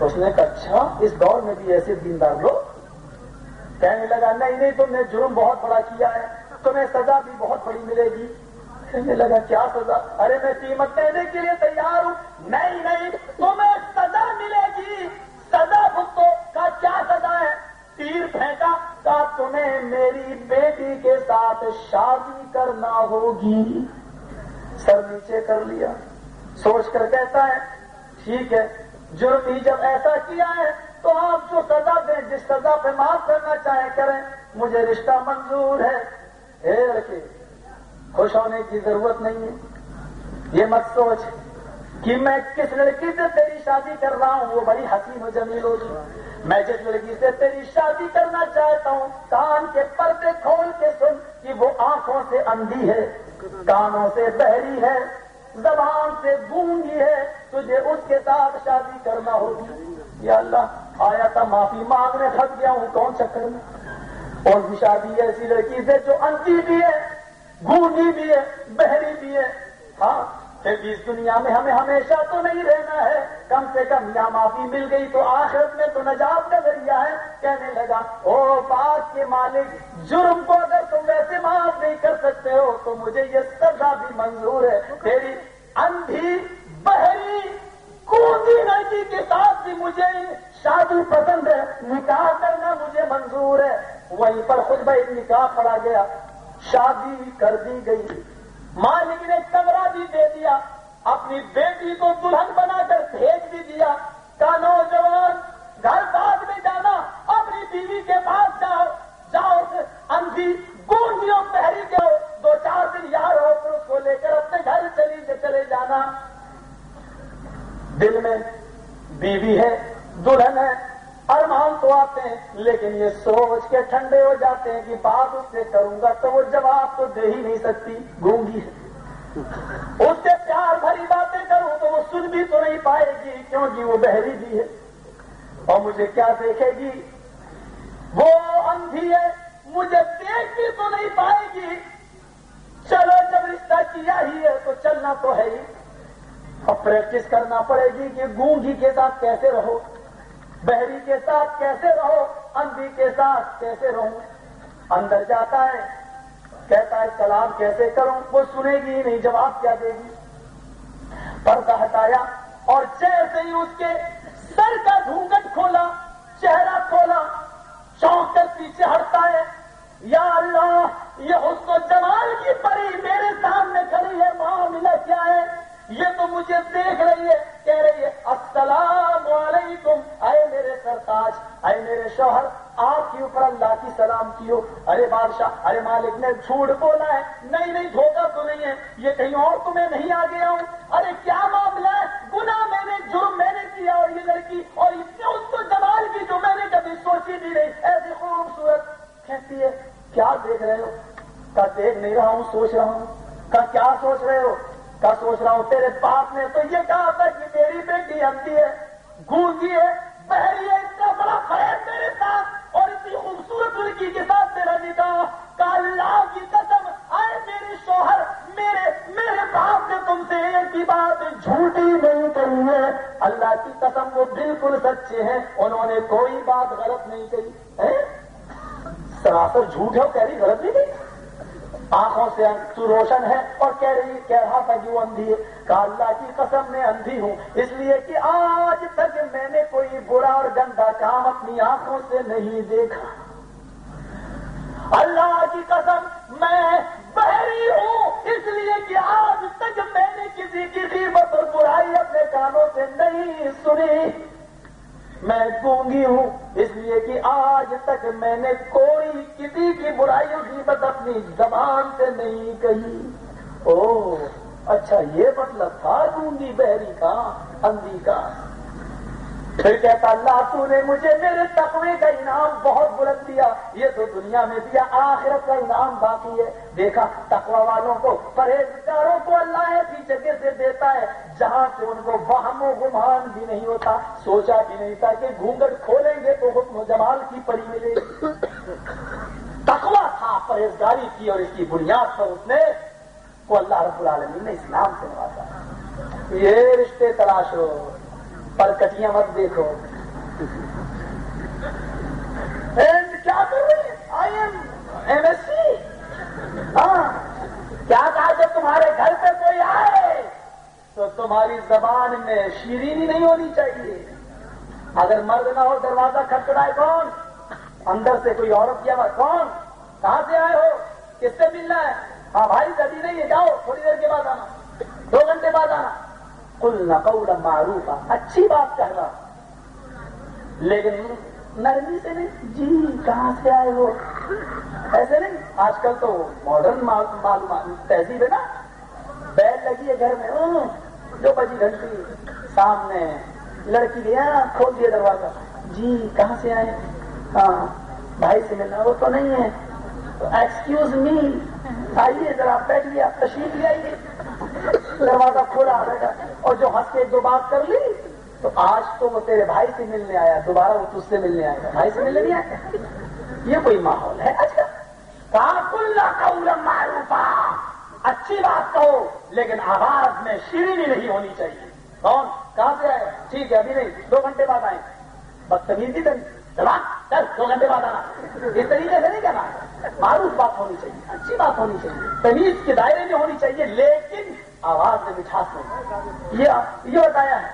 اس نے کہا اچھا اس دور میں بھی ایسے دیندار لوگ؟ کہنے لگا، نہیں نہیں، تم نے جرم بہت بڑا کیا ہے، تمہیں سزا بھی بہت بڑی ملے گی۔ کہنے لگا، کیا سزا؟ ارے، میں قیمت دینے کے لیے تیار ہوں۔ نہیں نہیں، تمہیں سزا ملے گی۔ سزا بھگتو کا کیا سزا ہے؟ تیر پھینکا کا تمہیں میری بیٹی کے ساتھ شادی کرنا ہوگی۔ سر نیچے کر لیا۔ سوچ کر کہتا ہے، ٹھیک ہے جرم ہی جب ایسا کیا ہے تو آپ جو سزا دیں، جس سزا پہ معاف کرنا چاہیں کریں، مجھے رشتہ منظور ہے۔ اے رکھے خوش ہونے کی ضرورت نہیں ہے۔ یہ مت سوچ کہ میں کس لڑکی سے تیری شادی کر رہا ہوں، وہ بڑی حسین و جمیل ہوگی میں جس لڑکی سے تیری شادی کرنا چاہتا ہوں، کان کے پردے کھول کے سن کہ وہ آنکھوں سے اندھی ہے، کانوں سے بہری ہے۔ زبان سے گونگی ہے، تجھے اس کے ساتھ شادی کرنا ہوگی۔ یا اللہ، آیا تھا معافی مانگنے، تھک گیا ہوں، کون چکر میں؟ اور بھی شادی ایسی لڑکی سے جو انتی بھی ہے گونگی بھی ہے، بہری بھی ہے۔ ہاں پھر بھی اس دنیا میں ہمیں ہمیشہ تو نہیں رہنا ہے، کم سے کم یا معافی مل گئی تو آخرت میں تو نجات کا ذریعہ ہے۔ کہنے لگا، او بات کے مالک، جرم کو اگر تم ویسے معاف نہیں کر سکتے ہو، تو مجھے یہ سزا بھی منظور ہے۔ تیری اندھی، بہری کونی لڑکی کے ساتھ بھی مجھے شادی پسند ہے۔ نکاح کرنا مجھے منظور ہے۔ وہیں پر خود بھائی نکاح پڑا گیا، شادی کر دی گئی۔ مالک نے کمرہ بھی دے دیا، اپنی بیٹی کو دلہن بنا کر بھیج بھی دیا۔ کا نوجوان گھر بعد میں جانا، اپنی بیوی کے پاس جاؤ۔ جاؤ، اندھی گونڈیوں پہری جاؤ دو چار دن یار ہو، پھر اس کو لے کر اپنے گھر چلی کے چلے جانا۔ دل میں بیوی ہے، دلہن ہے۔ ارمان تو آتے ہیں، لیکن یہ سوچ کے ٹھنڈے ہو جاتے ہیں کہ بات اس سے کروں گا تو وہ جواب تو دے ہی نہیں سکتی، گونگی ہے۔ اس سے پیار بھری باتیں کروں تو وہ سن بھی تو نہیں پائے گی کیونکہ جی؟ وہ بہری بھی ہے۔ اور مجھے کیا دیکھے گی؟ وہ اندھی ہے، مجھے دیکھ بھی تو نہیں پائے گی۔ چلو، جب رشتہ کیا ہی ہے تو چلنا تو ہے ہی۔ اب پریکٹس کرنا پڑے گی کہ گونگی کے ساتھ کیسے رہو۔ بحری کے ساتھ کیسے رہو اندھی کے ساتھ کیسے رہوں؟ اندر جاتا ہے، کہتا ہے سلام کیسے کروں؟ وہ سنے گی ہی نہیں، جواب کیا دے گی؟ پردہ ہٹایا اور جیسے ہی اس کے سر کا گھونگٹ کھولا، چہرہ کھولا چونک کر پیچھے ہٹتا ہے۔ یا اللہ، یہ اس کو جمال کی پری میرے سامنے کھڑی ہے، معاملہ کیا ہے؟ یہ تو مجھے دیکھ رہی ہے، کہہ رہی ہے، السلام علیکم۔ اے میرے سرتاج، اے میرے شوہر، آپ کے اوپر اللہ کی سلام کیو۔ ارے بادشاہ، ارے مالک نے جھوٹ بولا ہے۔ نہیں نہیں، دھوکہ تو نہیں ہے۔ یہ کہیں اور تمہیں نہیں آ گیا ہوں ارے کیا معاملہ ہے؟ گنا میں نے، جرم میں نے کیا اور یہ لڑکی، اور اس نے اس کو جمال کی جو میں نے کبھی سوچی نہیں۔ رہی ایسی خوبصورت کہتی ہے۔ کیا دیکھ رہے ہو؟ کا دیکھ نہیں رہا ہوں، سوچ رہا ہوں۔ کا کیا سوچ رہے ہو؟ کا سوچ رہا ہوں، تیرے باپ نے تو یہ کہا تھا کہ میری بیٹی ہمتی ہے گونگی ہے بہری ہے، اس کا بڑا فریب میرے ساتھ اور اتنی خوبصورت لڑکی کے ساتھ میرا نکاح۔ کا اللہ کی قسم، آئے میرے شوہر، میرے میرے باپ نے تم سے ایک ہی بات جھوٹی نہیں کہی ہے۔ اللہ کی قسم، وہ بالکل سچے ہیں، انہوں نے کوئی بات غلط نہیں کہی۔ سراسر جھوٹ ہے کہہ رہی غلط نہیں کہی۔ آنکھوں سے تو روشن ہے اور کہہ رہی کہہ رہا تھا کہ وہ اندھی ہے۔ کہا، اللہ کی قسم، میں اندھی ہوں۔ اس لیے کہ آج تک میں نے کوئی برا اور گندا کام اپنی آنکھوں سے نہیں دیکھا۔ اللہ کی قسم، میں بحری ہوں۔ اس لیے کہ آج تک میں نے کسی کی قیمت اور برائی اپنے کانوں سے نہیں سنی۔ میں گونگی ہوں۔ اس لیے کہ آج تک میں نے کوئی کسی کی برائی اور قیمت اپنی زبان سے نہیں کہی۔ او اچھا یہ مطلب تھا ڈونگی بہری کا، اندھی کا۔ پھر کہتا، اللہ تو نے مجھے میرے تقوی کا انعام بہت بلند دیا، یہ تو دنیا میں دیا آخرت کا انعام باقی ہے۔ دیکھا، تقوی والوں کو، پرہیزگاروں کو اللہ ایسی جگہ سے دیتا ہے جہاں سے ان کو وہم و گمان بھی نہیں ہوتا۔ سوچا بھی نہیں تھا کہ گھونگٹ کھولیں گے تو حکم و جمال کی پڑی ملے گی۔ تقوی تھا، پرہیزگاری کی اور اس کی بنیاد پر اس نے کو اللہ رب العالمین نے اسلام سے نوازا۔ یہ رشتے تلاش ہو۔ پر کٹیاں مت دیکھو۔ کیا کر رہی I am M S C ہاں۔ کیا کہا جب تمہارے گھر پہ کوئی آئے، تو تمہاری زبان میں شیرینی نہیں ہونی چاہیے۔ اگر مرد نہ ہو، دروازہ کھٹکھڑائے کون؟ اندر سے کوئی عورت کیا ہوا کون؟ کہاں سے آئے ہو؟ کس سے ملنا ہے؟ ہاں بھائی کبھی نہیں ہے، جاؤ، تھوڑی دیر کے بعد آنا۔ دو گھنٹے بعد آنا۔ کل نقول معروف اچھی بات کہنا۔ لیکن نرمی سے نہیں جی کہاں سے آئے ہو ایسے نہیں، آج کل تو ماڈرن معلومات، تہذیب ہے نا۔ بیل لگی ہے گھر میں ہاں، جو بجی گھنٹی سامنے، لڑکی لیا کھول دیا دروازہ۔ جی کہاں سے آئے؟ ہاں بھائی سے ملنا، وہ تو نہیں ہے۔ ایکسکیوز می آئیے ذرا، بیٹھ لیا تشریف لے آئیے۔ دروازہ کھولا بیٹھا اور جو ہنس کے دو بات کر لی، تو آج تو وہ تیرے بھائی سے ملنے آیا، دوبارہ وہ تج سے ملنے آئے گا بھائی سے ملنے نہیں آیا۔ یہ کوئی ماحول ہے؟ اچھا۔ کہا معروفا۔ اچھی بات کہو، لیکن آواز میں شیرینی نہیں ہونی چاہیے۔ کون؟ کہاں سے آئے؟ ٹھیک ہے، ابھی نہیں، دو گھنٹے بعد آئے بدتمیزی تھی چل، دو گھنٹے بعد آنا اس طریقے سے نہیں کہنا معروف بات ہونی چاہیے، اچھی بات ہونی چاہیے۔ تمیز کے دائرے میں ہونی چاہیے، لیکن آواز میں مٹھاس نہیں یہ بتایا ہے۔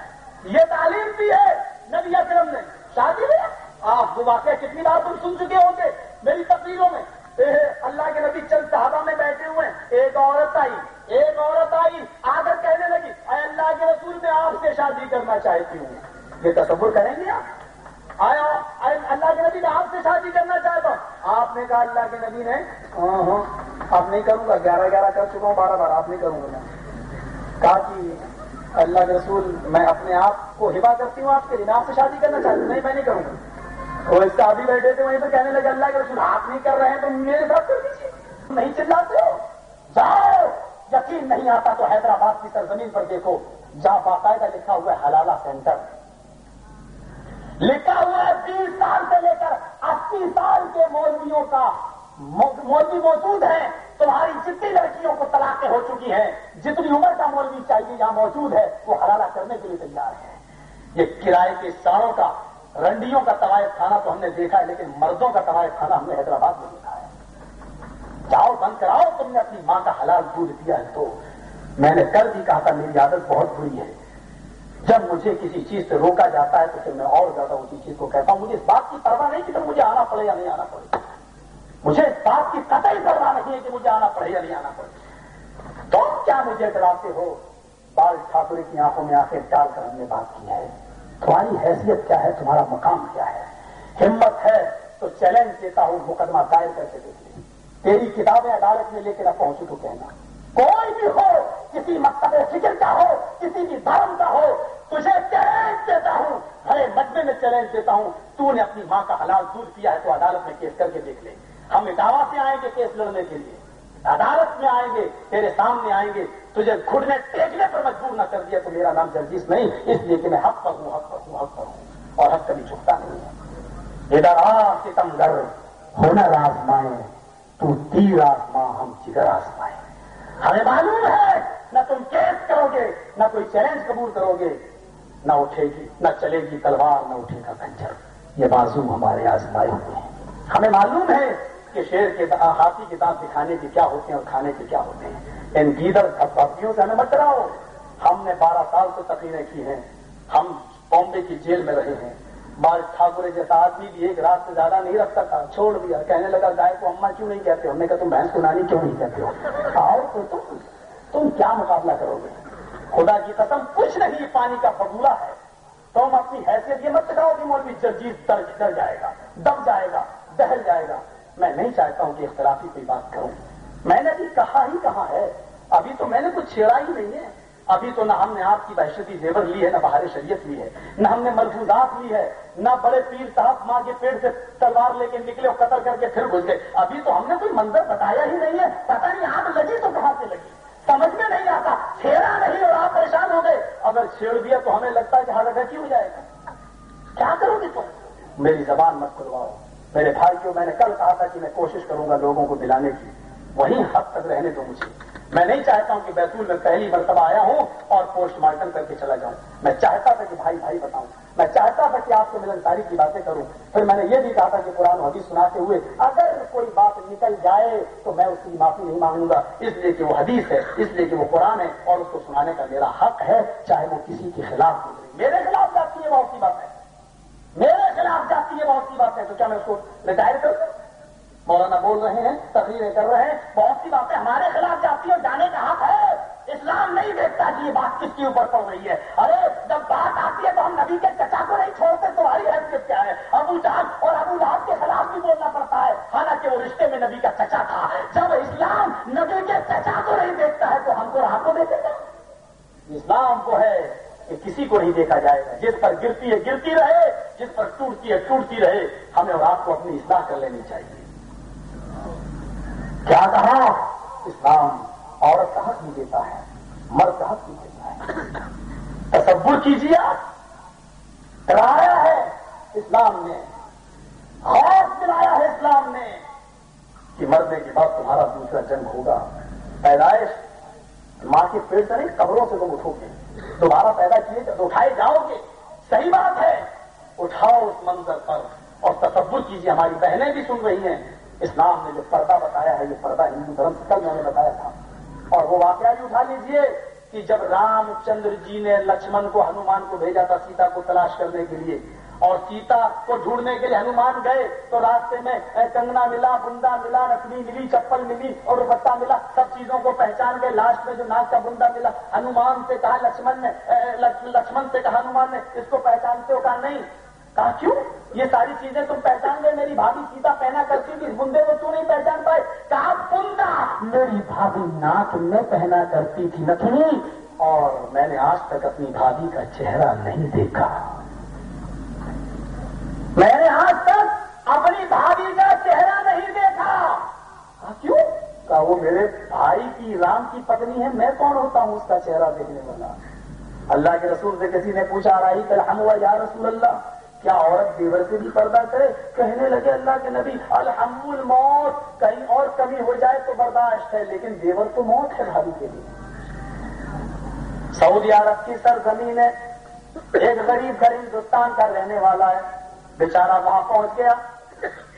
یہ تعلیم بھی ہے۔ نبی اکرم نے۔ شادی میں؟ آپ وہ واقعہ کتنی بار تم سن چکے ہوں گے میری تقریروں میں۔ اللہ کے نبی چند صحابہ میں بیٹھے ہوئے ایک عورت آئی۔ ایک عورت آئی۔ آ کر کہنے لگی۔ اے اللہ کے رسول، میں آپ سے شادی کرنا چاہتی ہوں۔ یہ تصور کریں گے آپ؟ آیا اللہ کے نبی، میں آپ سے شادی کرنا چاہتا ہوں۔ آپ نے کہا، اللہ کے نبی نے ہاں ہاں۔ آپ نہیں کروں گا۔ گیارہ گیارہ کر چکا ہوں، بارہ بارہ۔ آپ نہیں کروں گا میں۔ کہا کہ اللہ کے رسول، میں اپنے آپ کو ہبا کرتی ہوں، آپ کے لیے آپ سے شادی کرنا چاہتی ہوں نہیں، میں نہیں کروں گا۔ وہ اس کا ابھی بیٹھے تھے، وہیں پہ کہنے لگے، اللہ کے رسول، آپ نہیں کر رہے ہیں تو میرے ساتھ کر دیجیے نہیں چلاتے ہو۔ جاؤ۔ یقین نہیں آتا تو حیدرآباد کی سرزمین پر دیکھو، جہاں باقاعدہ لکھا ہوا ہے، حلالہ سینٹر۔ لکھا ہوا ہے، بیس سال سے لے کر اسی سال کے مولویوں کا مولوی موجود ہیں، تمہاری جتنی لڑکیوں کو طلاقیں ہو چکی ہیں، جتنی عمر کا مولوی چاہیے یہاں موجود ہے، وہ حلالہ کرنے کے لیے تیار ہے یہ کرائے کے ساڑوں کا، رنڈیوں کا طوائف کھانا تو ہم نے دیکھا ہے، لیکن مردوں کا طوائف کھانا ہم نے حیدرآباد میں دیکھا ہے۔ جاؤ، بند کراؤ، تم نے اپنی ماں کا حلال دودھ دیا ہے تو۔ میں نے کل بھی کہا تھا، میری عادت بہت بری ہے۔ جب مجھے کسی چیز سے روکا جاتا ہے تو پھر میں اور زیادہ اسی چیز کو کہتا ہوں۔ مجھے اس بات کی پرواہ نہیں کہ مجھے آنا پڑے یا نہیں آنا پڑے۔ مجھے اس بات کی قطعی پرواہ نہیں ہے کہ مجھے آنا پڑے یا نہیں آنا پڑے۔ تم کیا مجھے ڈراتے ہو؟ بال ٹھاکر کی آنکھوں میں آنکھیں ڈال کر ہم نے بات کی ہے۔ تمہاری حیثیت کیا ہے؟ تمہارا مقام کیا ہے؟ ہمت ہے تو چیلنج دیتا ہوں، مقدمہ دائر کر کے دیکھ لیں۔ تیری کتابیں عدالت میں لے کے نہ پہنچو تو کہنا۔ کوئی بھی ہو، کسی مکتب فکر کا ہو، کسی بھی دھرم کا ہو، تجھے چیلنج دیتا ہوں۔ ہر مدبے میں چیلنج دیتا ہوں۔ تو نے اپنی ماں کا حلال دودھ کیا ہے تو عدالت میں کیس کر کے دیکھ لیں۔ ہم اٹاوا سے آئیں گے کیس لڑنے کے لیے، عدالت میں آئیں گے، تیرے سامنے آئیں گے، تجھے گھٹنے ٹیکنے پر مجبور نہ کر دیا تو میرا نام جرجیس نہیں، اس لیے کہ میں حق پر ہوں، حق پر ہوں، حق پر ہوں، اور حق کبھی چھپتا نہیں۔ ہے ادھر آ ستم گر ہنر آزمائے، تو تیر آزما ہم جگر آزمائے۔ ہمیں معلوم ہے، نہ تم کیس کرو گے، نہ کوئی چیلنج قبول کرو گے۔ نہ اٹھے گی، نہ چلے گی تلوار، نہ اٹھے گا کنجر۔ یہ بازو ہمارے آزمائے ہوئے ہیں۔ ہمیں معلوم ہے کہ شیر کے ہاتھی کے دانت دکھانے کے کیا ہوتے ہیں اور کھانے کے کیا ہوتے ہیں؟ ان گیدر دھپیوں سے ہمیں مت کراؤ۔ ہم نے بارہ سال سے تقریریں کی ہیں۔ ہم بامبے کی جیل میں رہے ہیں۔ بال ٹھاکر جیسا آدمی بھی ایک رات سے زیادہ نہیں رکھتا تھا۔ چھوڑ دیا۔ کہنے لگا، گائے کو اما کیوں نہیں کہتے ہم نے کہا، تم بھینس کو نانی کیوں نہیں کہتے ہو؟ آؤ تو تم تم کیا مقابلہ کرو گے؟ خدا کی قسم، کچھ نہیں۔ پانی کا فضولہ ہے۔ تم اپنی حیثیت یہ مت دکھاؤ کہ مولوی جرجیت درج کر جائے گا، دب جائے گا، دہل جائے گا۔ میں نہیں چاہتا ہوں کہ اختلافی کوئی بات کروں۔ میں نے بھی کہا ہی کہا ہے۔ ابھی تو میں نے کچھ چھیڑا ہی نہیں ہے۔ ابھی تو نہ ہم نے آپ کی بحشتی زیور لی ہے، نہ بہار شریعت لی ہے۔ نہ ہم نے ملفوظات لی ہے۔ نہ بڑے پیر صاحب ماں کے پیڑ سے تلوار لے کے نکلے اور قتل کر کے پھر گھس گئے۔ ابھی تو ہم نے کوئی منظر بتایا ہی نہیں ہے۔ پتہ نہیں آپ لگی تو کہاں سے لگی۔ سمجھ میں نہیں آتا۔ چھیڑا نہیں اور آپ پریشان ہو گئے۔ اگر چھیڑ دیا تو ہمیں لگتا ہے کہ ہر کی ہو جائے گا؟ کیا کرو گے تم؟ میری زبان مت کھلواؤ۔ میرے بھائی کو میں نے کل کہا تھا کہ میں کوشش کروں گا لوگوں کو دلانے کی، وہیں حد تک رہنے دو مجھے۔ میں نہیں چاہتا ہوں کہ بیتول میں پہلی مرتبہ آیا ہوں اور پوسٹ مارٹم کر کے چلا جاؤں۔ میں چاہتا تھا کہ بھائی بھائی بتاؤں۔ میں چاہتا تھا کہ آپ کو ملن تاریخ کی باتیں کروں۔ پھر میں نے یہ بھی کہا تھا کہ قرآن حدیث سناتے ہوئے اگر کوئی بات نکل جائے تو میں اس کی معافی نہیں مانگوں گا۔ اس لیے کہ وہ حدیث ہے، اس لیے کہ وہ قرآن ہے اور اس کو سنانے کا میرا حق ہے، چاہے وہ کسی کے خلاف میرے خلاف جاتی ہے بہت سی بات ہے۔ میرے خلاف جاتی ہے بہت سی بات ہے تو کیا میں اس کو ریٹائر کر دوں مولانا بول رہے ہیں، تقریریں کر رہے ہیں، بہت سی باتیں ہمارے خلاف جاتی ہیں جانے کا حق ہے۔ اسلام نہیں دیکھتا کہ یہ بات کس کے اوپر پڑ رہی ہے۔ ارے، جب بات آتی ہے تو ہم نبی کے چچا کو نہیں چھوڑتے، تمہاری حیثیت کیا ہے؟ ابو جان اور ابو لہب کے خلاف بھی بولنا پڑتا ہے۔ حالانکہ وہ رشتے میں نبی کا چچا تھا۔ جب اسلام نبی کے چچا کو نہیں دیکھتا ہے تو ہم کو راہ کو دیکھے گا اسلام کو ہے۔ کہ کسی کو نہیں دیکھا جائے گا۔ جس پر گرتی ہے، گرتی رہے۔ جس پر ٹوٹتی ہے، ٹوٹتی رہے۔ ہمیں اور آپ کو اپنی اصلاح کر لینی چاہیے۔ کیا کہا؟ اسلام عورت کا حق نہیں دیتا ہے، مرد کا حق نہیں دیتا ہے۔ تصور کیجیے آپ۔ کرایا ہے اسلام نے۔ خوف دلایا ہے اسلام نے کہ مرنے کے بعد تمہارا دوسرا جنگ ہوگا۔ پیدائش، ماں کے پیڑ سے نہیں، قبروں سے تم اٹھو گے۔ دوبارہ پیدا کیے تو اٹھائے جاؤ گے۔ صحیح بات ہے۔ اٹھاؤ اس منظر پر۔ اور تصور کیجیے ہماری بہنیں بھی سن رہی ہیں۔ اسلام نے جو پردہ بتایا ہے، یہ پردہ ہندو دھرم سے کل میں نے بتایا تھا۔ اور وہ واقعہ بھی اٹھا لیجیے کہ جب رام چندر جی نے لکشمن کو ہنومان کو بھیجا تھا سیتا کو تلاش کرنے کے لیے اور سیتا کو ڈھونڈنے کے لیے ہنومان گئے تو راستے میں کنگنا ملا بندا ملا نکلی ملی، چپل ملی اور دوپٹہ ملا، سب چیزوں کو پہچان گئے۔ لاسٹ میں جو ناک کا بندا ملا، ہنومان سے کہا، لکشمن نے لکشمن سے کہا، ہنومان نے، اس کو پہچانتے ہو؟ کہا، نہیں۔ کہا، کیوں؟ یہ ساری چیزیں تم پہچان گئے۔ میری بھابھی سیتا پہنا کرتی تھی اس بندے کو کیوں نہیں پہچان پائے؟ کہا بندا میری بھابھی ناک میں پہنا کرتی تھی، نتنی، اور میں نے آج تک اپنی بھابھی کا چہرہ نہیں دیکھا۔ میں نے آج تک اپنی بھابھی کا چہرہ نہیں دیکھا۔ کیوں؟ کہا وہ میرے بھائی کی رام کی پتنی ہے، میں کون ہوتا ہوں اس کا چہرہ دیکھنے والا؟ اللہ کے رسول سے کسی نے پوچھا، رہی کل ہم ہوا یا رسول اللہ؟ کیا عورت دیور سے بھی پردہ کرے؟ کہنے لگے، اللہ کے نبی الحمد الموت، کہیں اور کمی ہو جائے تو برداشت ہے، لیکن دیور تو موت ہے بھابھی کے لیے۔ سعودی عرب کی سرزمین ہے، ایک غریب گھر ہندوستان کا رہنے والا ہے۔ بیچارہ وہاں پہنچ گیا،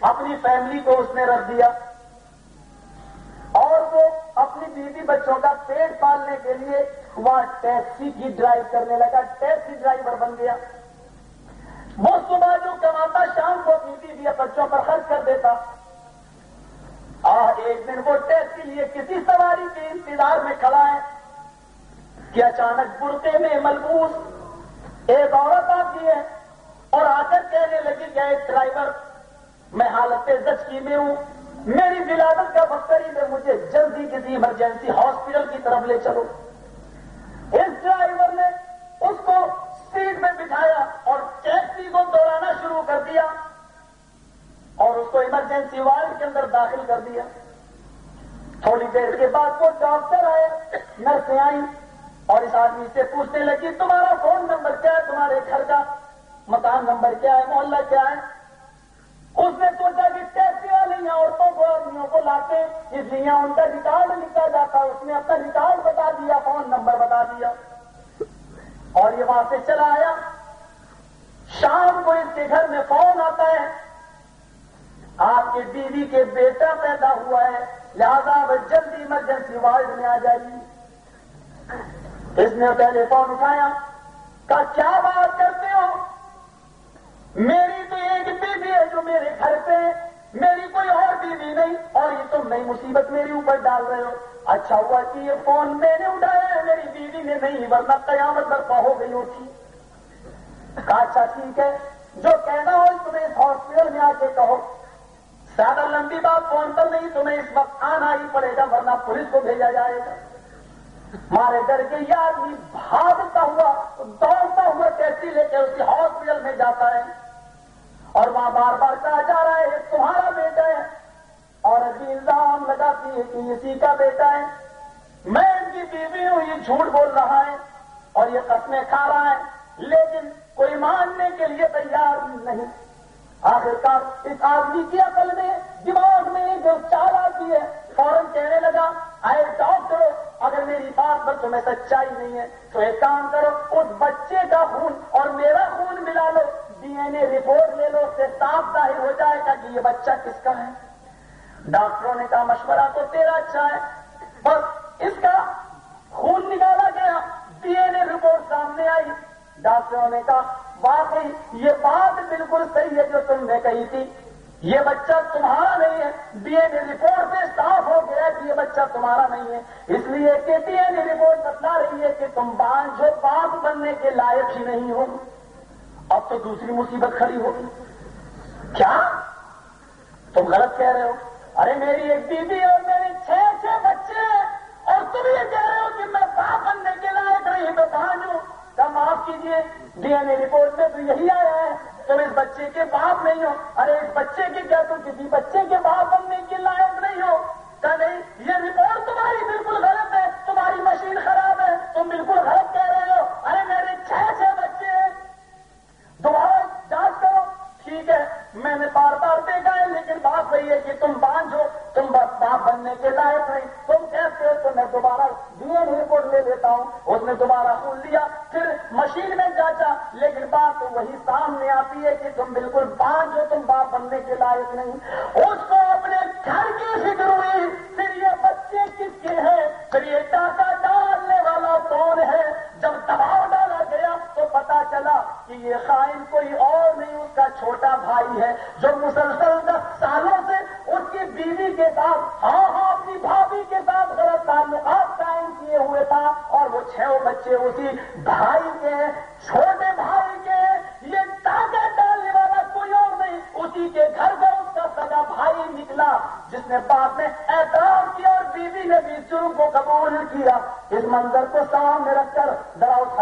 اپنی فیملی کو اس نے رکھ دیا۔ اور وہ اپنی بیوی بچوں کا پیٹ پالنے کے لیے وہاں ٹیکسی کی ڈرائیو کرنے لگا، ٹیکسی ڈرائیور بن گیا۔ وہ صبح جو کماتا، شام کو اپنی بیوی بچوں پر خرچ کر دیتا۔ اور ایک دن وہ ٹیکسی لیے کسی سواری کے انتظار میں کھڑا ہے کہ اچانک برقے میں ملبوس ایک عورت آتی ہے۔ اور آ کر کہنے لگی کہ ایک ڈرائیور میں حالت زچکی میں ہوں؟ میری ولادت کا بختری میں مجھے جلدی کسی ایمرجنسی ہاسپٹل کی طرف لے چلو. اس ڈرائیور نے اس کو سیٹ میں بٹھایا اور ٹیکسی کو دوڑانا شروع کر دیا اور اس کو ایمرجنسی وارڈ کے اندر داخل کر دیا۔ تھوڑی دیر کے بعد وہ ڈاکٹر آئے، نرسیں آئی اور اس آدمی سے پوچھنے لگی، تمہارا فون نمبر کیا ہے، تمہارے گھر کا؟ مکان نمبر کیا ہے، محلہ کیا ہے؟ اس نے سوچا کہ ٹیکسی والی عورتوں کو، آدمیوں کو لاتے، اس لیے ان کا ریکارڈ لکھا جاتا، اس نے اپنا ریکارڈ بتا دیا، فون نمبر بتا دیا۔ اور یہ وہاں سے چلا آیا۔ شام کو اس کے گھر میں فون آتا ہے۔ آپ کی بیوی کے بیٹا پیدا ہوا ہے، لہذا وہ جلدی ایمرجنسی وارڈ میں آ جائیے اس نے پہلے فون اٹھایا۔ کہا، کیا بات کرتے ہو؟ میری تو ایک بیوی ہے جو میرے گھر پہ میری کوئی اور بیوی نہیں، اور یہ تم نئی مصیبت میرے اوپر ڈال رہے ہو۔ اچھا ہوا کہ یہ فون میں نے اٹھایا ہے، میری بیوی نے نہیں، ورنہ قیامت برپا ہو گئی ہوتی۔ کہا اچھا ٹھیک ہے، جو کہنا ہو تمہیں اس ہاسپٹل میں آ کے کہو۔ زیادہ لمبی بات فون پر نہیں، تمہیں اس وقت آنا ہی پڑے گا، ورنہ پولیس کو بھیجا جائے گا۔ مارے ڈر کے یہ آدمی بھاگتا ہوا، دوڑتا ہوا ٹیکسی لے کے اسی ہاسپٹل میں جاتا ہے۔ اور وہاں بار بار کہا جا رہا ہے یہ تمہارا بیٹا ہے۔ اور ابھی الزام لگاتی ہے کہ اسی کا بیٹا ہے۔ میں ان کی بیوی ہوں، یہ جھوٹ بول رہا ہے اور یہ قسمیں کھا رہا ہے۔ لیکن کوئی ماننے کے لیے تیار نہیں۔ آخرکار اس آدمی کی عقل میں، دماغ میں جو چال آتی ہے، فوراً کہنے لگا، آئے ڈاکٹر، اگر میری بات پر تمہیں سچائی نہیں ہے، تو ایک کام کرو، اس بچے کا خون اور میرا خون ملا لو، ڈی این اے رپورٹ لے لو، اس سے صاف ظاہر ہو جائے گا کہ یہ بچہ کس کا ہے۔ ڈاکٹروں نے کہا، مشورہ تو تیرا اچھا ہے، بس اس کا خون نکالا گیا، ڈی این اے رپورٹ سامنے آئی۔ ڈاکٹروں نے کہا، واقعی یہ بات بالکل صحیح ہے جو تم نے کہی تھی۔ یہ بچہ تمہارا نہیں ہے۔ ڈی این اے رپورٹ سے صاف ہو گیا کہ یہ بچہ تمہارا نہیں ہے۔ اس لیے کہ ڈی این اے رپورٹ بتلا رہی ہے کہ تم بانج جو باپ بننے کے لائق ہی نہیں ہو۔ اب تو دوسری مصیبت کھڑی ہوگی کیا؟ تم غلط کہہ رہے ہو۔ ارے میری ایک بیوی اور میرے چھ چھ بچے ہیں اور تم یہ کہہ رہے ہو کہ میں باپ بننے کے لائق نہیں تو بانج ہوں کیا معاف کیجیے ڈی این اے رپورٹ میں تو یہی آیا ہے تم اس بچے کے باپ نہیں ہو ارے، اس بچے کے کیا تم کسی بچے کے باپ بننے کے لائق نہیں ہو؟ کیا نہیں، یہ رپورٹ تمہاری بالکل غلط ہے، تمہاری مشین خراب ہے، تم بالکل غلط کہہ رہے ہو۔ ارے، میرے چھ چھ بچے ہیں۔ دوبارہ جانچ کرو ٹھیک ہے، میں نے بار بار دیکھا ہے، لیکن بات وہی ہے کہ تم بانجھ ہو، تم بس باپ بننے کے لائق نہیں تم کہتے ہو تو میں دوبارہ ڈی این رپورٹ لے لیتا ہوں۔ اس نے دوبارہ خون لیا، پھر مشین میں جاچا، لیکن بات تو وہی سامنے آتی ہے کہ تم بالکل بانجھ ہو، تم باپ بننے کے لائق نہیں۔ اس کو اپنے گھر کی فکر ہوئی، پھر یہ بچے کس کے ہیں؟ پھر یہ ٹاکا کا چھوٹا بھائی ہے، جو مسلسل دس سالوں سے اس کی بیوی کے ساتھ ہاں ہاں اپنی بھابھی کے ساتھ غلط تعلقات قائم کیے ہوئے تھا اور وہ چھ بچے اسی بھائی کے، چھوٹے بھائی کے، یہ ٹاکے ڈالنے والا کوئی اور نہیں، اسی کے گھر کا اس کا سگا بھائی نکلا، جس نے بعد میں اعتراف کیا اور بیوی نے بھی جرم کو قبول کیا۔ اس منظر کو سامنے رکھ کر، ذرا اس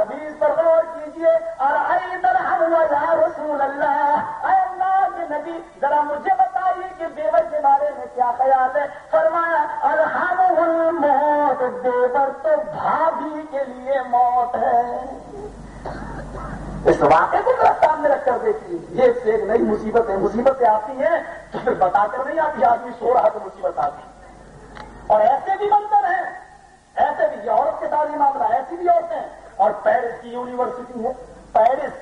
ہے اس واقعے کو ذرا سامنے رکھ کر دیکھیے۔ یہ ایک سے ایک نئی مصیبت ہے۔ مصیبتیں آتی ہیں تو پھر بتا کر نہیں آتی؟ آدمی سو رہا تو مصیبت آتی اور ایسے بھی منظر ہیں۔ ایسے بھی یہ عورت کے ساتھ یہ معاملہ ایسی بھی عورتیں ہیں۔ اور پیرس کی یونیورسٹی ہے۔ پیرس،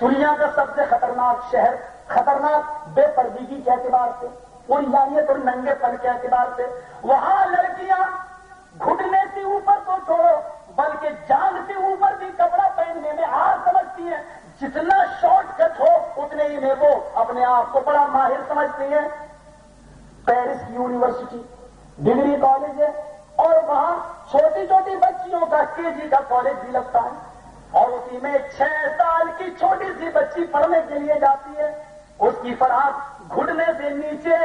دنیا کا سب سے خطرناک شہر، خطرناک بے پردگی کے اعتبار سے اور اور ننگے پن کے اعتبار سے۔ وہاں لڑکیاں گھٹنے سے اوپر تو چھوڑو۔ بلکہ جان سے اوپر بھی کپڑا پہننے میں آ سمجھتی ہیں جتنا شارٹ کٹ ہو، اتنے ہی میں وہ اپنے آپ کو بڑا ماہر سمجھتی ہیں پیرس کی یونیورسٹی، ڈگری کالج ہے اور وہاں چھوٹی چھوٹی بچیوں کا کے جی کا کالج بھی لگتا ہے۔ اور اسی میں چھ سال کی چھوٹی سی بچی پڑھنے کے لیے جاتی ہے۔ اس کی فراق گھٹنے سے نیچے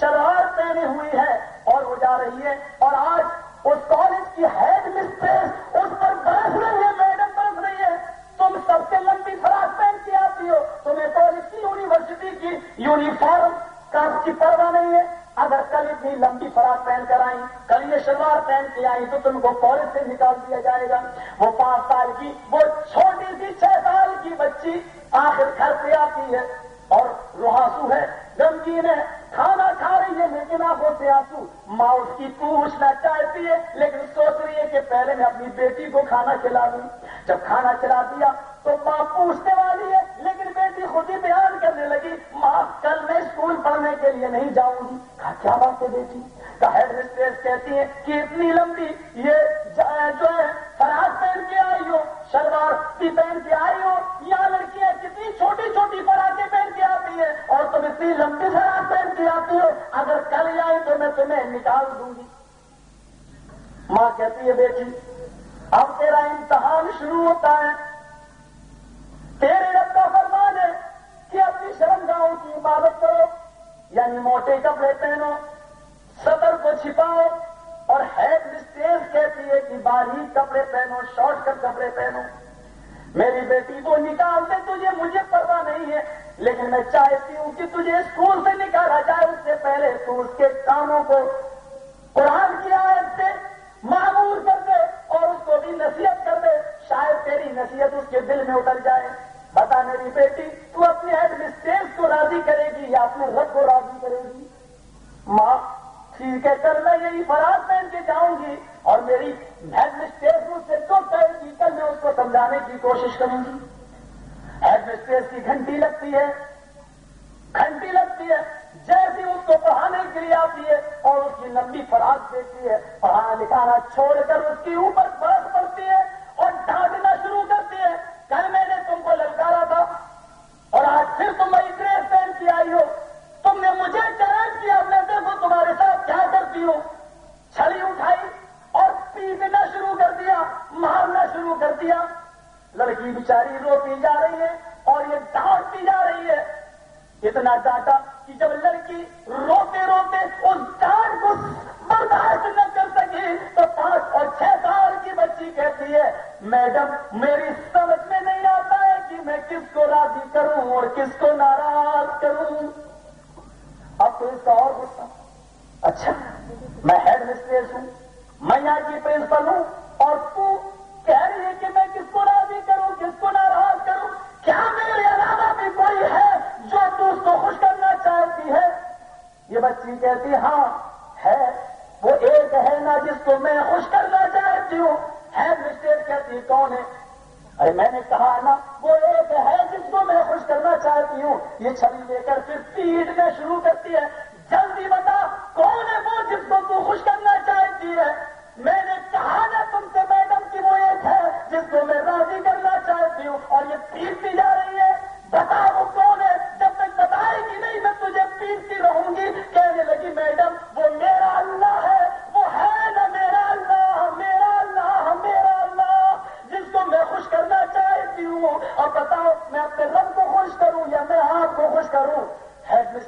شرار پہنے ہوئی ہے اور وہ جا رہی ہے۔ اور آج اس کالج کی ہیڈ مسٹریس اس پر برس رہی ہے میڈم برس رہی ہے۔ تم سب سے لمبی فراق پہن کے آتی ہو۔ تمہیں کالج کی یونیورسٹی کی یونیفارم کا کی پرواہ نہیں ہے۔ اگر کل اتنی لمبی فراق پہن کر آئی کل یہ شلوار پہن کے آئی تو تم کو کالج سے نکال دیا جائے گا۔ وہ پانچ سال کی، وہ چھوٹی سی چھ سال کی بچی آخر گھر پہ آتی ہے۔ اور روحاسو ہے غمگین ہے کھانا کھا رہی ہے لیکن آپ سے آنسو ماں اس کی پوچھنا چاہتی ہے لیکن سوچ رہی ہے کہ پہلے میں اپنی بیٹی کو کھانا کھلا دوں۔ جب کھانا کھلا دیا تو ماں پوچھنے والی ہے، لیکن بیٹی خود ہی بیان کرنے لگی، ماں، کل میں اسکول پڑھنے کے لیے نہیں جاؤں گی۔ کہا، کیا بات ہے بیٹی؟ کا ہیڈ مسٹریس کہتی ہے کہ اتنی لمبی یہ جو ہے فراغ پہن کے آئی ہو، شلوار بھی پہن کے آئی ہو، یا لڑکیاں کتنی چھوٹی چھوٹی فراقیں پہن کے آتی ہے اور تم اتنی لمبی فراق پہن کے آتی ہو، اگر کل آئی تو میں تمہیں نکال دوں گی۔ ماں کہتی ہے، بیٹی، اب تیرا امتحان شروع ہوتا ہے۔ تیرے رب کا فرمان ہے کہ اپنی شرم گاؤں کی عبادت کرو یعنی موٹے کپڑے پہنو۔ سطر کو چھپاؤ اور ہیڈ مسٹریس کہتی ہے کہ باریک کپڑے پہنو، شارٹ کٹ کپڑے پہنو۔ میری بیٹی کو نکال دے، تجھے مجھے پرواہ نہیں ہے، لیکن میں چاہتی ہوں کہ تجھے اسکول سے نکالا جائے۔ اس سے پہلے تو اس کے کاموں کو قرآن کی آیت سے معمور کر دے اور اس کو بھی نصیحت کر دے۔ شاید تیری نصیحت اس کے دل میں اتر جائے۔ بتا میری بیٹی، تو اپنے ہیڈ مسٹریس کو راضی کرے گی یا اپنے رب کو راضی کرے گی؟ ماں ٹھیک ہے کل میں یہی فراز پہن کے جاؤں گی اور میری ہیڈ مسٹریس مجھ سے جو کہے گی کل میں اس کو سمجھانے کی کوشش کروں گی۔ ہیڈ مسٹریس کی گھنٹی لگتی ہے، گھنٹی لگتی ہے، جیسی اس کو پڑھانے کے لیے آتی ہے اور اس کی لمبی فراز دیتی ہے۔ پڑھانا لکھانا چھوڑ کر اس کے اوپر برف پڑتی ہے اور ڈھانٹنا شروع کرتی ہے۔ کل میں نے تم کو للکارا تھا اور آج پھر تم میری ڈریس پہن کے آئی ہو۔ کیا کرتی چھڑی اٹھائی اور پیٹنا شروع کر دیا، مارنا شروع کر دیا۔ لڑکی بیچاری روتی جا رہی ہے اور یہ ڈانٹتی جا رہی ہے۔ اتنا ڈانٹا کہ جب لڑکی روتے روتے اس ڈانٹ کو برداشت نہ کر سکی تو پانچ اور چھ سال کی بچی کہتی ہے، میڈم، میری سمجھ میں نہیں آتا ہے کہ میں کس کو راضی کروں اور کس کو ناراض کروں۔ اب تو اس کا اور غصہ۔ اچھا میں ہیڈ مسٹریس ہوں، میں یہاں کی پرنسپل ہوں، اور تو کہہ رہی ہے کہ میں کس کو راضی کروں، کس کو ناراض کروں؟ کیا میرے علاوہ بھی کوئی ہے جو تو اس کو خوش کرنا چاہتی ہے؟ یہ بچی کہتی ہاں ہے، وہ ایک ہے نا جس کو میں خوش کرنا چاہتی ہوں۔ ہیڈ مسٹریس کہتی کون ہے؟ ارے، میں نے کہا نا، وہ ایک ہے جس کو میں خوش کرنا چاہتی ہوں۔ یہ چھوی لے کر پھر پیٹنا شروع کرتی ہے۔ جلدی بتا کون ہے وہ جس کو تو خوش کرنا چاہتی ہے؟ میں نے کہا نا تم سے میڈم کی وہ ایک ہے جس کو میں راضی کرنا چاہتی ہوں اور یہ پیٹتی جا رہی ہے۔ بتا وہ کون ہے؟ جب تک بتائے گی نہیں میں تجھے پیٹتی رہوں گی۔ کہنے لگی میڈم، وہ میرا اللہ ہے۔ وہ ہے نا میرا اللہ میرا اللہ میرا اللہ۔ جس کو میں خوش کرنا چاہتی ہوں۔ اور بتاؤ، میں اپنے رب کو خوش کروں یا میں آپ کو خوش کروں؟ ہیڈ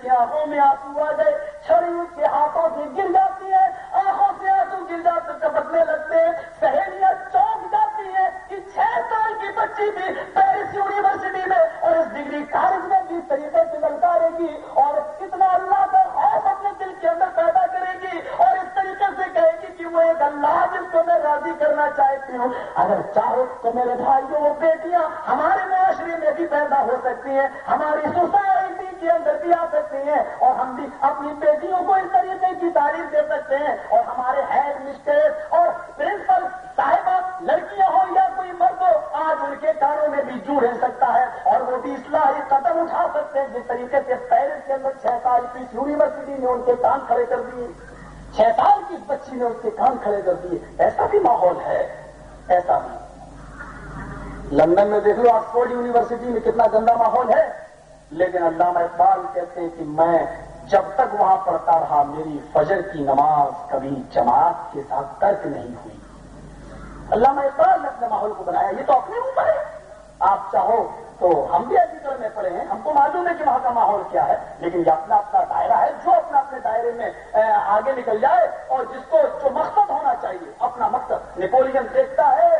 کی آنکھوں میں آنسو آ گئے، چھڑی اس کے ہاتھوں سے گر جاتی ہے، آنکھوں سے آنسو گر جاتے ٹپکنے لگتے ہیں، سہیلیاں چونک جاتی ہیں کہ چھ سال کی بچی بھی پیرس یونیورسٹی میں اور اس ڈگری کالج میں بھی طریقے سے للکارے گی اور کتنا اللہ کا خوف اپنے دل کے اندر پیدا کرے گی اور اس طریقے سے کہے گی کہ وہ ایک اللہ جس کو میں راضی کرنا چاہتی ہوں۔ اگر چاہو تو میرے بھائیوں، وہ بیٹیاں ہمارے معاشرے میں بھی پیدا ہو سکتی ہیں، ہماری سوسائٹی کے اندر بھی آ سکتے ہیں اور ہم بھی اپنی بیٹیوں کو اس طریقے کی تعریف دے سکتے ہیں اور ہمارے ہیڈ مسٹریس اور پرنسپل صاحبہ لڑکیاں ہو یا کوئی مرد ہو، آج ان کے کانوں میں بھی جو رہ سکتا ہے اور وہ بھی اصلاحی قدم اٹھا سکتے ہیں جس طریقے سے پیرس کے اندر چھ سال کی یونیورسٹی نے ان کے کان کھڑے کر دیے۔ چھ سال کی بچی نے اس کے کان کھڑے کر دیے۔ ایسا بھی ماحول ہے۔ ایسا بھی۔ لندن میں دیکھ لو، آکسفورڈ یونیورسٹی میں کتنا گندا ماحول ہے۔ لیکن علامہ اقبال کہتے ہیں کہ میں جب تک وہاں پڑھتا رہا، میری فجر کی نماز کبھی جماعت کے ساتھ ترک نہیں ہوئی۔ علامہ اقبال نے اپنے ماحول کو بنایا، یہ تو اپنے اوپر ہے۔ آپ چاہو تو ہم بھی ایڈیٹر میں پڑھے ہیں، ہم کو معلوم ہے کہ وہاں کا ماحول کیا ہے، لیکن یہ اپنا اپنا دائرہ ہے، جو اپنا اپنے دائرے میں آگے نکل جائے اور جس کو، جو مقصد ہونا چاہیے، اپنا مقصد۔ نیپولین دیکھتا ہے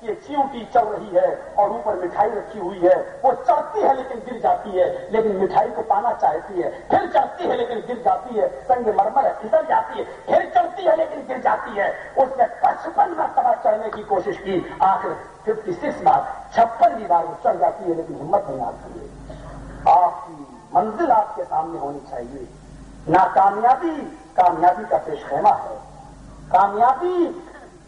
کہ چیونٹی چل رہی ہے اور اوپر مٹھائی رکھی ہوئی ہے؟ وہ چڑھتی ہے لیکن گر جاتی ہے، لیکن مٹھائی کو پانا چاہتی ہے۔ پھر چڑھتی ہے لیکن گر جاتی ہے۔ سنگ مرمر ہے، پھسل جاتی ہے۔ پھر چڑھتی ہے لیکن گر جاتی ہے۔ اس نے پچپن مرتبہ چڑھنے کی کوشش کی۔ آخر ففٹی سکس بار چھپن بھی بار وہ چڑھ جاتی ہے لیکن ہمت نہیں آتی ہے۔ آپ کی منزل آپ کے سامنے ہونی چاہیے۔ ناکامیابی، کامیابی کا پیش خیمہ ہے۔ کامیابی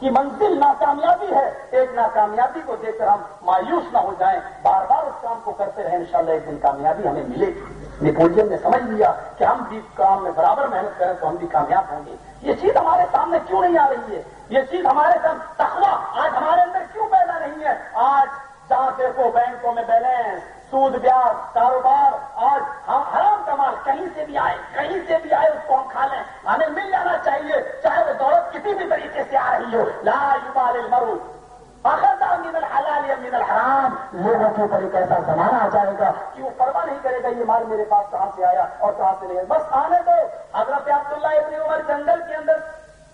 کی منزل ناکامیابی ہے، ایک ناکامیابی کو دیکھ کر ہم مایوس نہ ہو جائیں۔ بار بار اس کام کو کرتے رہیں، انشاءاللہ ایک دن کامیابی ہمیں ملے گی۔ نیپولین نے سمجھ لیا کہ ہم بھی کام میں برابر محنت کریں تو ہم بھی کامیاب ہوں گے۔ یہ چیز ہمارے سامنے کیوں نہیں آ رہی ہے؟ یہ چیز ہمارے سامنے تخوا آج ہمارے اندر کیوں پیدا نہیں ہے؟ آج جہاں دیکھو بینکوں میں بیلنس سود بیاج کاروبار، آج ہم حرام کمال، کہیں سے بھی آئے، کہیں سے بھی آئے، اس کو ہم کھا لیں۔ ہمیں مل جانا چاہیے، چاہے وہ دولت کسی بھی طریقے سے آ رہی ہو۔ لا یبال المرء۔ اخذ من الحلال یا من الحرام۔ لوگوں کے اوپر ایک ایسا زمانہ آ جائے گا کہ وہ پرواہ نہیں کرے گا، یہ مال میرے پاس کہاں سے آیا اور کہاں سے نہیں بس آنے دو۔ حضرت عبداللہ ابن عمر جنگل کے اندر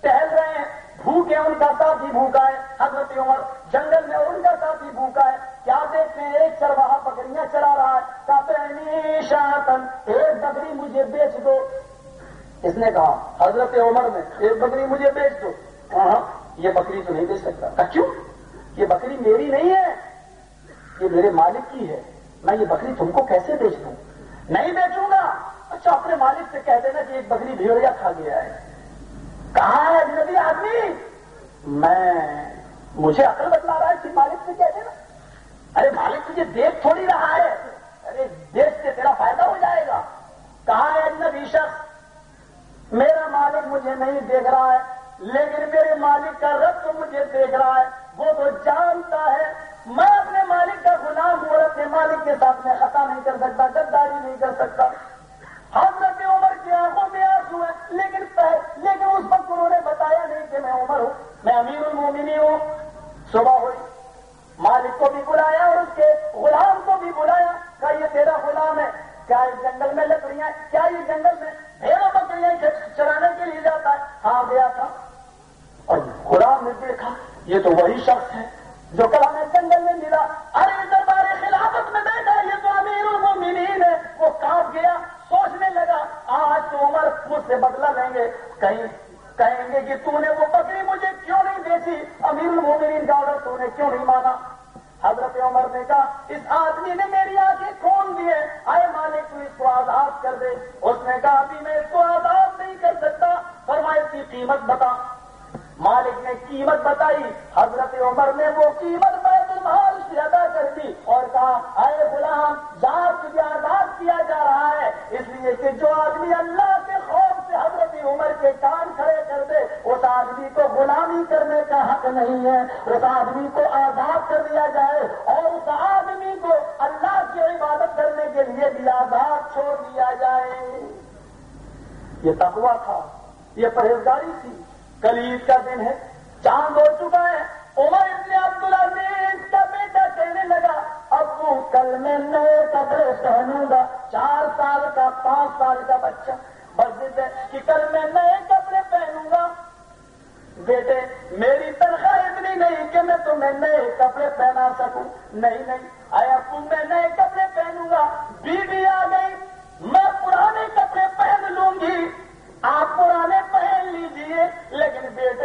ٹہل رہے ہیں، بھوکے ان کا ساتھی بھوکا ہے۔ حضرت عمر جنگل میں ان کا ساتھی بھوکا ہے۔ کیا دیکھتے ہیں؟ ایک چرواہا بکریاں چلا رہا ہے۔ کہتے شاطن ایک بکری مجھے بیچ دو۔ اس نے کہا، حضرت عمر نے ایک بکری مجھے بیچ دو۔ ہاں یہ بکری تو نہیں بیچ سکتا۔ کہا، کیوں؟ یہ بکری میری نہیں ہے۔ یہ میرے مالک کی ہے۔ میں یہ بکری تم کو کیسے بیچ دوں؟ نہیں بیچوں گا۔ اچھا اپنے مالک سے کہہ دینا کہ ایک بکری بھیڑیا کھا گیا ہے۔ کہاں ہے اجنبی آدمی میں مجھے عقل بتلا رہا ہے کہ مالک سے کہہ دینا ارے مالک تجھے دیکھ تھوڑی رہا ہے۔ ارے دیکھ سے تیرا فائدہ ہو جائے گا۔ کہاں ہے اجنبی شخص، میرا مالک مجھے نہیں دیکھ رہا ہے، لیکن میرے مالک کا رب تو مجھے دیکھ رہا ہے۔ وہ تو جانتا ہے، میں اپنے مالک کا غلام ہوں اور اپنے مالک کے ساتھ میں خطا نہیں کر سکتا گداری نہیں کر سکتا۔ حضرت عمر کی آنکھوں میں آنسو ہے۔ لیکن لیکن اس وقت انہوں نے بتایا نہیں کہ میں عمر ہوں۔ میں امیر المومنی ہوں۔ صبح ہوئی۔ مالک کو بھی بلایا اور اس کے غلام کو بھی بلایا۔ کہ یہ تیرا غلام ہے۔ کیا اس جنگل میں لکڑیاں کیا یہ جنگل میں بھیڑوں بکریاں چرانے کے لیے جاتا ہے؟ ہاں گیا تھا۔ اور غلام نے دیکھا، یہ تو وہی شخص ہے۔ جو کل ہمیں جنگل میں ملا، ارے دربار خلافت میں بیٹھا، یہ تو امیر المومنین ہے، وہ کاپ گیا، سوچنے لگا، آج تو عمر مجھ سے بدلا لیں گے۔ کہیں کہیں گے کہ تو نے وہ بکری مجھے کیوں نہیں بیچی امیر المومنین کا آڈر تو نے کیوں نہیں مانا؟ حضرت عمر نے کہا، اس آدمی نے میری آنکھیں کھول دیے آئے مالک تو اس کو آزاد کر دے۔ اس نے کہا، ابھی میں اس کو آزاد نہیں کر سکتا فرمائے اس کی قیمت بتا۔ مالک نے قیمت بتائی، حضرت عمر نے وہ قیمت بیت المال سے ادا کر دی اور کہا، اے غلام جہاں تجھے آزاد کیا جا رہا ہے، اس لیے کہ جو آدمی اللہ کے خوف سے حضرت عمر کے کان کھڑے کر دے، اس آدمی کو غلامی کرنے کا حق نہیں ہے، اس آدمی کو آزاد کر دیا جائے اور اس آدمی کو اللہ کی عبادت کرنے کے لیے بھی آزاد چھوڑ دیا جائے۔ یہ تقوا تھا، یہ پرہیزگاری تھی۔ کل عید کا دن ہے، چاند ہو چکا ہے۔ عمر ابن عبد العزیز کا بیٹا کہنے لگا ابو کل میں نئے کپڑے پہنوں گا۔ چار سال کا، پانچ سال کا بچہ۔ بس ہے کہ کل میں نئے کپڑے پہنوں گا۔ بیٹے، میری تنخواہ اتنی نہیں کہ میں تمہیں نئے کپڑے پہنا سکوں۔ نہیں نہیں۔ آیا ابو میں نئے کپڑے پہنوں گا۔ بیوی آ گئی، میں پرانے کپڑے پہن لوں گی۔ آپ پرانے پہن لیجیے لیکن بیٹے